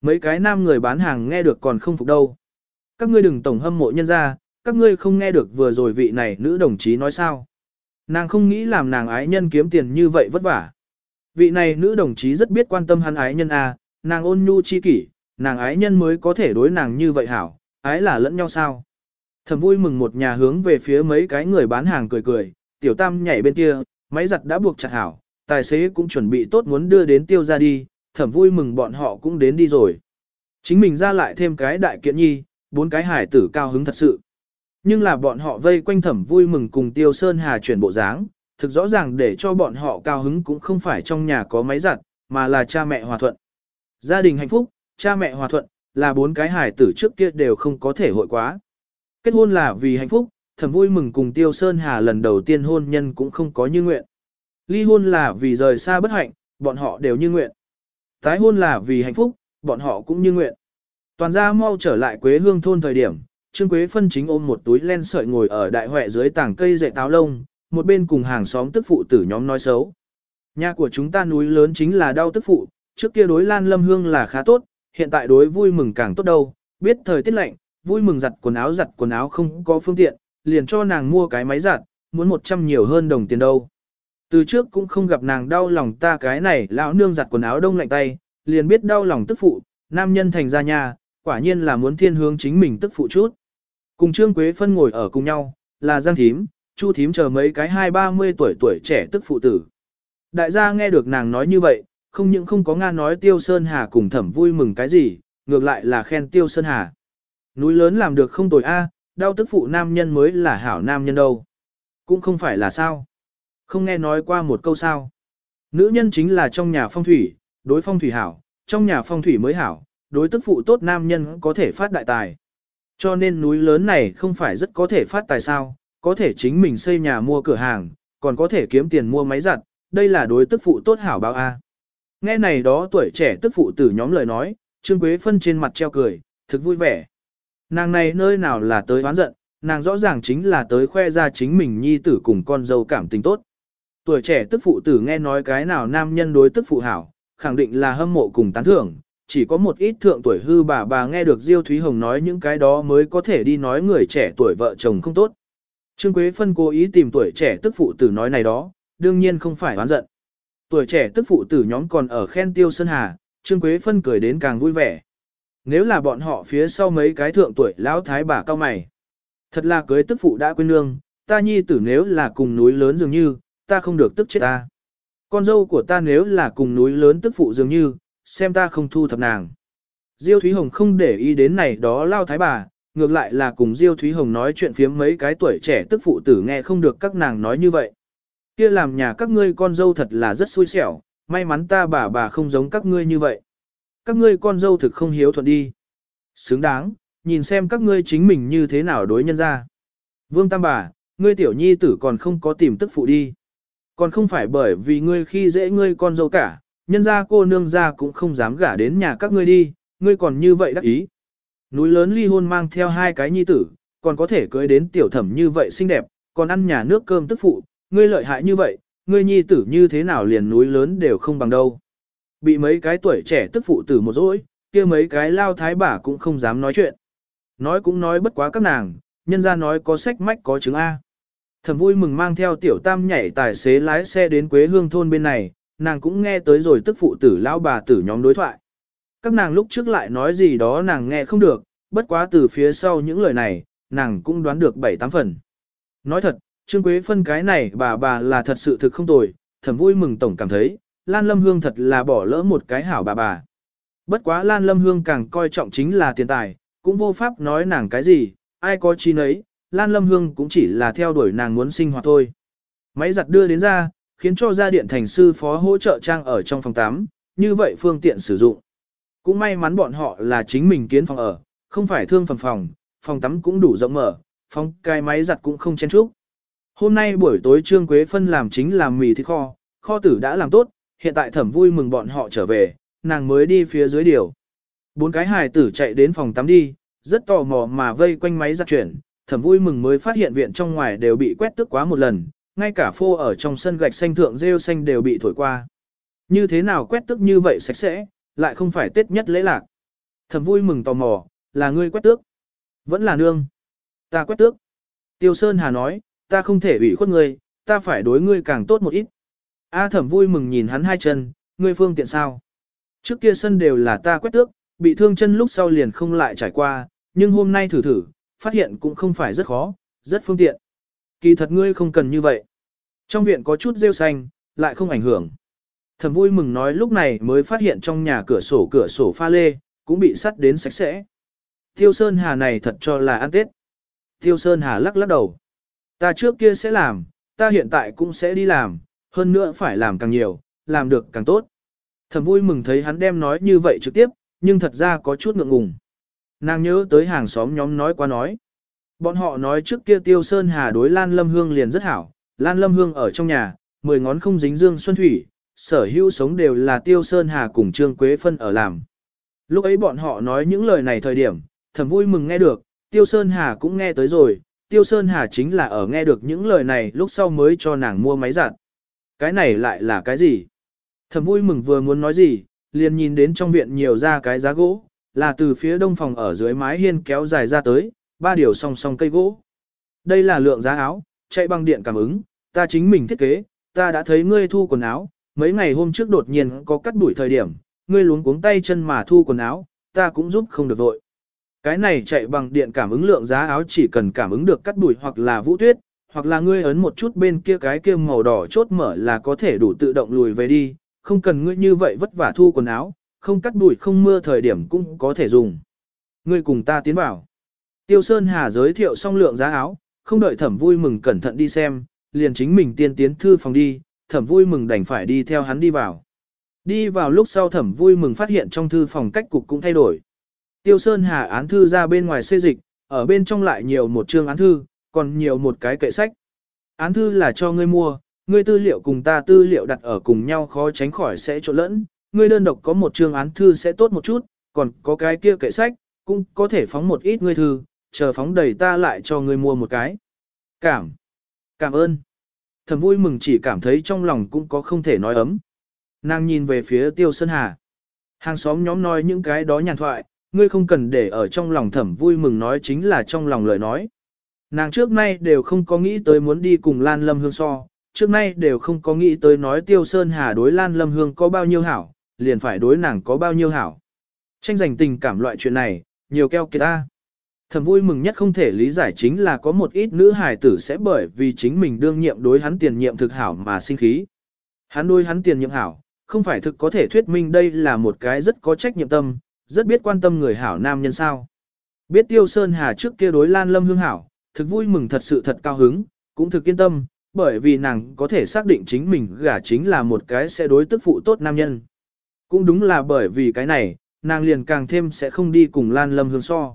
Mấy cái nam người bán hàng nghe được còn không phục đâu. Các ngươi đừng tổng hâm mộ nhân ra, các ngươi không nghe được vừa rồi vị này nữ đồng chí nói sao. Nàng không nghĩ làm nàng ái nhân kiếm tiền như vậy vất vả. Vị này nữ đồng chí rất biết quan tâm hắn ái nhân a, nàng ôn nhu chi kỷ, nàng ái nhân mới có thể đối nàng như vậy hảo, ái là lẫn nhau sao. Thầm vui mừng một nhà hướng về phía mấy cái người bán hàng cười cười, tiểu tam nhảy bên kia, máy giặt đã buộc chặt hảo, tài xế cũng chuẩn bị tốt muốn đưa đến tiêu ra đi, thầm vui mừng bọn họ cũng đến đi rồi. Chính mình ra lại thêm cái đại kiện nhi, bốn cái hải tử cao hứng thật sự. Nhưng là bọn họ vây quanh thẩm vui mừng cùng tiêu sơn hà chuyển bộ dáng, thực rõ ràng để cho bọn họ cao hứng cũng không phải trong nhà có máy giặt, mà là cha mẹ hòa thuận. Gia đình hạnh phúc, cha mẹ hòa thuận, là bốn cái hài tử trước kia đều không có thể hội quá. Kết hôn là vì hạnh phúc, thầm vui mừng cùng Tiêu Sơn Hà lần đầu tiên hôn nhân cũng không có như nguyện. Ly hôn là vì rời xa bất hạnh, bọn họ đều như nguyện. Tái hôn là vì hạnh phúc, bọn họ cũng như nguyện. Toàn gia mau trở lại quế hương thôn thời điểm, Trương Quế Phân chính ôm một túi len sợi ngồi ở đại hoẹ dưới tảng cây dạy táo lông, một bên cùng hàng xóm tức phụ tử nhóm nói xấu. Nhà của chúng ta núi lớn chính là đau tức phụ, trước kia đối Lan Lâm Hương là khá tốt, hiện tại đối vui mừng càng tốt đâu, biết thời tiết lạnh, vui mừng giặt quần áo giặt quần áo không có phương tiện, liền cho nàng mua cái máy giặt, muốn 100 nhiều hơn đồng tiền đâu. Từ trước cũng không gặp nàng đau lòng ta cái này, lão nương giặt quần áo đông lạnh tay, liền biết đau lòng tức phụ, nam nhân thành ra nhà, quả nhiên là muốn thiên hướng chính mình tức phụ chút. Cùng Trương Quế Phân ngồi ở cùng nhau, là Giang Thím, Chu Thím chờ mấy cái hai ba mươi tuổi tuổi trẻ tức phụ tử. Đại gia nghe được nàng nói như vậy, không những không có Nga nói Tiêu Sơn Hà cùng thẩm vui mừng cái gì, ngược lại là khen Tiêu Sơn Hà. Núi lớn làm được không tồi a, đau tức phụ nam nhân mới là hảo nam nhân đâu. Cũng không phải là sao. Không nghe nói qua một câu sao. Nữ nhân chính là trong nhà phong thủy, đối phong thủy hảo, trong nhà phong thủy mới hảo, đối tức phụ tốt nam nhân có thể phát đại tài. Cho nên núi lớn này không phải rất có thể phát tài sao, có thể chính mình xây nhà mua cửa hàng, còn có thể kiếm tiền mua máy giặt, đây là đối tức phụ tốt hảo báo A. Nghe này đó tuổi trẻ tức phụ tử nhóm lời nói, Trương Quế Phân trên mặt treo cười, thực vui vẻ. Nàng này nơi nào là tới oán giận, nàng rõ ràng chính là tới khoe ra chính mình nhi tử cùng con dâu cảm tình tốt. Tuổi trẻ tức phụ tử nghe nói cái nào nam nhân đối tức phụ hảo, khẳng định là hâm mộ cùng tán thưởng, chỉ có một ít thượng tuổi hư bà bà nghe được Diêu Thúy Hồng nói những cái đó mới có thể đi nói người trẻ tuổi vợ chồng không tốt. Trương Quế Phân cố ý tìm tuổi trẻ tức phụ tử nói này đó, đương nhiên không phải oán giận. Tuổi trẻ tức phụ tử nhóm còn ở khen Tiêu Sơn Hà, Trương Quế Phân cười đến càng vui vẻ. Nếu là bọn họ phía sau mấy cái thượng tuổi lão thái bà cao mày. Thật là cưới tức phụ đã quên nương, ta nhi tử nếu là cùng núi lớn dường như, ta không được tức chết ta. Con dâu của ta nếu là cùng núi lớn tức phụ dường như, xem ta không thu thập nàng. Diêu Thúy Hồng không để ý đến này đó lao thái bà, ngược lại là cùng Diêu Thúy Hồng nói chuyện phiếm mấy cái tuổi trẻ tức phụ tử nghe không được các nàng nói như vậy. Kia làm nhà các ngươi con dâu thật là rất xui xẻo, may mắn ta bà bà không giống các ngươi như vậy. Các ngươi con dâu thực không hiếu thuận đi. Xứng đáng, nhìn xem các ngươi chính mình như thế nào đối nhân ra. Vương Tam bà, ngươi tiểu nhi tử còn không có tìm tức phụ đi. Còn không phải bởi vì ngươi khi dễ ngươi con dâu cả, nhân ra cô nương ra cũng không dám gả đến nhà các ngươi đi, ngươi còn như vậy đắc ý. Núi lớn ly hôn mang theo hai cái nhi tử, còn có thể cưới đến tiểu thẩm như vậy xinh đẹp, còn ăn nhà nước cơm tức phụ, ngươi lợi hại như vậy, ngươi nhi tử như thế nào liền núi lớn đều không bằng đâu. Bị mấy cái tuổi trẻ tức phụ tử một rỗi, kia mấy cái lao thái bà cũng không dám nói chuyện. Nói cũng nói bất quá các nàng, nhân ra nói có sách mách có chứng A. Thẩm vui mừng mang theo tiểu tam nhảy tài xế lái xe đến Quế Hương thôn bên này, nàng cũng nghe tới rồi tức phụ tử lão bà tử nhóm đối thoại. Các nàng lúc trước lại nói gì đó nàng nghe không được, bất quá từ phía sau những lời này, nàng cũng đoán được bảy tám phần. Nói thật, Trương Quế phân cái này bà bà là thật sự thực không tồi, thẩm vui mừng tổng cảm thấy, Lan Lâm Hương thật là bỏ lỡ một cái hảo bà bà. Bất quá Lan Lâm Hương càng coi trọng chính là tiền tài, cũng vô pháp nói nàng cái gì, ai có chi nấy, Lan Lâm Hương cũng chỉ là theo đuổi nàng muốn sinh hoạt thôi. Máy giặt đưa đến ra, khiến cho gia điện thành sư phó hỗ trợ trang ở trong phòng 8, như vậy phương tiện sử dụng. Cũng may mắn bọn họ là chính mình kiến phòng ở, không phải thương phẩm phòng, phòng tắm cũng đủ rộng mở, phòng cái máy giặt cũng không chen chúc. Hôm nay buổi tối Trương Quế Phân làm chính là mì thịt kho, kho tử đã làm tốt, hiện tại thẩm vui mừng bọn họ trở về, nàng mới đi phía dưới điều. Bốn cái hài tử chạy đến phòng tắm đi, rất tò mò mà vây quanh máy giặt chuyển, thẩm vui mừng mới phát hiện viện trong ngoài đều bị quét tức quá một lần, ngay cả phô ở trong sân gạch xanh thượng rêu xanh đều bị thổi qua. Như thế nào quét tức như vậy sạch sẽ, lại không phải tết nhất lễ lạc. Thẩm vui mừng tò mò, là ngươi quét tước. Vẫn là nương. Ta quét tước. Tiêu Sơn Hà nói, ta không thể ủy khuất ngươi, ta phải đối ngươi càng tốt một ít. A thẩm vui mừng nhìn hắn hai chân, ngươi phương tiện sao. Trước kia sân đều là ta quét tước, bị thương chân lúc sau liền không lại trải qua, nhưng hôm nay thử thử, phát hiện cũng không phải rất khó, rất phương tiện. Kỳ thật ngươi không cần như vậy. Trong viện có chút rêu xanh, lại không ảnh hưởng. Thẩm vui mừng nói lúc này mới phát hiện trong nhà cửa sổ cửa sổ pha lê, cũng bị sắt đến sạch sẽ. Tiêu Sơn Hà này thật cho là ăn Tết. Tiêu Sơn Hà lắc lắc đầu. Ta trước kia sẽ làm, ta hiện tại cũng sẽ đi làm, hơn nữa phải làm càng nhiều, làm được càng tốt. Thẩm vui mừng thấy hắn đem nói như vậy trực tiếp, nhưng thật ra có chút ngượng ngùng. Nàng nhớ tới hàng xóm nhóm nói qua nói. Bọn họ nói trước kia Tiêu Sơn Hà đối Lan Lâm Hương liền rất hảo, Lan Lâm Hương ở trong nhà, mười ngón không dính dương xuân thủy, sở hữu sống đều là Tiêu Sơn Hà cùng Trương Quế Phân ở làm. Lúc ấy bọn họ nói những lời này thời điểm, thầm vui mừng nghe được, Tiêu Sơn Hà cũng nghe tới rồi, Tiêu Sơn Hà chính là ở nghe được những lời này lúc sau mới cho nàng mua máy giặt. Cái này lại là cái gì? Thầm vui mừng vừa muốn nói gì, liền nhìn đến trong viện nhiều ra cái giá gỗ, là từ phía đông phòng ở dưới mái hiên kéo dài ra tới, ba điều song song cây gỗ. Đây là lượng giá áo, chạy bằng điện cảm ứng, ta chính mình thiết kế, ta đã thấy ngươi thu quần áo, mấy ngày hôm trước đột nhiên có cắt đuổi thời điểm, ngươi luống cuống tay chân mà thu quần áo, ta cũng giúp không được vội. Cái này chạy bằng điện cảm ứng lượng giá áo chỉ cần cảm ứng được cắt đùi hoặc là vũ tuyết, hoặc là ngươi ấn một chút bên kia cái kia màu đỏ chốt mở là có thể đủ tự động lùi về đi, không cần ngươi như vậy vất vả thu quần áo, không cắt đùi không mưa thời điểm cũng có thể dùng. Ngươi cùng ta tiến vào. Tiêu Sơn Hà giới thiệu xong lượng giá áo, không đợi thẩm vui mừng cẩn thận đi xem, liền chính mình tiên tiến thư phòng đi, thẩm vui mừng đành phải đi theo hắn đi vào. Đi vào lúc sau thẩm vui mừng phát hiện trong thư phòng cách cục cũng thay đổi. Tiêu Sơn Hà án thư ra bên ngoài xê dịch, ở bên trong lại nhiều một chương án thư, còn nhiều một cái kệ sách. Án thư là cho ngươi mua, ngươi tư liệu cùng ta tư liệu đặt ở cùng nhau khó tránh khỏi sẽ trộn lẫn, ngươi đơn độc có một chương án thư sẽ tốt một chút, còn có cái kia kệ sách, cũng có thể phóng một ít ngươi thư, chờ phóng đầy ta lại cho ngươi mua một cái. Cảm. Cảm ơn. Thầm vui mừng chỉ cảm thấy trong lòng cũng có không thể nói ấm. Nàng nhìn về phía Tiêu Sơn Hà. Hàng xóm nhóm nói những cái đó nhàn thoại, ngươi không cần để ở trong lòng thẩm vui mừng nói chính là trong lòng lời nói. Nàng trước nay đều không có nghĩ tới muốn đi cùng Lan Lâm Hương so, trước nay đều không có nghĩ tới nói Tiêu Sơn Hà đối Lan Lâm Hương có bao nhiêu hảo, liền phải đối nàng có bao nhiêu hảo. Tranh giành tình cảm loại chuyện này, nhiều keo kiệt ta. Thầm vui mừng nhất không thể lý giải chính là có một ít nữ hài tử sẽ bởi vì chính mình đương nhiệm đối hắn tiền nhiệm thực hảo mà sinh khí. Hắn đối hắn tiền nhiệm hảo, không phải thực có thể thuyết minh đây là một cái rất có trách nhiệm tâm, rất biết quan tâm người hảo nam nhân sao. Biết Tiêu Sơn Hà trước kia đối Lan Lâm Hương hảo, thực vui mừng thật sự thật cao hứng, cũng thực yên tâm, bởi vì nàng có thể xác định chính mình gả chính là một cái sẽ đối tức phụ tốt nam nhân. Cũng đúng là bởi vì cái này, nàng liền càng thêm sẽ không đi cùng Lan Lâm Hương so.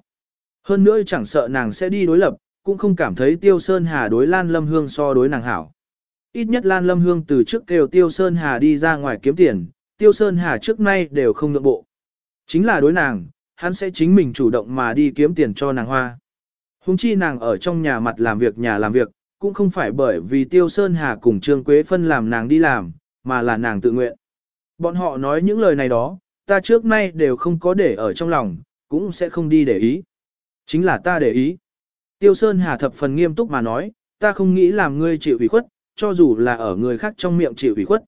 Hơn nữa chẳng sợ nàng sẽ đi đối lập, cũng không cảm thấy Tiêu Sơn Hà đối Lan Lâm Hương so đối nàng hảo. Ít nhất Lan Lâm Hương từ trước kêu Tiêu Sơn Hà đi ra ngoài kiếm tiền, Tiêu Sơn Hà trước nay đều không nhượng bộ. Chính là đối nàng, hắn sẽ chính mình chủ động mà đi kiếm tiền cho nàng hoa. Hùng chi nàng ở trong nhà mặt làm việc nhà làm việc, cũng không phải bởi vì Tiêu Sơn Hà cùng Trương Quế Phân làm nàng đi làm, mà là nàng tự nguyện. Bọn họ nói những lời này đó, ta trước nay đều không có để ở trong lòng, cũng sẽ không đi để ý. Chính là ta để ý. Tiêu Sơn Hà thập phần nghiêm túc mà nói, ta không nghĩ làm ngươi chịu ủy khuất, cho dù là ở người khác trong miệng chịu ủy khuất.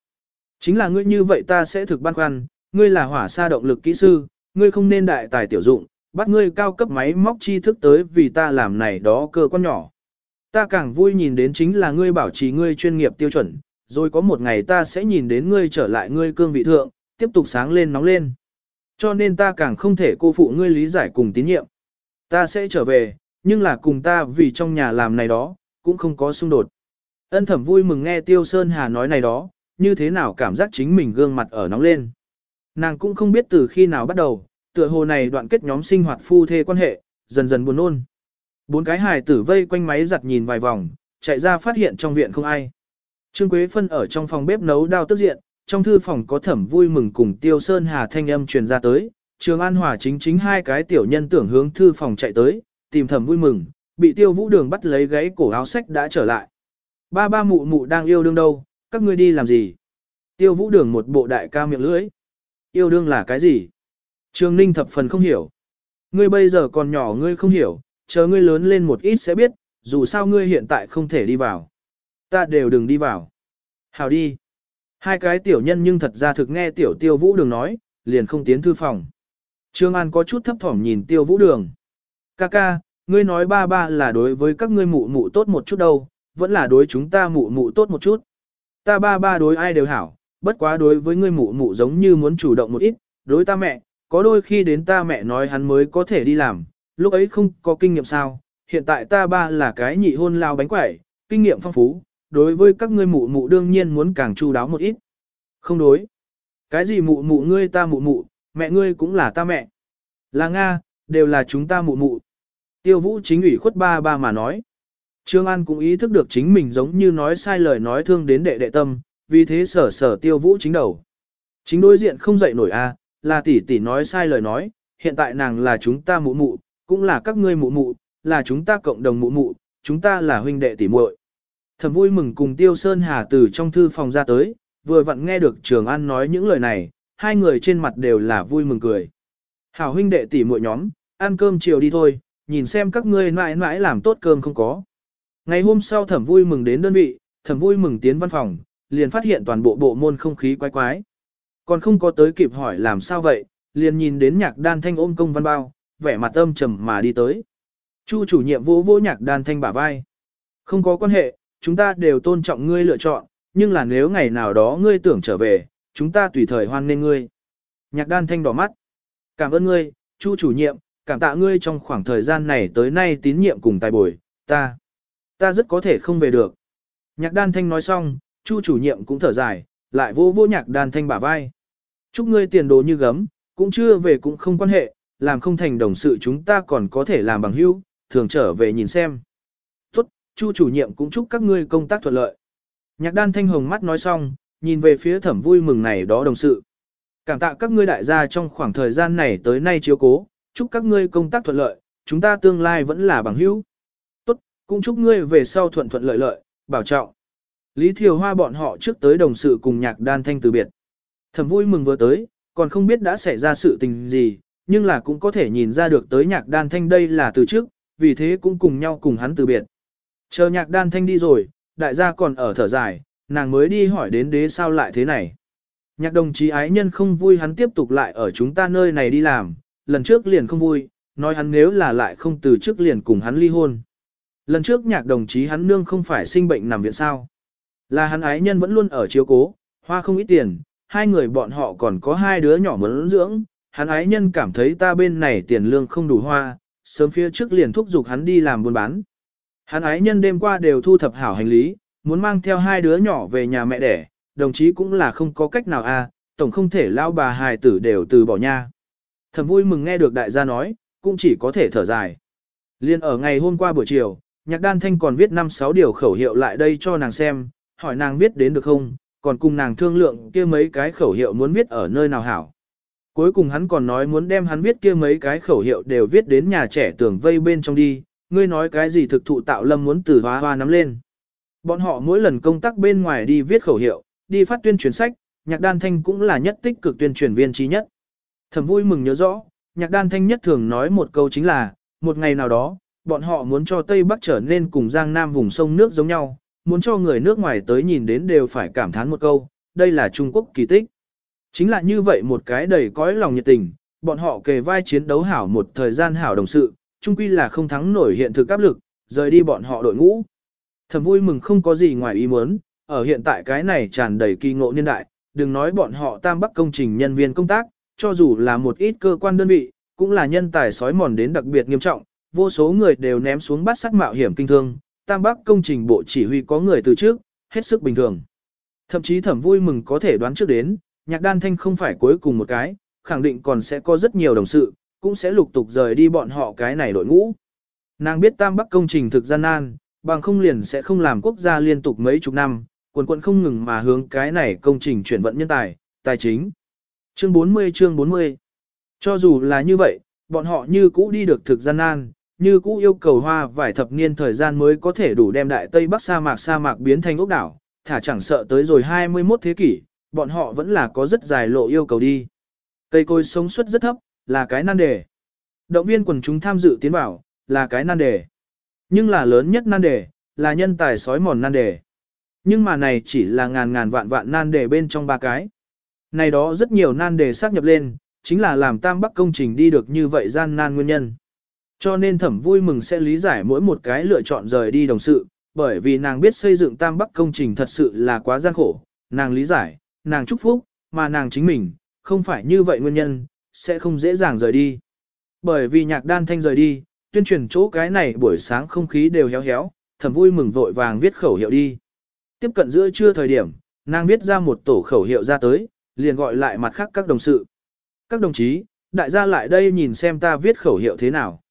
Chính là ngươi như vậy ta sẽ thực băn khoăn, ngươi là hỏa sa động lực kỹ sư, ngươi không nên đại tài tiểu dụng, bắt ngươi cao cấp máy móc tri thức tới vì ta làm này đó cơ quan nhỏ. Ta càng vui nhìn đến chính là ngươi bảo trì ngươi chuyên nghiệp tiêu chuẩn, rồi có một ngày ta sẽ nhìn đến ngươi trở lại ngươi cương vị thượng, tiếp tục sáng lên nóng lên. Cho nên ta càng không thể cô phụ ngươi lý giải cùng tín nhiệm. Ta sẽ trở về, nhưng là cùng ta vì trong nhà làm này đó, cũng không có xung đột. Ân thẩm vui mừng nghe Tiêu Sơn Hà nói này đó, như thế nào cảm giác chính mình gương mặt ở nóng lên. Nàng cũng không biết từ khi nào bắt đầu, tựa hồ này đoạn kết nhóm sinh hoạt phu thê quan hệ, dần dần buồn nôn. Bốn cái hài tử vây quanh máy giặt nhìn vài vòng, chạy ra phát hiện trong viện không ai. Trương Quế Phân ở trong phòng bếp nấu đao tức diện, trong thư phòng có thẩm vui mừng cùng Tiêu Sơn Hà thanh âm truyền ra tới, Trường An Hòa chính chính hai cái tiểu nhân tưởng hướng thư phòng chạy tới, tìm thẩm vui mừng, bị Tiêu Vũ Đường bắt lấy gáy cổ áo sách đã trở lại. Ba ba mụ mụ đang yêu đương đâu, các ngươi đi làm gì? Tiêu Vũ Đường một bộ đại ca miệng lưỡi. Yêu đương là cái gì? Trường Ninh thập phần không hiểu. Ngươi bây giờ còn nhỏ ngươi không hiểu, chờ ngươi lớn lên một ít sẽ biết, dù sao ngươi hiện tại không thể đi vào. Ta đều đừng đi vào. Hào đi. Hai cái tiểu nhân nhưng thật ra thực nghe tiểu tiêu vũ đường nói, liền không tiến thư phòng. Trương An có chút thấp thỏm nhìn tiêu vũ đường. Ca ca, ngươi nói ba ba là đối với các ngươi mụ mụ tốt một chút đâu, vẫn là đối chúng ta mụ mụ tốt một chút. Ta ba ba đối ai đều hảo, bất quá đối với ngươi mụ mụ giống như muốn chủ động một ít, đối ta mẹ, có đôi khi đến ta mẹ nói hắn mới có thể đi làm, lúc ấy không có kinh nghiệm sao, hiện tại ta ba là cái nhị hôn lao bánh quẩy, kinh nghiệm phong phú, đối với các ngươi mụ mụ đương nhiên muốn càng chu đáo một ít. Không đối. Cái gì mụ mụ ngươi ta mụ mụ, mẹ ngươi cũng là ta mẹ. Là Nga, đều là chúng ta mụ mụ. Tiêu vũ chính ủy khuất ba ba mà nói. Trương An cũng ý thức được chính mình giống như nói sai lời nói thương đến đệ đệ tâm, vì thế sở sở tiêu vũ chính đầu. Chính đối diện không dậy nổi a, là tỷ tỷ nói sai lời nói, hiện tại nàng là chúng ta mụ mụ, cũng là các ngươi mụ mụ, là chúng ta cộng đồng mụ mụ, chúng ta là huynh đệ tỷ muội. thầm vui mừng cùng Tiêu Sơn Hà từ trong thư phòng ra tới, vừa vặn nghe được Trường An nói những lời này, hai người trên mặt đều là vui mừng cười. Hảo huynh đệ tỷ muội nhóm, ăn cơm chiều đi thôi, nhìn xem các ngươi mãi mãi làm tốt cơm không có. Ngày hôm sau thẩm vui mừng đến đơn vị, thẩm vui mừng tiến văn phòng, liền phát hiện toàn bộ bộ môn không khí quái quái. Còn không có tới kịp hỏi làm sao vậy, liền nhìn đến nhạc đan thanh ôm công văn bao, vẻ mặt âm trầm mà đi tới. Chu chủ nhiệm vỗ vỗ nhạc đan thanh bả vai. Không có quan hệ, chúng ta đều tôn trọng ngươi lựa chọn, nhưng là nếu ngày nào đó ngươi tưởng trở về, chúng ta tùy thời hoan nên ngươi. Nhạc đan thanh đỏ mắt. Cảm ơn ngươi, Chu chủ nhiệm, cảm tạ ngươi trong khoảng thời gian này tới nay tín nhiệm cùng tài bồi, ta, ta rất có thể không về được. Nhạc đan thanh nói xong, Chu chủ nhiệm cũng thở dài, lại vô vô nhạc đàn thanh bả vai. Chúc ngươi tiền đồ như gấm, cũng chưa về cũng không quan hệ, làm không thành đồng sự chúng ta còn có thể làm bằng hữu, thường trở về nhìn xem. Tốt, Chu chủ nhiệm cũng chúc các ngươi công tác thuận lợi. Nhạc đan thanh hồng mắt nói xong, nhìn về phía thẩm vui mừng này đó đồng sự. Cảm tạ các ngươi đại gia trong khoảng thời gian này tới nay chiếu cố, chúc các ngươi công tác thuận lợi, chúng ta tương lai vẫn là bằng hữu. Tốt, cũng chúc ngươi về sau thuận thuận lợi lợi, bảo trọng. Lý Thiều Hoa bọn họ trước tới đồng sự cùng nhạc đan thanh từ biệt. Thẩm vui mừng vừa tới, còn không biết đã xảy ra sự tình gì, nhưng là cũng có thể nhìn ra được tới nhạc đan thanh đây là từ trước, vì thế cũng cùng nhau cùng hắn từ biệt. Chờ nhạc đan thanh đi rồi, đại gia còn ở thở dài, nàng mới đi hỏi đến đế sao lại thế này. Nhạc đồng chí ái nhân không vui hắn tiếp tục lại ở chúng ta nơi này đi làm, lần trước liền không vui, nói hắn nếu là lại không từ trước liền cùng hắn ly hôn. Lần trước nhạc đồng chí hắn nương không phải sinh bệnh nằm viện sao. Là hắn ái nhân vẫn luôn ở chiếu cố, hoa không ít tiền, hai người bọn họ còn có hai đứa nhỏ muốn dưỡng, hắn ái nhân cảm thấy ta bên này tiền lương không đủ hoa, sớm phía trước liền thúc giục hắn đi làm buôn bán. Hắn ái nhân đêm qua đều thu thập hảo hành lý, muốn mang theo hai đứa nhỏ về nhà mẹ đẻ, đồng chí cũng là không có cách nào a, à, tổng không thể lao bà hài tử đều từ bỏ nha. Thầm vui mừng nghe được đại gia nói, cũng chỉ có thể thở dài. Liên ở ngày hôm qua buổi chiều, nhạc đan thanh còn viết 5-6 điều khẩu hiệu lại đây cho nàng xem, hỏi nàng viết đến được không, còn cùng nàng thương lượng kia mấy cái khẩu hiệu muốn viết ở nơi nào hảo. Cuối cùng hắn còn nói muốn đem hắn viết kia mấy cái khẩu hiệu đều viết đến nhà trẻ tưởng vây bên trong đi, ngươi nói cái gì thực thụ tạo lâm muốn từ hoa hoa nắm lên. Bọn họ mỗi lần công tác bên ngoài đi viết khẩu hiệu, đi phát tuyên truyền sách, nhạc đan thanh cũng là nhất tích cực tuyên truyền viên trí nhất. Thầm vui mừng nhớ rõ, nhạc đan thanh nhất thường nói một câu chính là, một ngày nào đó, bọn họ muốn cho Tây Bắc trở nên cùng Giang Nam vùng sông nước giống nhau, muốn cho người nước ngoài tới nhìn đến đều phải cảm thán một câu, đây là Trung Quốc kỳ tích. Chính là như vậy một cái đầy cõi lòng nhiệt tình, bọn họ kề vai chiến đấu hảo một thời gian hảo đồng sự, chung quy là không thắng nổi hiện thực áp lực, rời đi bọn họ đội ngũ. Thầm vui mừng không có gì ngoài ý muốn, ở hiện tại cái này tràn đầy kỳ ngộ niên đại, đừng nói bọn họ tam bắc công trình nhân viên công tác, cho dù là một ít cơ quan đơn vị, cũng là nhân tài sói mòn đến đặc biệt nghiêm trọng, vô số người đều ném xuống bắt sắc mạo hiểm kinh thương, tam bắc công trình bộ chỉ huy có người từ trước, hết sức bình thường. Thậm chí thẩm vui mừng có thể đoán trước đến, nhạc đan thanh không phải cuối cùng một cái, khẳng định còn sẽ có rất nhiều đồng sự, cũng sẽ lục tục rời đi bọn họ cái này đội ngũ. Nàng biết tam bắc công trình thực gian nan, bằng không liền sẽ không làm quốc gia liên tục mấy chục năm, quần quận không ngừng mà hướng cái này công trình chuyển vận nhân tài, tài chính. Chương 40 chương 40 Cho dù là như vậy, bọn họ như cũ đi được thực gian nan, như cũ yêu cầu hoa vài thập niên thời gian mới có thể đủ đem đại Tây Bắc sa mạc sa mạc biến thành ốc đảo, thả chẳng sợ tới rồi 21 thế kỷ, bọn họ vẫn là có rất dài lộ yêu cầu đi. Cây cối sống suất rất thấp, là cái nan đề. Động viên quần chúng tham dự tiến bảo, là cái nan đề. Nhưng là lớn nhất nan đề, là nhân tài sói mòn nan đề. Nhưng mà này chỉ là ngàn ngàn vạn vạn nan đề bên trong ba cái. Này đó rất nhiều nan đề xác nhập lên, chính là làm tam bắc công trình đi được như vậy gian nan nguyên nhân. Cho nên thẩm vui mừng sẽ lý giải mỗi một cái lựa chọn rời đi đồng sự, bởi vì nàng biết xây dựng tam bắc công trình thật sự là quá gian khổ, nàng lý giải, nàng chúc phúc, mà nàng chính mình, không phải như vậy nguyên nhân, sẽ không dễ dàng rời đi. Bởi vì nhạc đan thanh rời đi, tuyên truyền chỗ cái này buổi sáng không khí đều héo héo, thẩm vui mừng vội vàng viết khẩu hiệu đi. Tiếp cận giữa trưa thời điểm, nàng viết ra một tổ khẩu hiệu ra tới, liền gọi lại mặt khác các đồng sự. Các đồng chí, đại gia lại đây nhìn xem ta viết khẩu hiệu thế nào.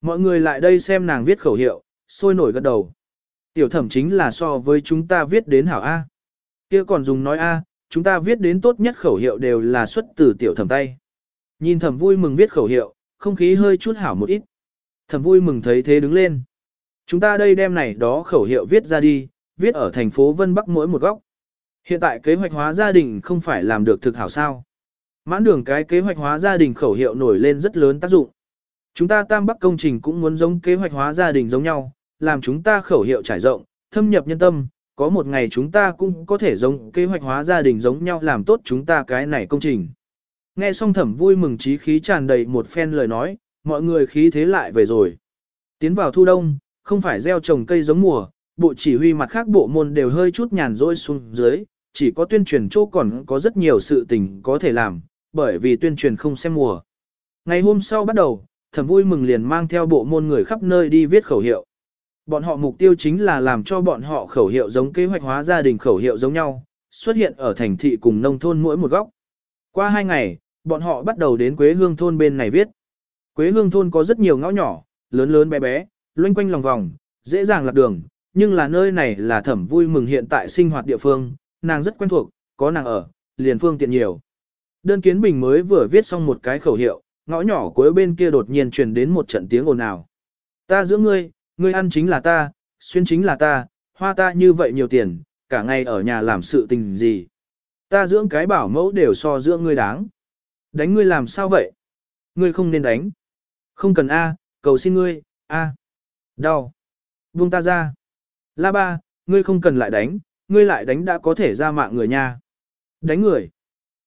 Mọi người lại đây xem nàng viết khẩu hiệu, sôi nổi gật đầu. Tiểu thẩm chính là so với chúng ta viết đến hảo A. kia còn dùng nói A, chúng ta viết đến tốt nhất khẩu hiệu đều là xuất từ tiểu thẩm tay. Nhìn thẩm vui mừng viết khẩu hiệu, không khí hơi chút hảo một ít. Thẩm vui mừng thấy thế đứng lên. Chúng ta đây đem này đó khẩu hiệu viết ra đi, viết ở thành phố Vân Bắc mỗi một góc. Hiện tại kế hoạch hóa gia đình không phải làm được thực hảo sao. Mãn đường cái kế hoạch hóa gia đình khẩu hiệu nổi lên rất lớn tác dụng. Chúng ta Tam Bắc công trình cũng muốn giống kế hoạch hóa gia đình giống nhau, làm chúng ta khẩu hiệu trải rộng, thâm nhập nhân tâm, có một ngày chúng ta cũng có thể giống kế hoạch hóa gia đình giống nhau làm tốt chúng ta cái này công trình. Nghe xong thẩm vui mừng trí khí tràn đầy một phen lời nói, mọi người khí thế lại về rồi. Tiến vào thu đông, không phải gieo trồng cây giống mùa, bộ chỉ huy mặt khác bộ môn đều hơi chút nhàn rỗi xuống dưới, chỉ có tuyên truyền chỗ còn có rất nhiều sự tình có thể làm, bởi vì tuyên truyền không xem mùa. Ngày hôm sau bắt đầu, thẩm vui mừng liền mang theo bộ môn người khắp nơi đi viết khẩu hiệu. Bọn họ mục tiêu chính là làm cho bọn họ khẩu hiệu giống kế hoạch hóa gia đình khẩu hiệu giống nhau, xuất hiện ở thành thị cùng nông thôn mỗi một góc. Qua hai ngày, bọn họ bắt đầu đến Quế Hương thôn bên này viết. Quế Hương thôn có rất nhiều ngõ nhỏ, lớn lớn bé bé, loanh quanh lòng vòng, dễ dàng lạc đường, nhưng là nơi này là thẩm vui mừng hiện tại sinh hoạt địa phương, nàng rất quen thuộc, có nàng ở, liền phương tiện nhiều. Đơn kiến bình mới vừa viết xong một cái khẩu hiệu, ngõ nhỏ cuối bên kia đột nhiên truyền đến một trận tiếng ồn ào. Ta giữa ngươi, ngươi ăn chính là ta, xuyên chính là ta, hoa ta như vậy nhiều tiền, cả ngày ở nhà làm sự tình gì. Ta dưỡng cái bảo mẫu đều so dưỡng ngươi đáng. Đánh ngươi làm sao vậy? Ngươi không nên đánh. Không cần A, cầu xin ngươi, A. Đau. Buông ta ra. La ba, ngươi không cần lại đánh, ngươi lại đánh đã có thể ra mạng người nha. Đánh người.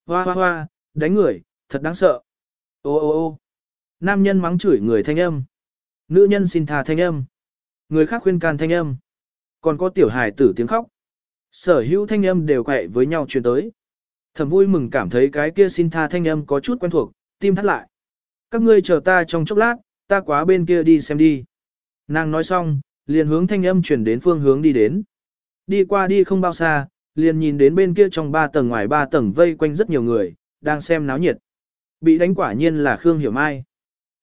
Hoa hoa hoa, đánh người, thật đáng sợ. Ô ô ô. Nam nhân mắng chửi người thanh âm. Nữ nhân xin tha thanh âm. Người khác khuyên can thanh âm. Còn có tiểu hài tử tiếng khóc. Sở hữu thanh âm đều quẹ với nhau truyền tới. Thầm vui mừng cảm thấy cái kia xin tha thanh âm có chút quen thuộc, tim thắt lại. Các ngươi chờ ta trong chốc lát, ta quá bên kia đi xem đi. Nàng nói xong, liền hướng thanh âm chuyển đến phương hướng đi đến. Đi qua đi không bao xa, liền nhìn đến bên kia trong ba tầng ngoài ba tầng vây quanh rất nhiều người, đang xem náo nhiệt. Bị đánh quả nhiên là Khương Hiểu Mai.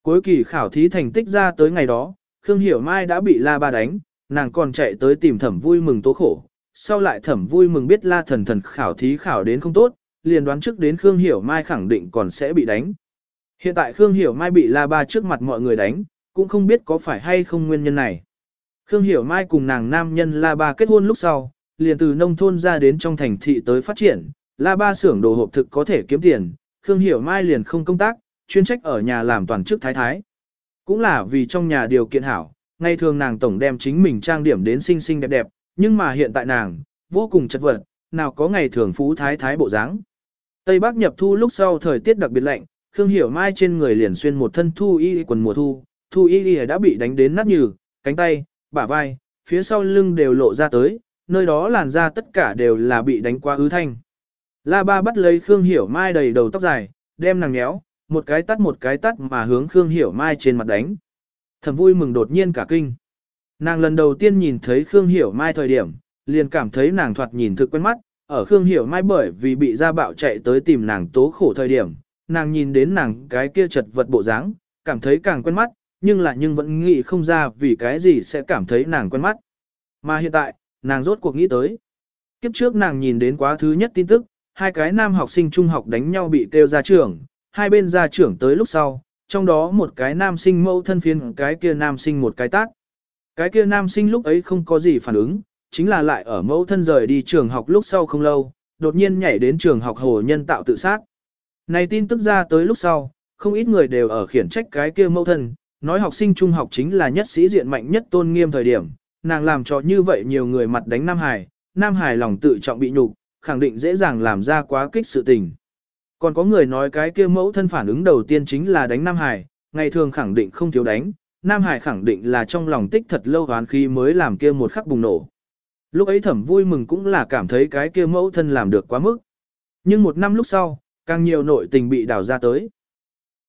Cuối kỳ khảo thí thành tích ra tới ngày đó, Khương Hiểu Mai đã bị La Ba đánh, nàng còn chạy tới tìm thẩm vui mừng tố khổ. Sau lại thẩm vui mừng biết La Thần Thần khảo thí khảo đến không tốt, liền đoán trước đến Khương Hiểu Mai khẳng định còn sẽ bị đánh. Hiện tại Khương Hiểu Mai bị La Ba trước mặt mọi người đánh, cũng không biết có phải hay không nguyên nhân này. Khương Hiểu Mai cùng nàng nam nhân La Ba kết hôn lúc sau, liền từ nông thôn ra đến trong thành thị tới phát triển, La Ba xưởng đồ hộp thực có thể kiếm tiền, Khương Hiểu Mai liền không công tác, chuyên trách ở nhà làm toàn chức thái thái. Cũng là vì trong nhà điều kiện hảo, ngày thường nàng tổng đem chính mình trang điểm đến xinh xinh đẹp đẹp, nhưng mà hiện tại nàng, vô cùng chật vật, nào có ngày thường phú thái thái bộ dáng. Tây Bắc nhập thu lúc sau thời tiết đặc biệt lạnh, Khương Hiểu Mai trên người liền xuyên một thân thu y quần mùa thu, thu y đã bị đánh đến nát nhừ, cánh tay, bả vai, phía sau lưng đều lộ ra tới, nơi đó làn da tất cả đều là bị đánh qua ứ thanh. La ba bắt lấy Khương Hiểu Mai đầy đầu tóc dài, đem nàng nhéo, một cái tắt một cái tắt mà hướng Khương Hiểu Mai trên mặt đánh. Thầm vui mừng đột nhiên cả kinh. Nàng lần đầu tiên nhìn thấy Khương Hiểu Mai thời điểm, liền cảm thấy nàng thoạt nhìn thực quen mắt, ở Khương Hiểu Mai bởi vì bị gia bạo chạy tới tìm nàng tố khổ thời điểm, nàng nhìn đến nàng cái kia chật vật bộ dáng, cảm thấy càng quen mắt, nhưng lại nhưng vẫn nghĩ không ra vì cái gì sẽ cảm thấy nàng quen mắt. Mà hiện tại, nàng rốt cuộc nghĩ tới. Kiếp trước nàng nhìn đến quá thứ nhất tin tức, hai cái nam học sinh trung học đánh nhau bị kêu ra trưởng, hai bên ra trưởng tới lúc sau, trong đó một cái nam sinh mâu thân phiên cái kia nam sinh một cái tác. Cái kia nam sinh lúc ấy không có gì phản ứng, chính là lại ở mẫu thân rời đi trường học lúc sau không lâu, đột nhiên nhảy đến trường học hồ nhân tạo tự sát. Này tin tức ra tới lúc sau, không ít người đều ở khiển trách cái kia mẫu thân, nói học sinh trung học chính là nhất sĩ diện mạnh nhất tôn nghiêm thời điểm, nàng làm cho như vậy nhiều người mặt đánh Nam Hải, Nam Hải lòng tự trọng bị nhục, khẳng định dễ dàng làm ra quá kích sự tình. Còn có người nói cái kia mẫu thân phản ứng đầu tiên chính là đánh Nam Hải, ngày thường khẳng định không thiếu đánh, Nam Hải khẳng định là trong lòng tích thật lâu hoán khi mới làm kia một khắc bùng nổ. Lúc ấy thẩm vui mừng cũng là cảm thấy cái kia mẫu thân làm được quá mức. Nhưng một năm lúc sau, càng nhiều nội tình bị đào ra tới.